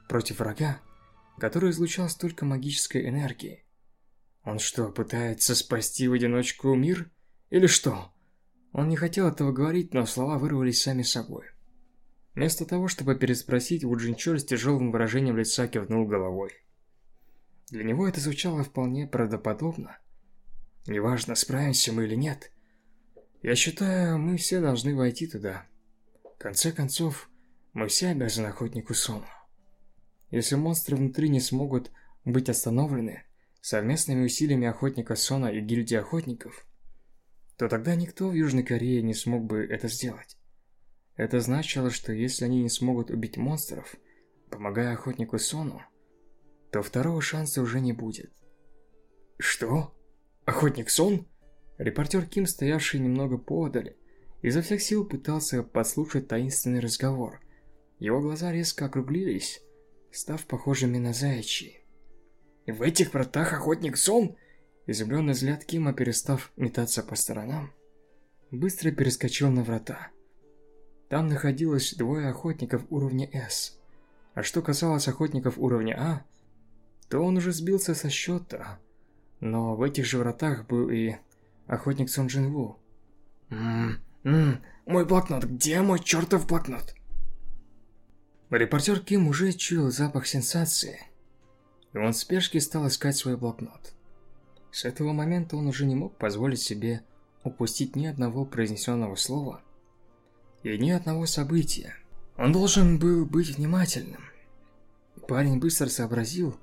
S1: против врага, который излучал столько магической энергии. Он что, пытается спасти в одиночку мир? Или что? Он не хотел этого говорить, но слова вырвались сами собой. Вместо того, чтобы переспросить, Вуджинчоль с тяжелым выражением лица кивнул головой. Для него это звучало вполне правдоподобно. Неважно, справимся мы или нет. Я считаю, мы все должны войти туда. В конце концов, мы все обязаны охотнику Сону. Если монстры внутри не смогут быть остановлены совместными усилиями охотника Сона и гильдии охотников, то тогда никто в Южной Корее не смог бы это сделать. Это значило, что если они не смогут убить монстров, помогая охотнику Сону, то второго шанса уже не будет. Что? Охотник Сон? Репортер Ким, стоявший немного поодаль, изо всех сил пытался подслушать таинственный разговор. Его глаза резко округлились, став похожими на заячьи. «В этих вратах охотник Сон?» Изумленный взгляд Кима, перестав метаться по сторонам, быстро перескочил на врата. Там находилось двое охотников уровня С. А что касалось охотников уровня А, то он уже сбился со счета. Но в этих же вратах был и охотник Сон Джин Ву. Ммм, ммм, мой блокнот, где мой чертов блокнот? Репортер Ким уже чуял запах сенсации. И он в спешке стал искать свой блокнот. С этого момента он уже не мог позволить себе упустить ни одного произнесенного слова и ни одного события. Он должен был быть внимательным. Парень быстро сообразил,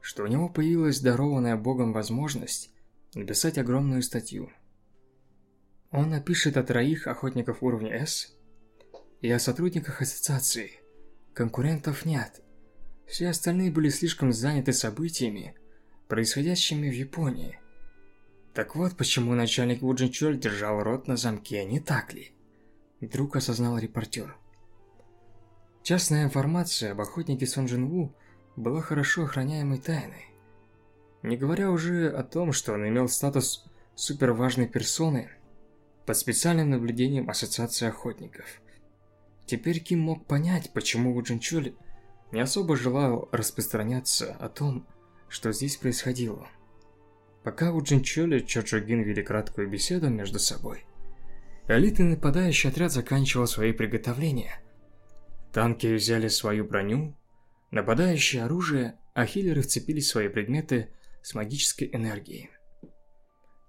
S1: что у него появилась дарованная Богом возможность написать огромную статью. Он напишет о троих охотников уровня S и о сотрудниках ассоциации. Конкурентов нет. Все остальные были слишком заняты событиями, происходящими в Японии. Так вот почему начальник Вуджинчоль держал рот на замке, не так ли? Вдруг осознал репортер. Частная информация об охотнике Сон Джин Ву была хорошо охраняемой тайной. Не говоря уже о том, что он имел статус суперважной персоны под специальным наблюдением Ассоциации охотников. Теперь Ким мог понять, почему Ву Джинчоль не особо желал распространяться о том, что здесь происходило. Пока у Джинчоли и Чо Джогин вели краткую беседу между собой, элитный нападающий отряд заканчивал свои приготовления. Танки взяли свою броню, нападающие оружие, а хиллеры вцепились в свои предметы с магической энергией.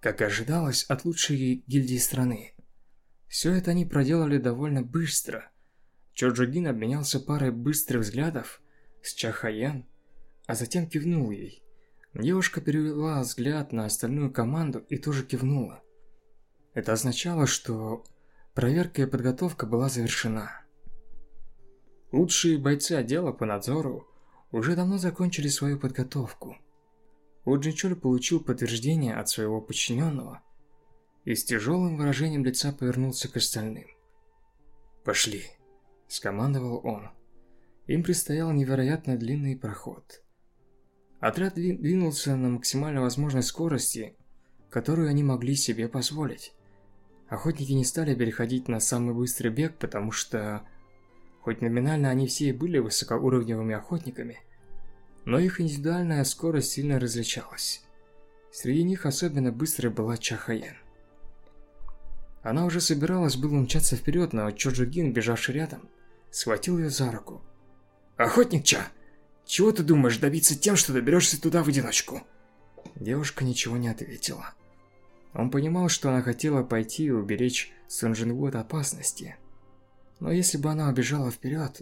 S1: Как ожидалось от лучшей гильдии страны. Все это они проделали довольно быстро. Чо Джогин обменялся парой быстрых взглядов с Чахаян, а затем кивнул ей. Девушка перевела взгляд на остальную команду и тоже кивнула. Это означало, что проверка и подготовка была завершена. Лучшие бойцы отдела по надзору уже давно закончили свою подготовку. Уджинчоль получил подтверждение от своего подчиненного и с тяжелым выражением лица повернулся к остальным. «Пошли», – скомандовал он. Им предстоял невероятно длинный проход. Отряд двинулся на максимально возможной скорости, которую они могли себе позволить. Охотники не стали переходить на самый быстрый бег, потому что, хоть номинально они все и были высокоуровневыми охотниками, но их индивидуальная скорость сильно различалась. Среди них особенно быстрой была Чахаян. Она уже собиралась было умчаться вперед, но Чоджугин, бежавший рядом, схватил ее за руку. «Охотник Ча!» Чего ты думаешь добиться тем, что доберешься туда в одиночку?» Девушка ничего не ответила. Он понимал, что она хотела пойти и уберечь Сунжингу от опасности. Но если бы она убежала вперед,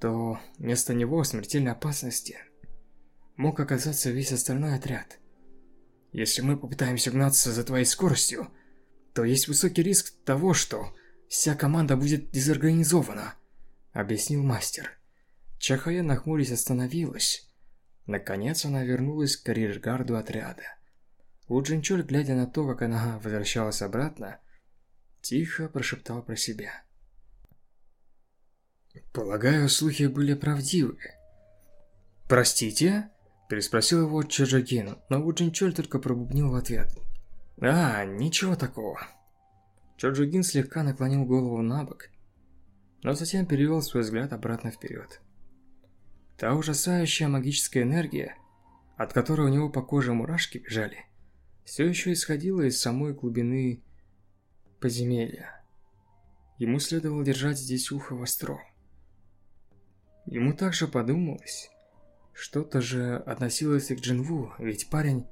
S1: то вместо него в смертельной опасности мог оказаться весь остальной отряд. Если мы попытаемся гнаться за твоей скоростью, то есть высокий риск того, что вся команда будет дезорганизована, объяснил мастер. Чахая, нахмурясь, остановилась. Наконец она вернулась к арьергарду отряда. У Джинчоль, глядя на то, как она возвращалась обратно, тихо прошептал про себя. «Полагаю, слухи были правдивы». «Простите?» – переспросил его Чжагин, но У Джинчоль только пробубнил в ответ. «А, ничего такого». Чоджигин слегка наклонил голову на бок, но затем перевел свой взгляд обратно вперед. Та ужасающая магическая энергия, от которой у него по коже мурашки бежали, все еще исходила из самой глубины подземелья. ему следовало держать здесь ухо востро. Ему также подумалось, что-то же относилось и к Джинву, ведь парень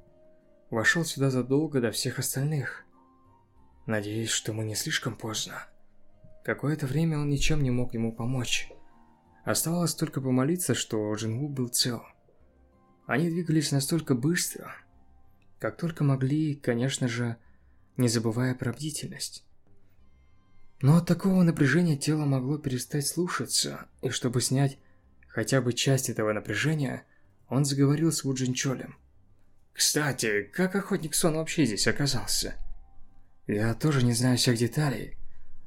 S1: вошел сюда задолго до всех остальных. Надеюсь, что мы не слишком поздно. Какое-то время он ничем не мог ему помочь. Оставалось только помолиться, что Джинву был цел. Они двигались настолько быстро, как только могли, конечно же, не забывая про бдительность. Но от такого напряжения тело могло перестать слушаться, и чтобы снять хотя бы часть этого напряжения, он заговорил с Вуджинчолем. «Кстати, как охотник Сон вообще здесь оказался?» «Я тоже не знаю всех деталей,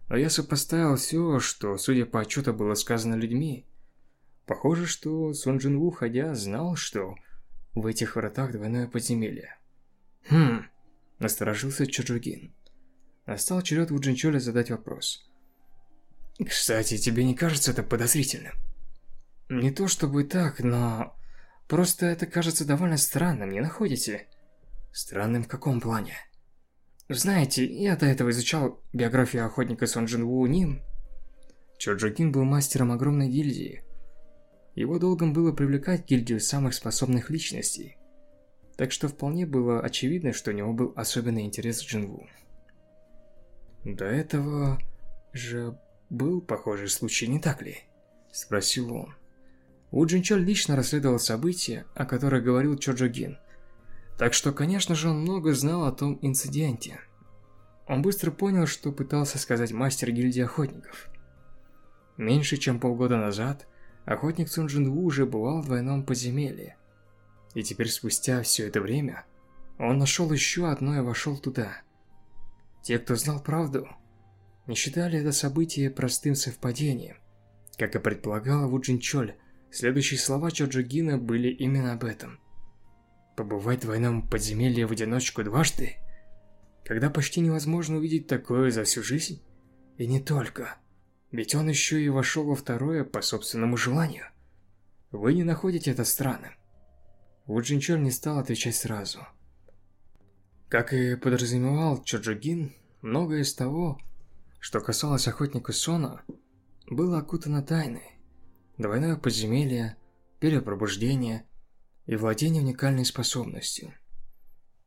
S1: но я сопоставил все, что, судя по отчету, было сказано людьми. Похоже, что Сон Джин Ву, ходя, знал, что в этих вратах двойное подземелье. Хм, насторожился Чоджугин. Настал черед Вуджинчоля задать вопрос. Кстати, тебе не кажется это подозрительным? Не то чтобы так, но... Просто это кажется довольно странным, не находите? Странным в каком плане? Знаете, я до этого изучал биографию охотника Сон Джин Ву Ним. Чоджугин был мастером огромной гильдии, его долгом было привлекать гильдию самых способных личностей. Так что вполне было очевидно, что у него был особенный интерес к Джинву. До этого же был похожий случай, не так ли? Спросил он. У Джинчоль лично расследовал события, о которых говорил Чо Джо Так что, конечно же, он много знал о том инциденте. Он быстро понял, что пытался сказать мастер гильдии охотников. Меньше чем полгода назад охотник Сун Джин Ву уже бывал в двойном подземелье. И теперь спустя все это время, он нашел еще одно и вошел туда. Те, кто знал правду, не считали это событие простым совпадением. Как и предполагала Ву Джин Чоль, следующие слова Чо Джо были именно об этом. Побывать в двойном подземелье в одиночку дважды? Когда почти невозможно увидеть такое за всю жизнь? И не только. Ведь он еще и вошел во второе по собственному желанию. Вы не находите это странным? Ву Джинчоль не стал отвечать сразу. Как и подразумевал Чоджугин, многое из того, что касалось охотника Сона, было окутано тайной. Двойное подземелье, перепробуждение и владение уникальной способностью.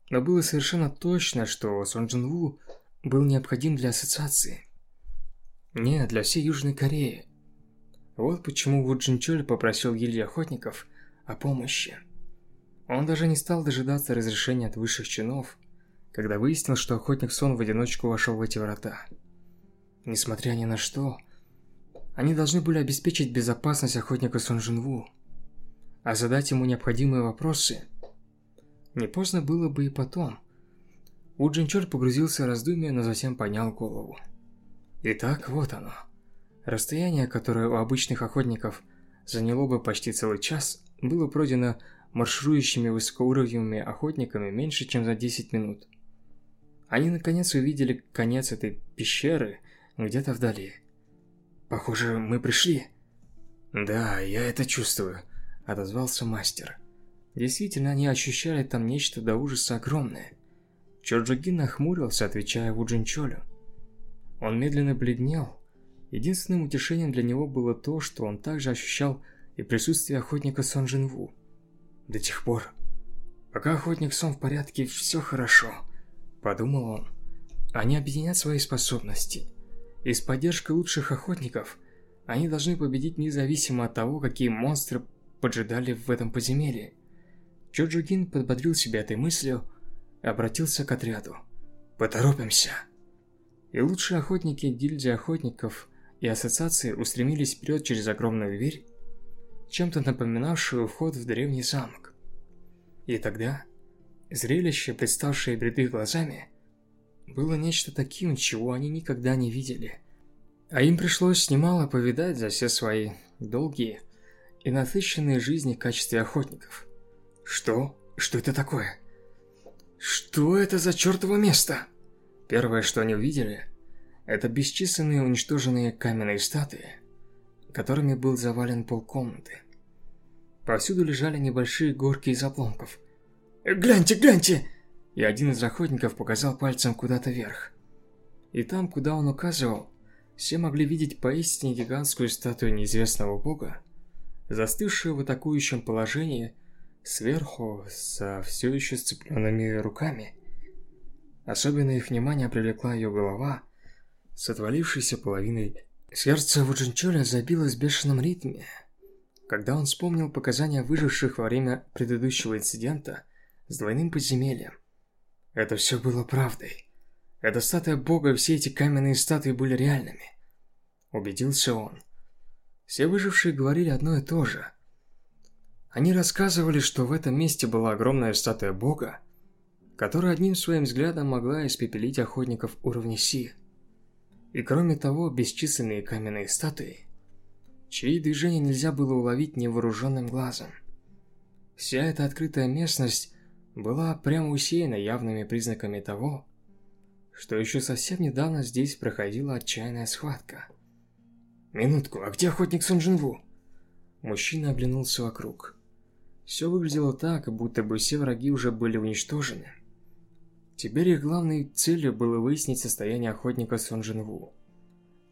S1: Но было совершенно точно, что Сон Джин Ву был необходим для ассоциации – нет, для всей Южной Кореи. Вот почему Ву Джинчоль попросил гильдии охотников о помощи. Он даже не стал дожидаться разрешения от высших чинов, когда выяснил, что охотник Сон в одиночку вошел в эти врата. Несмотря ни на что, они должны были обеспечить безопасность охотника Сон Джинву, а задать ему необходимые вопросы. Не поздно было бы и потом. У Джинчоль погрузился в раздумья, но затем поднял голову. Итак, вот оно. Расстояние, которое у обычных охотников заняло бы почти целый час, было пройдено марширующими высокоуровневыми охотниками меньше, чем за 10 минут. Они наконец увидели конец этой пещеры где-то вдали. «Похоже, мы пришли». «Да, я это чувствую», – отозвался мастер. Действительно, они ощущали там нечто до ужаса огромное. Чоджугин нахмурился, отвечая Вуджинчолю. Он медленно бледнел. Единственным утешением для него было то, что он также ощущал и присутствие охотника Сон Ву. До тех пор, пока охотник Сон в порядке, все хорошо, подумал он. Они объединят свои способности. И с поддержкой лучших охотников они должны победить независимо от того, какие монстры поджидали в этом подземелье. Чо Джугин подбодрил себя этой мыслью и обратился к отряду. «Поторопимся!» и лучшие охотники гильдии охотников и ассоциации устремились вперед через огромную дверь, чем-то напоминавшую вход в древний замок. И тогда зрелище, представшее перед их глазами, было нечто таким, чего они никогда не видели. А им пришлось немало повидать за все свои долгие и насыщенные жизни в качестве охотников. Что? Что это такое? Что это за чертово место? Первое, что они увидели, это бесчисленные уничтоженные каменные статуи, которыми был завален полкомнаты. Повсюду лежали небольшие горки из обломков. «Гляньте, гляньте!» И один из охотников показал пальцем куда-то вверх. И там, куда он указывал, все могли видеть поистине гигантскую статую неизвестного бога, застывшую в атакующем положении сверху со все еще сцепленными руками. Особенно их внимание привлекла ее голова с отвалившейся половиной. Сердце Вуджинчоля забилось в бешеном ритме, когда он вспомнил показания выживших во время предыдущего инцидента с двойным подземельем. Это все было правдой. Эта статуя бога все эти каменные статуи были реальными. Убедился он. Все выжившие говорили одно и то же. Они рассказывали, что в этом месте была огромная статуя бога, которая одним своим взглядом могла испепелить охотников уровня Си. И кроме того, бесчисленные каменные статуи, чьи движения нельзя было уловить невооруженным глазом. Вся эта открытая местность была прямо усеяна явными признаками того, что еще совсем недавно здесь проходила отчаянная схватка. «Минутку, а где охотник Сунжинву?» Мужчина оглянулся вокруг. Все выглядело так, будто бы все враги уже были уничтожены. Теперь их главной целью было выяснить состояние охотника Сунжинву.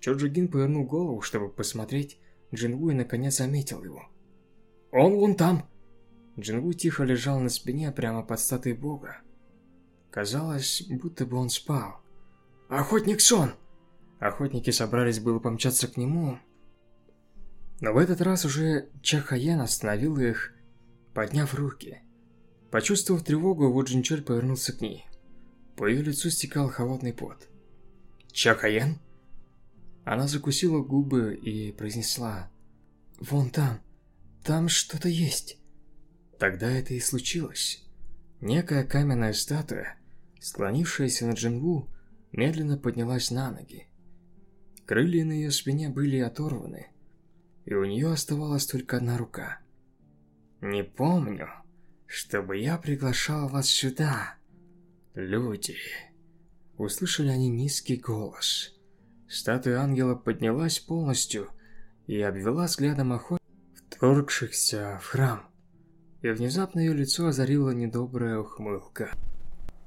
S1: Чоджигин повернул голову, чтобы посмотреть, Джингу и наконец заметил его. «Он вон там!» Джингу тихо лежал на спине прямо под статуей бога. Казалось, будто бы он спал. «Охотник Сон!» Охотники собрались было помчаться к нему, но в этот раз уже Чахаян остановил их, подняв руки. Почувствовав тревогу, Вуджинчоль повернулся к ней. По ее лицу стекал холодный пот. «Чахаян?» Она закусила губы и произнесла «Вон там, там что-то есть». Тогда это и случилось. Некая каменная статуя Склонившаяся над Джингу, медленно поднялась на ноги. Крылья на ее спине были оторваны, и у нее оставалась только одна рука. «Не помню, чтобы я приглашал вас сюда, люди». Услышали они низкий голос. Статуя ангела поднялась полностью и обвела взглядом охот, вторгшихся в храм. И внезапно ее лицо озарила недобрая ухмылка.